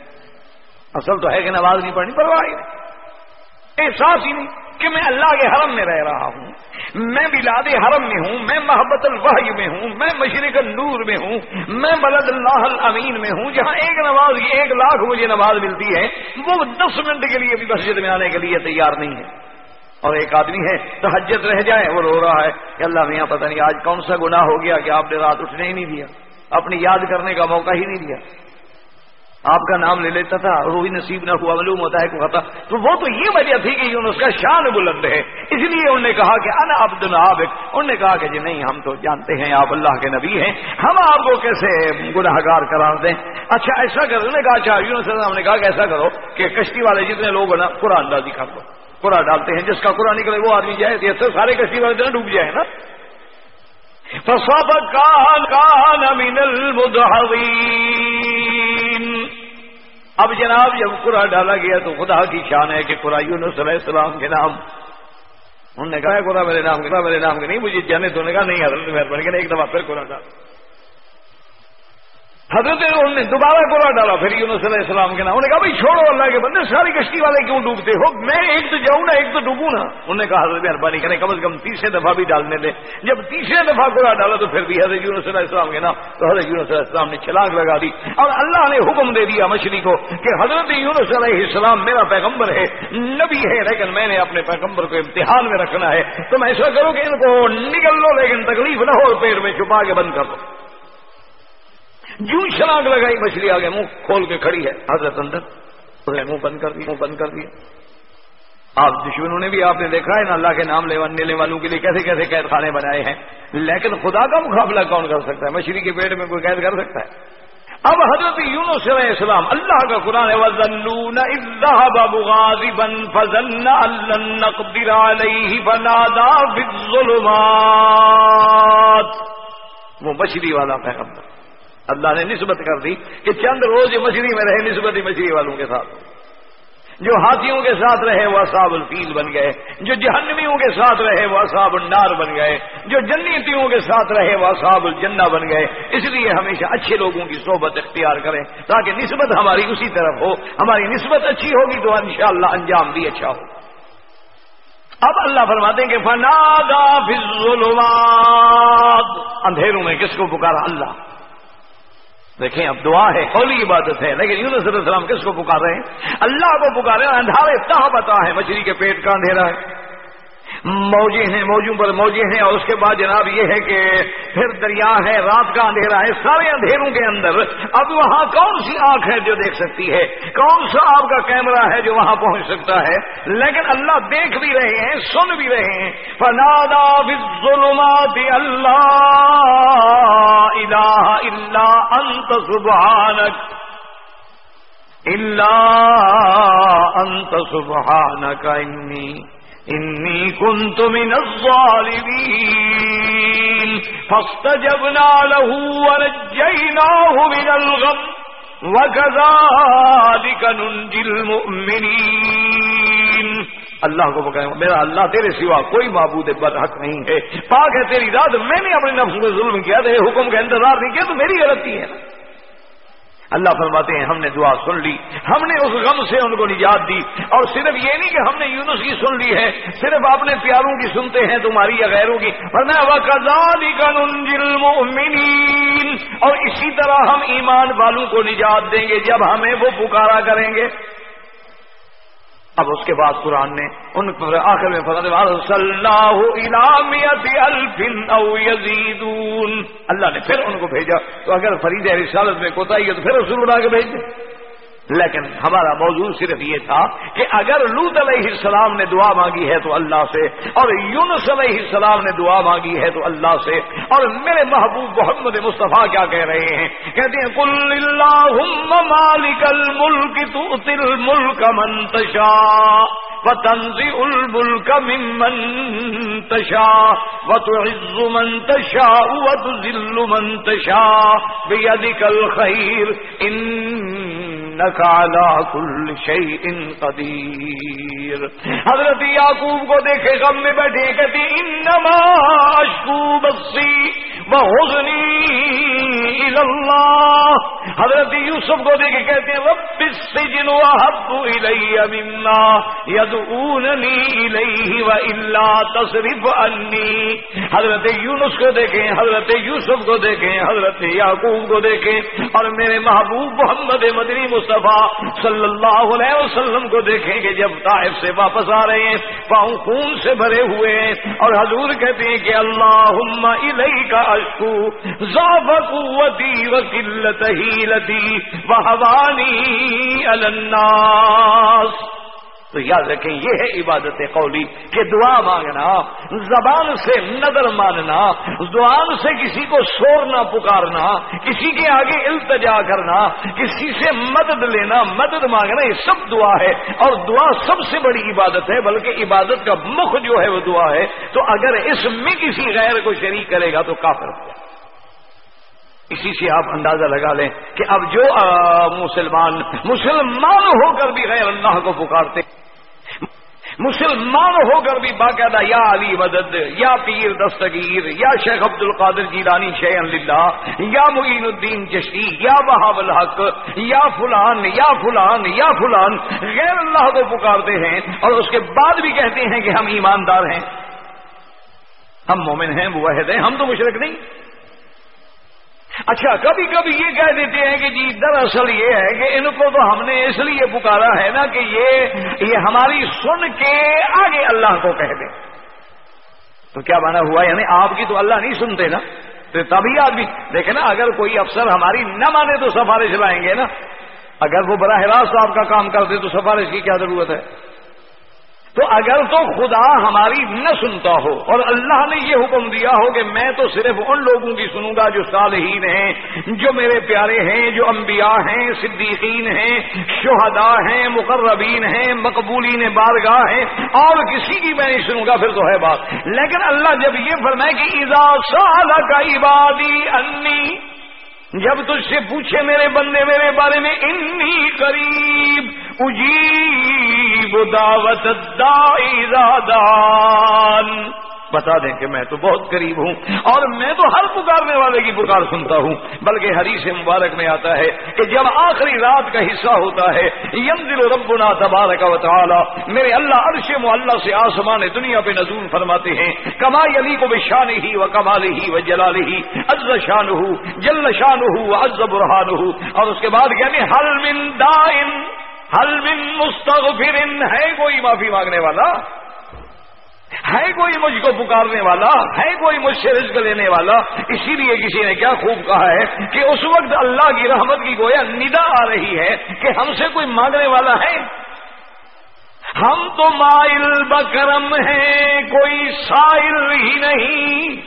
اصل تو ہے کہ نماز نہیں پڑھنی، پرواہ احساس ہی نہیں کہ میں اللہ کے حرم میں رہ رہا ہوں۔ میں بلاد حرم میں ہوں، میں محبت الوحی میں ہوں، میں مشرق النور میں ہوں، میں بلد اللہ الامین میں ہوں۔ جہاں ایک نماز، ایک لاکھ مجھے نماز ملتی ہے، وہ دس منٹ کے لیے بھی مسجد میں آنے کے لیے تیار نہیں ہے۔ اور ایک آدمی ہے، تو حجت رہ جائے، وہ رو رہا ہے کہ اللہ میاں، پتہ نہیں آج کون سا گناہ ہو گیا کہ آپ نے رات اٹھنے ہی نہیں دیا، اپنی یاد کرنے کا موقع ہی نہیں دیا۔ آپ کا نام لے لیتا تھا اور وہی نصیب نہ ہوا، معلوم ہوتا ہے کہ تھا۔ تو وہ تو یہ وجہ تھی کہ اس کا شان بلند ہے۔ اس لیے انہوں نے کہا کہ انا عبد العابق انہوں نے کہا کہ جی نہیں، ہم تو جانتے ہیں، آپ اللہ کے نبی ہیں۔ ہم آپ کو کیسے گناہ گار قرار دیں؟ اچھا ایسا کرو نے کہا اچھا یونس ہم نے کہا کہ ایسا کرو کہ کشتی والے جتنے لوگ نا، قرآن اندازی کر دو قرآن ڈالتے ہیں، جس کا قرآن نکلے وہ آدمی جائے تو سارے کشتی والے ڈوب جائے نا۔ من المدحضین۔ اب جناب جب قرآن ڈالا گیا تو خدا کی شان ہے کہ قرآن یونس علیہ السلام کے نام۔ انہوں نے کہا قرآن میرے نام کے میرے نام کے نہیں، مجھے جانے تو نے کہا نہیں، حضرت مہربانی ایک دفعہ پھر قرآن ڈالا حضرت انہوں نے دوبارہ گولا ڈالا، پھر یونس علیہ السلام کے نام انہوں نے کہا، بھائی چھوڑو اللہ کے بندے، ساری کشتی والے کیوں ڈوبتے ہو؟ میں ایک تو جاؤں نا ایک تو ڈوبوں نا انہوں نے کہا، حضرت مہربانی کریں، کم از کم تیسرے دفعہ بھی ڈالنے دیں۔ جب تیسرے دفعہ گولا ڈالا تو پھر بھی حضرت یونس علیہ السلام کے نام، تو حضرت یونس علیہ السلام نے چھلانگ لگا دی۔ اور اللہ نے حکم دے دیا مچھلی کو کہ حضرت یونس علیہ السلام میرا پیغمبر ہے، نبی ہے، لیکن میں نے اپنے پیغمبر کو امتحان میں رکھنا ہے۔ تو میں ایسا کروں کہ ان کو نکل لو، لیکن تکلیف نہ ہو پیڑ میں چھپا کے بند کر دو۔ جو شراک لگائی، مچھلی آگے منہ کھول کے کھڑی ہے۔ حضرت اندر منہ بند کر دیا، منہ بند کر دیا۔ آپ دشمنوں نے بھی آپ نے دیکھا ہے نا اللہ کے نام لینے والوں کے لیے کیسے کیسے قید خانے بنائے ہیں۔ لیکن خدا کا مقابلہ کون کر سکتا ہے؟ مچھلی کے پیٹ میں کوئی قید کر سکتا ہے؟ اب حضرت یونس علیہ السلام، اللہ کا قرآن ہے وزنون ذهب فظن ان لن نقدر عليه فنادى في الظلمات۔ وہ مچھلی والا پیغمبر۔ اللہ نے نسبت کر دی کہ چند روز مچھلی میں رہے نسبت مچھلی والوں کے ساتھ۔ جو ہاتھیوں کے ساتھ رہے وہ اصاب الفیل بن گئے۔ جو جہنمیوں کے ساتھ رہے وہ اصاب النار بن گئے۔ جو جنیتیوں کے ساتھ رہے وہ اصاب الجنہ بن گئے۔ اس لیے ہمیشہ اچھے لوگوں کی صحبت اختیار کریں تاکہ نسبت ہماری اسی طرف ہو۔ ہماری نسبت اچھی ہوگی تو انشاءاللہ انجام بھی اچھا ہو۔ اب اللہ فرماتے ہیں کہ فنادا اندھیروں میں کس کو پکارا؟ اللہ۔ دیکھیں، اب دعا ہے ہولی عبادت ہے۔ لیکن یونس علیہ السلام کس کو پکار رہے ہیں؟ اللہ کو پکارے اندھارے تہ بتا ہے، مچھلی کے پیٹ کا اندھیرا ہے۔ موجے ہیں، موجوں پر موجے ہیں۔ اور اس کے بعد جناب یہ ہے کہ پھر دریا ہے، رات کا اندھیرا ہے، سارے اندھیروں کے اندر۔ اب وہاں کون سی آنکھ ہے جو دیکھ سکتی ہے؟ کون سا آپ کا کیمرہ ہے جو وہاں پہنچ سکتا ہے؟ لیکن اللہ دیکھ بھی رہے ہیں، سن بھی رہے ہیں۔ فنادا بالظلمات اللہ الہ الا انت سبحانک اللہ انت سبحانک انی انی كنت من الظالمين. فاستجبنا له ونجيناه من الغم. وكذلك ننجي المؤمنين. اللہ کو بکائیں میرا اللہ تیرے سوا کوئی معبود بدحق نہیں ہے۔ پاک ہے تیری رات میں نے اپنے نفس میں ظلم کیا تھا حکم کا انتظار نہیں کیا، تو میری غلطی ہے۔ اللہ فرماتے ہیں ہم نے دعا سن لی۔ ہم نے اس غم سے ان کو نجات دی۔ اور صرف یہ نہیں کہ ہم نے یونس کی سن لی ہے۔ صرف اپنے پیاروں کی سنتے ہیں، تمہاری یا غیروں کی۔ ورنہ وکزالی کا اور اسی طرح ہم ایمان والوں کو نجات دیں گے جب ہمیں وہ پکارا کریں گے۔ اب اس کے بعد قرآن نے ان آخر میں اللہ نے پھر ان کو بھیجا، تو اگر فرید رسالت میں کوتا ہے تو پھر اصول بنا کے بھیج دیں۔ لیکن ہمارا موضوع صرف یہ تھا کہ اگر لوت علیہ السلام نے دعا مانگی ہے تو اللہ سے، اور یونس علیہ السلام نے دعا مانگی ہے تو اللہ سے، اور میرے محبوب محمد مصطفیٰ کیا کہہ رہے ہیں؟ کہتے ہیں کل اللہ مالک الملک تو الملک منتشا و تنزی الملک ممن تشا و تعز من تشا و تذل من تشا بیدک الخیر ان کل شيء قدیر حضرت یعقوب کو دیکھے غم میں بیٹھے کہتے انما اشکو بسی بحزنی اللہ حضرت یوسف کو دیکھے کہتے ہیں رب السجن وحب الی مما ید اونی و اللہ تصریف انی حضرت یونس کو دیکھیں حضرت یوسف کو دیکھیں حضرت یعقوب کو دیکھیں اور میرے محبوب محمد مدنی مصطفیٰ صلی اللہ علیہ وسلم کو دیکھیں کہ جب طائف سے واپس آ رہے ہیں، پاؤں خون سے بھرے ہوئے ہیں اور حضور کہتے ہیں کہ اللہ علیہ کا اشکو ذوب قوتی و قلت ہی لتی وہ الناس۔ تو یاد رکھیں، یہ ہے عبادت قولی کہ دعا مانگنا، زبان سے نظر ماننا، زبان سے کسی کو سورنا پکارنا، کسی کے آگے التجا کرنا، کسی سے مدد لینا، مدد مانگنا، یہ سب دعا ہے۔ اور دعا سب سے بڑی عبادت ہے، بلکہ عبادت کا مخ جو ہے وہ دعا ہے۔ تو اگر اس میں کسی غیر کو شریک کرے گا تو کافر ہو اسی سے آپ اندازہ لگا لیں کہ اب جو مسلمان مسلمان ہو کر بھی غیر اللہ کو پکارتے مسلمان ہو کر بھی باقاعدہ یا علی مدد، یا پیر دستگیر، یا شیخ عبد القادر جی رانی شہ اللہ یا معین الدین چشتی، یا بہاب الحق، یا فلان یا فلان یا فلان، غیر اللہ کو پکارتے ہیں اور اس کے بعد بھی کہتے ہیں کہ ہم ایماندار ہیں۔ ہم مومن ہیں وہ ہیں، ہم تو مشرق نہیں۔ اچھا کبھی کبھی یہ کہہ دیتے ہیں کہ جی دراصل یہ ہے کہ ان کو تو ہم نے اس لیے پکارا ہے نا کہ یہ یہ ہماری سن کے آگے اللہ کو کہہ دیں تو کیا بنا ہوا؟ یعنی آپ کی تو اللہ نہیں سنتے نا۔ تو تبھی آدمی، دیکھیں نا، اگر کوئی افسر ہماری نہ مانے تو سفارش لائیں گے نا۔ اگر وہ براہ راست آپ کا کام کرتے تو سفارش کی کیا ضرورت ہے؟ تو اگر تو خدا ہماری نہ سنتا ہو اور اللہ نے یہ حکم دیا ہو کہ میں تو صرف ان لوگوں کی سنوں گا جو صالحین ہیں، جو میرے پیارے ہیں، جو انبیاء ہیں، صدیقین ہیں، شہداء ہیں، مقربین ہیں، مقبولین بارگاہ ہیں، اور کسی کی میں نہیں سنوں گا، پھر تو ہے بات۔ لیکن اللہ جب یہ فرمائے کہ اذا کا عبادی انی جب تجھ سے پوچھے میرے بندے میرے بارے میں انی قریب اجیب دعوت دان بتا دیں کہ میں تو بہت قریب ہوں اور میں تو ہر پکارنے والے کی پکار سنتا ہوں، بلکہ حدیث مبارک میں آتا ہے کہ جب آخری رات کا حصہ ہوتا ہے یم ربنا تبارک و تعالی، میرے اللہ عرش اللہ سے آسمان دنیا پہ نزول فرماتے ہیں، کما علی کو بشان ہی و کمال ہی و جلال ہی از شان ہو جل شان ہو از برحان ہو اور اس کے بعد یعنی حل من دائن حل من مستغفر ہے کوئی معافی مانگنے والا؟ ہے کوئی مجھ کو پکارنے والا؟ ہے کوئی مجھ سے رزق لینے والا؟ اسی لیے کسی نے کیا خوب کہا ہے کہ اس وقت اللہ کی رحمت کی گویا ندا آ رہی ہے کہ ہم سے کوئی مانگنے والا ہے۔ ہم تو مائل بکرم ہیں، کوئی سائل ہی نہیں۔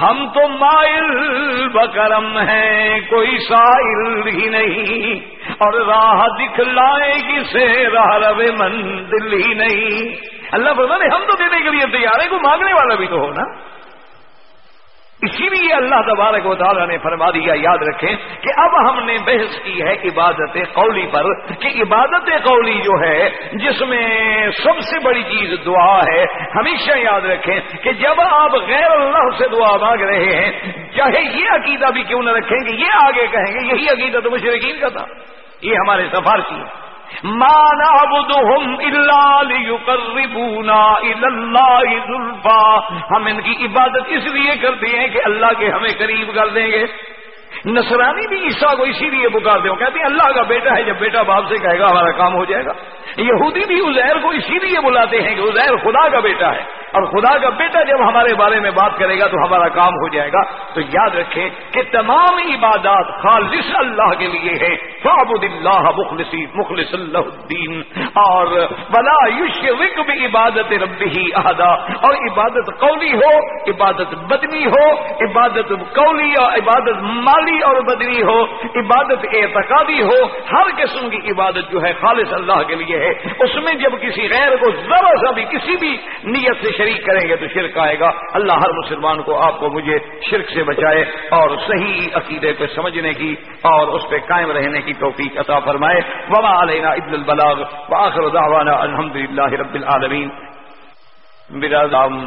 ہم تو مائل بکرم ہیں، کوئی سائل ہی نہیں۔ اور راہ دکھلائے گی سے راہ رو مندل ہی نہیں۔ اللہ فرمانے ہم تو دینے کے لیے تیار ہے کوئی مانگنے والا بھی تو ہو نا اسی لیے اللہ تبارک و تعالیٰ نے فرما دیا، یاد رکھیں کہ اب ہم نے بحث کی ہے عبادت قولی پر، کہ عبادت قولی جو ہے، جس میں سب سے بڑی چیز دعا ہے۔ ہمیشہ یاد رکھیں کہ جب آپ غیر اللہ سے دعا مانگ رہے ہیں، چاہے یہ عقیدہ بھی کیوں نہ رکھیں گے یہ آگے کہیں گے، یہی عقیدہ تو مشرقین کا تھا۔ یہ ہمارے سفارشی ہے مانا بدہم اللہ الى الله ذلفا ہم ان کی عبادت اس لیے کرتے ہیں کہ اللہ کے ہمیں قریب کر دیں گے۔ نصرانی بھی عیسیٰ کو اسی لیے پکارتے ہو کہتے ہیں، اللہ کا بیٹا ہے، جب بیٹا باپ سے کہے گا، ہمارا کام ہو جائے گا۔ یہودی بھی ازیر کو اسی لیے بلاتے ہیں کہ ازیر خدا کا بیٹا ہے۔ اور خدا کا بیٹا جب ہمارے بارے میں بات کرے گا تو ہمارا کام ہو جائے گا۔ تو یاد رکھیں کہ تمام عبادات خالص اللہ کے لیے ہے فعبد اللہ مخلصی مخلص اللہ الدین۔ اور بلا یوش بھی عبادت ربی ہی احدا۔ اور عبادت قولی ہو، عبادت بدنی ہو، عبادت قولی اور عبادت مالی اور بدنی ہو، عبادت اعتقادی ہو، ہر قسم کی عبادت جو ہے خالص اللہ کے لیے ہے۔ اس میں جب کسی غیر کو ذرا سا بھی کسی بھی نیت سے شریک کریں گے تو شرک آئے گا۔ اللہ ہر مسلمان کو، آپ کو مجھے شرک سے بچائے اور صحیح عقیدے پہ سمجھنے کی اور اس پہ قائم رہنے کی توفیق عطا فرمائے۔ وبا علینا عبد البلاغ۔ وآخر دعوانا الحمد للہ رب العالمین۔ برادام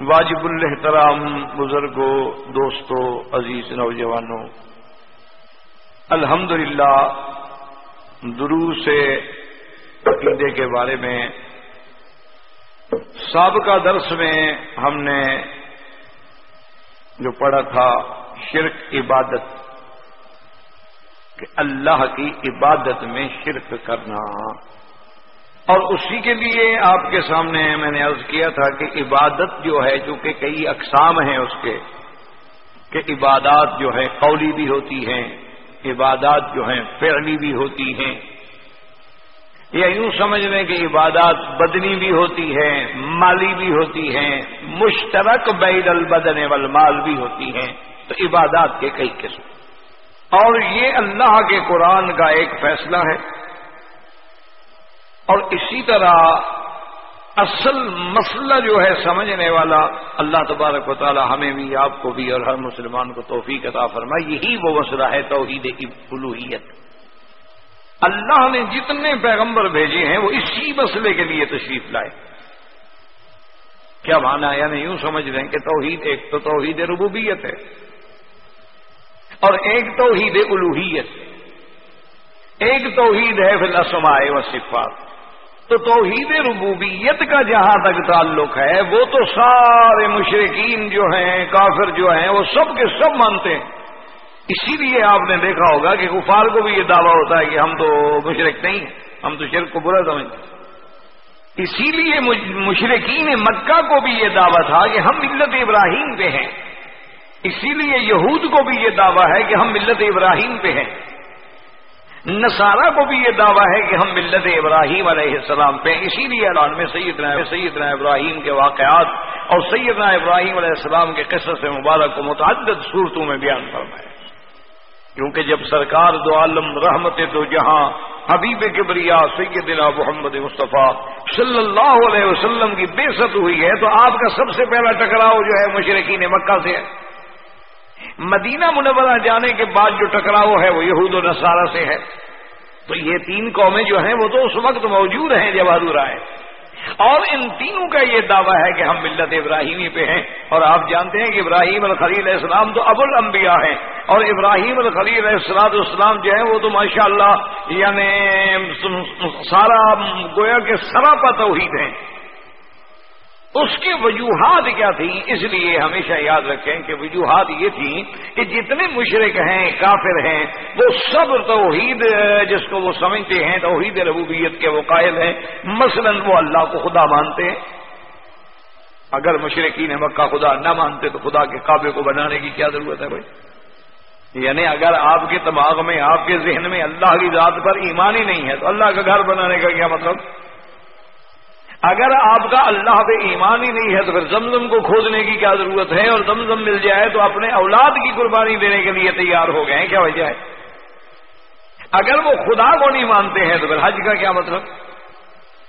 واجب الحترام بزرگوں دوستوں عزیز نوجوانوں الحمد للہ درو سے عقیدے کے بارے میں سابقہ درس میں ہم نے جو پڑھا تھا شرک عبادت، کہ اللہ کی عبادت میں شرک کرنا۔ اور اسی کے لیے آپ کے سامنے میں نے عرض کیا تھا کہ عبادت جو ہے، چونکہ کئی اقسام ہیں اس کے، کہ عبادات جو ہے قولی بھی ہوتی ہیں، عبادات جو ہیں فعلی بھی ہوتی ہیں۔ یا یوں سمجھ لیں کہ عبادات بدنی بھی ہوتی ہے مالی بھی ہوتی ہیں، مشترک بید البدن والمال بھی ہوتی ہیں۔ تو عبادات کے کئی قسم۔ اور یہ اللہ کے قرآن کا ایک فیصلہ ہے۔ اور اسی طرح اصل مسئلہ جو ہے سمجھنے والا اللہ تبارک و تعالی ہمیں بھی، آپ کو بھی اور ہر مسلمان کو توفیق عطا فرمائے، یہی وہ مسئلہ ہے توحید کی الوحیت اللہ نے جتنے پیغمبر بھیجے ہیں، وہ اسی مسئلے کے لیے تشریف لائے۔ کیا مانا یعنی یوں سمجھ رہے ہیں کہ توحید ایک تو توحید ربوبیت ہے اور ایک توحید الوحیت ایک توحید ہے فی الاسماء و صفات تو توحید ربوبیت کا جہاں تک تعلق ہے، وہ تو سارے مشرقین جو ہیں، کافر جو ہیں، وہ سب کے سب مانتے ہیں۔ اسی لیے آپ نے دیکھا ہوگا کہ کفار کو بھی یہ دعویٰ ہوتا ہے کہ ہم تو مشرق نہیں ہم تو شرک کو برا سمجھتے اسی لیے مشرقین مکہ کو بھی یہ دعویٰ تھا کہ ہم ملت ابراہیم پہ ہیں۔ اسی لیے یہود کو بھی یہ دعویٰ ہے کہ ہم ملت ابراہیم پہ ہیں۔ نصارہ کو بھی یہ دعویٰ ہے کہ ہم ملت ابراہیم علیہ السلام پہ اسی لیے اعلان میں سیدنا سیدنا ابراہیم کے واقعات اور سیدنا ابراہیم علیہ السلام کے قصص مبارک کو متعدد صورتوں میں بیان فرمایا کیونکہ جب سرکار دو عالم رحمت دو جہاں حبیب کبریا سیدنا محمد مصطفیٰ صلی اللہ علیہ وسلم کی بے ست ہوئی ہے، تو آپ کا سب سے پہلا ٹکراؤ جو ہے مشرقین مکہ سے ہے۔ مدینہ منورہ جانے کے بعد جو ٹکراؤ ہے وہ یہود و نصارہ سے ہے۔ تو یہ تین قومیں جو ہیں وہ تو اس وقت موجود ہیں جب حضور آئے۔ اور ان تینوں کا یہ دعویٰ ہے کہ ہم ملت ابراہیمی پہ ہیں۔ اور آپ جانتے ہیں کہ ابراہیم الخلیل علیہ السلام تو ابو الانبیاء ہیں۔ اور ابراہیم الخلیل علیہ السلام السلام جو ہیں وہ تو ماشاء اللہ یعنی سارا گویا کے سراپا توحید ہیں۔ اس کی وجوہات کیا تھی؟ اس لیے ہمیشہ یاد رکھیں کہ وجوہات یہ تھی کہ جتنے مشرق ہیں، کافر ہیں، وہ سب توحید، جس کو وہ سمجھتے ہیں، توحید ربوبیت کے وہ قائل ہیں۔ مثلا وہ اللہ کو خدا مانتے ہیں۔ اگر مشرقین مکہ خدا نہ مانتے تو خدا کے کعبے کو بنانے کی کیا ضرورت ہے بھائی؟ یعنی اگر آپ کے دماغ میں، آپ کے ذہن میں اللہ کی ذات پر ایمان ہی نہیں ہے تو اللہ کا گھر بنانے کا کیا مطلب؟ اگر آپ کا اللہ پہ ایمان ہی نہیں ہے تو پھر زمزم کو کھودنے کی کیا ضرورت ہے اور زمزم مل جائے تو اپنے اولاد کی قربانی دینے کے لیے تیار ہو گئے ہیں، کیا وجہ ہے؟ اگر وہ خدا کو نہیں مانتے ہیں تو پھر حج کا کیا مطلب؟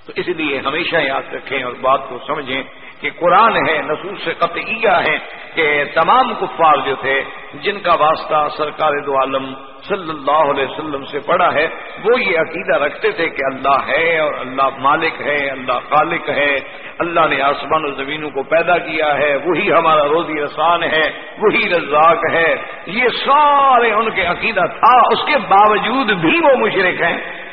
تو اس لیے ہمیشہ یاد رکھیں اور بات کو سمجھیں۔ کہ قرآن ہے، نصوص قطعیہ ہے کہ تمام کفار جو تھے، جن کا واسطہ سرکار دو عالم صلی اللہ علیہ وسلم سے پڑا ہے، وہ یہ عقیدہ رکھتے تھے کہ اللہ ہے اور اللہ مالک ہے، اللہ خالق ہے، اللہ نے آسمان و زمینوں کو پیدا کیا ہے، وہی ہمارا روزی رسان ہے، وہی رزاق ہے۔ یہ سارے ان کے عقیدہ تھا، اس کے باوجود بھی وہ مشرق ہیں۔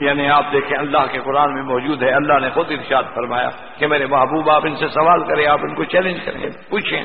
یعنی آپ دیکھیں اللہ کے قرآن میں موجود ہے، اللہ نے خود ارشاد فرمایا کہ میرے محبوب آپ ان سے سوال کریں، آپ ان کو چیلنج کریں، پوچھیں۔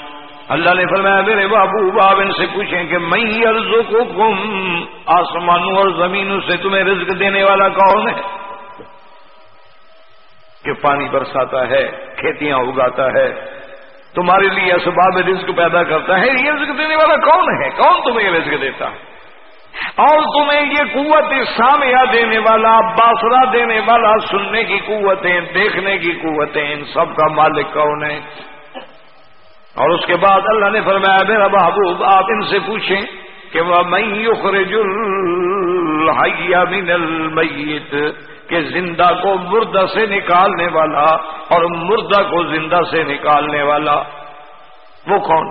اللہ نے فرمایا، میرے بابو باب ان سے پوچھیں کہ میں ارزو کو گم آسمانوں اور زمینوں سے تمہیں رزق دینے والا کون ہے؟ کہ پانی برساتا ہے، کھیتیاں اگاتا ہے، تمہارے لیے اسباب رزق پیدا کرتا ہے، یہ رزق دینے والا کون ہے؟ کون تمہیں رزق دیتا؟ اور تمہیں یہ قوت سامیہ دینے والا باسرا دینے والا، سننے کی قوتیں، دیکھنے کی قوتیں، ان سب کا مالک کون ہے؟ اور اس کے بعد اللہ نے فرمایا، میرا محبوب، آپ ان سے پوچھیں کہ وہ میں یخرج الحی من المیت کہ زندہ کو مردہ سے نکالنے والا اور مردہ کو زندہ سے نکالنے والا وہ کون؟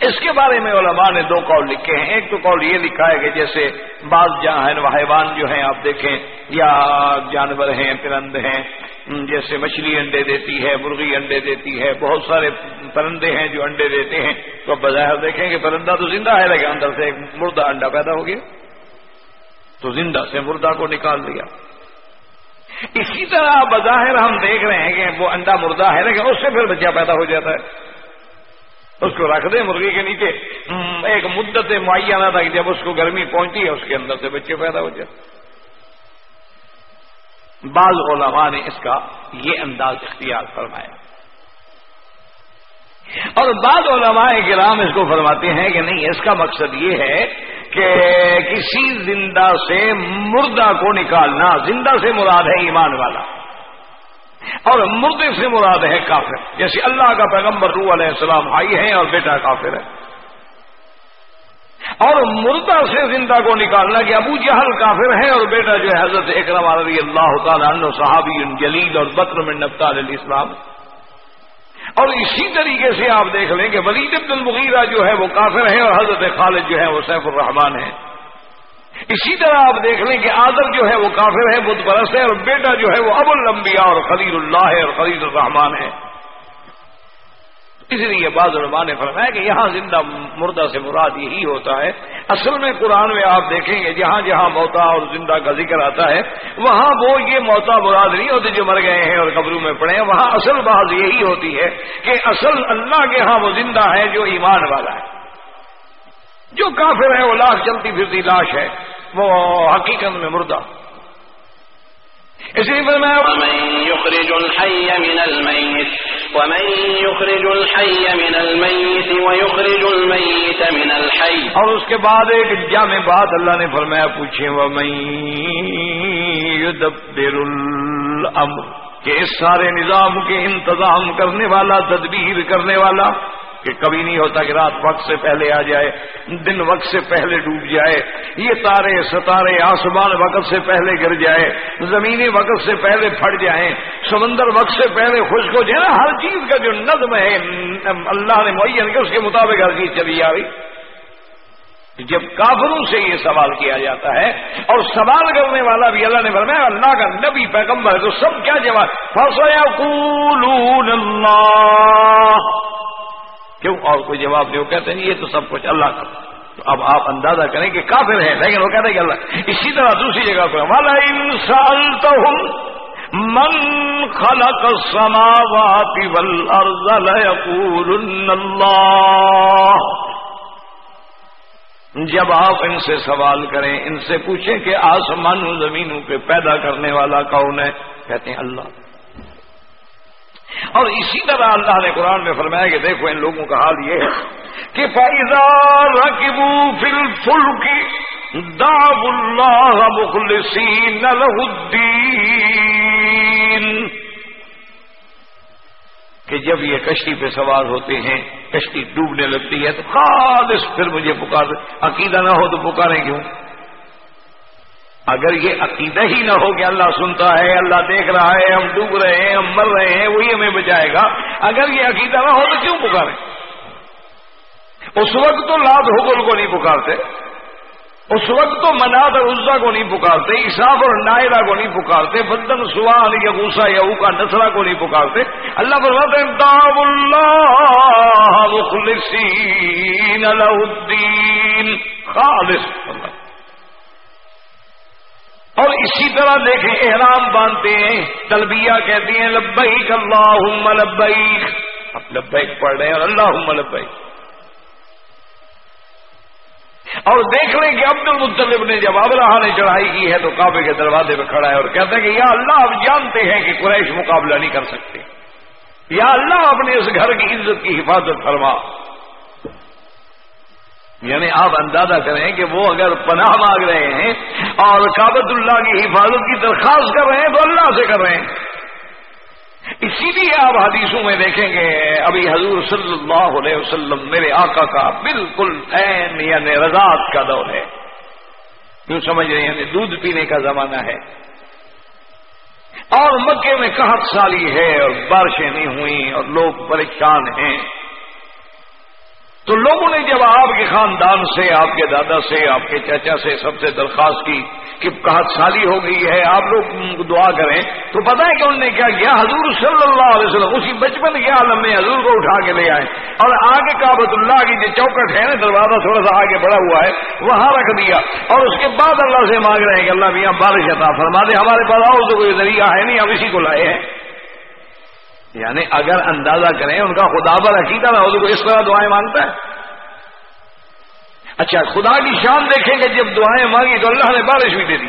اس کے بارے میں علماء نے دو قول لکھے ہیں۔ ایک تو قول یہ لکھا ہے کہ جیسے بعض جہاں حیوان جو ہیں، آپ دیکھیں، یا جانور ہیں، پرند ہیں جیسے مچھلی انڈے دیتی ہے، مرغی انڈے دیتی ہے، بہت سارے پرندے ہیں جو انڈے دیتے ہیں۔ تو اب بظاہر دیکھیں کہ پرندہ تو زندہ ہے، لیکن اندر سے ایک مردہ انڈا پیدا ہو گیا۔ تو زندہ سے مردہ کو نکال دیا اسی طرح بظاہر ہم دیکھ رہے ہیں کہ وہ انڈا مردہ ہے، لیکن اس سے پھر بچہ پیدا ہو جاتا ہے۔ اس کو رکھ دیں مرغی کے نیچے۔ ایک مدت معینہ تھا کہ جب اس کو گرمی پہنچتی ہے، اس کے اندر سے بچے پیدا ہو جاتے ہیں۔ بعض علماء نے اس کا یہ انداز اختیار فرمایا۔ اور بعض علماء کرام اس کو فرماتے ہیں کہ نہیں، اس کا مقصد یہ ہے کہ کسی زندہ سے مردہ کو نکالنا زندہ سے مراد ہے ایمان والا۔ اور مردے سے مراد ہے کافر۔ جیسے اللہ کا پیغمبر روح علیہ السلام بھائی ہیں اور بیٹا کافر ہے۔ اور مردہ سے زندہ کو نکالنا کہ ابو جہل کافر ہے اور بیٹا جو ہے حضرت اکرم رضی اللہ تعالیٰ عنہ صحابی جلیل اور بطر میں نبتا علیہ السلام اور اسی طریقے سے آپ دیکھ لیں کہ ولید عبد المغیرہ جو ہے وہ کافر ہیں اور حضرت خالد جو ہے وہ سیف الرحمان ہیں۔ اسی طرح آپ دیکھ لیں کہ آدر جو ہے وہ کافر ہے بدھ پرست ہے اور بیٹا جو ہے وہ ابو الانبیاء اور خلیل اللہ ہے اور خلیل الرحمان ہے اس لیے بعض علماء نے فرمایا کہ یہاں زندہ مردہ سے مراد یہی ہوتا ہے، اصل میں قرآن میں آپ دیکھیں گے، جہاں جہاں موتا اور زندہ کا ذکر آتا ہے، وہاں وہ یہ موتا مراد نہیں ہوتے جو مر گئے ہیں اور قبروں میں پڑے ہیں، وہاں اصل بات یہی ہوتی ہے کہ اصل اللہ کے ہاں وہ زندہ ہے جو ایمان والا ہے۔ جو کافر ہے، وہ لاش چلتی پھرتی لاش ہے، وہ حقیقت میں مردہ۔ اسی لیے میں يخرج الحي من الميت ومن يخرج الحي من الميت ويخرج الميت من الحي۔ اور اس کے بعد ایک جامع بات اللہ نے فرمایا پوچھے ومن يدبر الامر کہ اس سارے نظام کے انتظام کرنے والا تدبیر کرنے والا کہ کبھی نہیں ہوتا کہ رات وقت سے پہلے آ جائے، دن وقت سے پہلے ڈوب جائے، یہ تارے ستارے آسمان وقت سے پہلے گر جائے، زمینیں وقت سے پہلے پھٹ جائیں، سمندر وقت سے پہلے خشک ہو جائے نا ہر چیز کا جو نظم ہے، اللہ نے معین کہ اس کے مطابق ہر چیز چلی آ رہی۔ جب کافروں سے یہ سوال کیا جاتا ہے، اور سوال کرنے والا بھی اللہ نے فرمایا، اللہ کا نبی پیغمبر ہے، تو سب کیا جواب؟ فسیا اللہ کیوں؟ اور کوئی جواب نہیں وہ کہتے ہیں، یہ تو سب کچھ اللہ کا۔ تو اب آپ اندازہ کریں کہ کافر ہے لیکن وہ کہتے ہیں کہ اللہ۔ اسی طرح دوسری جگہ پر والا انسان تو ہوں من خلق السماوات والارض ليقولن اللہ جب آپ ان سے سوال کریں، ان سے پوچھیں کہ آسمان زمینوں کے پیدا کرنے والا کون ہے؟ کہتے ہیں اللہ۔ اور اسی طرح اللہ نے قرآن میں فرمایا کہ دیکھو ان لوگوں کا حال یہ ہے کہ فائزہ رقبو فل فل کی داب اللہ مخلصین الدین کہ جب یہ کشتی پہ سوار ہوتے ہیں، کشتی ڈوبنے لگتی ہے تو خالص پھر مجھے پکار، عقیدہ نہ ہو تو پکاریں کیوں؟ اگر یہ عقیدہ ہی نہ ہو کہ اللہ سنتا ہے، اللہ دیکھ رہا ہے، ہم ڈوب رہے ہیں، ہم مر رہے ہیں، وہی ہمیں بچائے گا۔ اگر یہ عقیدہ نہ ہو تو کیوں پکارے؟ اس وقت تو لاد حکل کو نہیں پکارتے۔ اس وقت تو مناد اور عزا کو نہیں پکارتے عصاف اور نائرہ کو نہیں پکارتے بدن سوال یا غوسا یا اوکا نسرا کو نہیں پکارتے۔ اللہ پر اللہ مخلصین الدین خالص اللہ اور اسی طرح دیکھیں، احرام باندھتے ہیں، تلبیہ کہتے ہیں، لبیک اللہ لبیک۔ اب لبیک پڑھ رہے ہیں اور اللہ لبیک۔ اور دیکھ لیں کہ عبد المطلب نے جب ابراہ نے چڑھائی کی ہے تو کعبے کے دروازے پہ کھڑا ہے اور کہتے ہیں کہ یا اللہ، آپ جانتے ہیں کہ قریش مقابلہ نہیں کر سکتے۔ یا اللہ اپنے اس گھر کی عزت کی حفاظت فرما۔ یعنی آپ اندازہ کریں کہ وہ اگر پناہ مانگ رہے ہیں اور کابت اللہ کی حفاظت کی درخواست کر رہے ہیں تو اللہ سے کر رہے ہیں۔ اسی لیے آپ حدیثوں میں دیکھیں گے، ابھی حضور صلی اللہ علیہ وسلم میرے آقا کا بالکل عین یعنی رضاط کا دور ہے۔ کیوں سمجھ رہے ہیں یعنی دودھ پینے کا زمانہ ہے۔ اور مکے میں قحط سالی ہے اور بارشیں نہیں ہوئی اور لوگ پریشان ہیں۔ تو لوگوں نے جب آپ کے خاندان سے، آپ کے دادا سے، آپ کے چچا سے سب سے درخواست کی کہ کہت سالی ہو گئی ہے، آپ لوگ دعا کریں، تو پتا ہے کہ انہوں نے کیا کیا؟ حضور صلی اللہ علیہ وسلم، اسی بچپن کے عالم میں حضور کو اٹھا کے لے آئے۔ اور آگے کابت اللہ کی جو چوکٹ ہے نا، دروازہ تھوڑا سا آگے بڑا ہوا ہے، وہاں رکھ دیا۔ اور اس کے بعد اللہ سے مانگ رہے ہیں کہ اللہ بھی یہاں بارش عطا فرما دے، ہمارے پاس آؤ تو کوئی ذریعہ ہے نہیں، ہم اسی کو لائے ہیں۔ یعنی اگر اندازہ کریں ان کا خدا پر عقیدہ نہ ہو تو اس طرح دعائیں مانگتا ہے؟ اچھا خدا کی شان دیکھیں گے جب دعائیں مانگی تو اللہ نے بارش بھی دے دی۔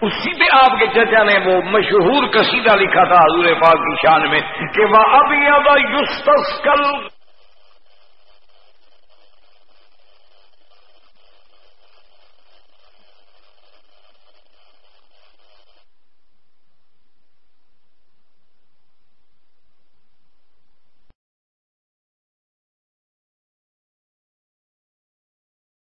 اسی پہ آپ کے چچا نے وہ مشہور قصیدہ لکھا تھا حضور پاک کی شان میں کہ وہ اب یاد یوستس کل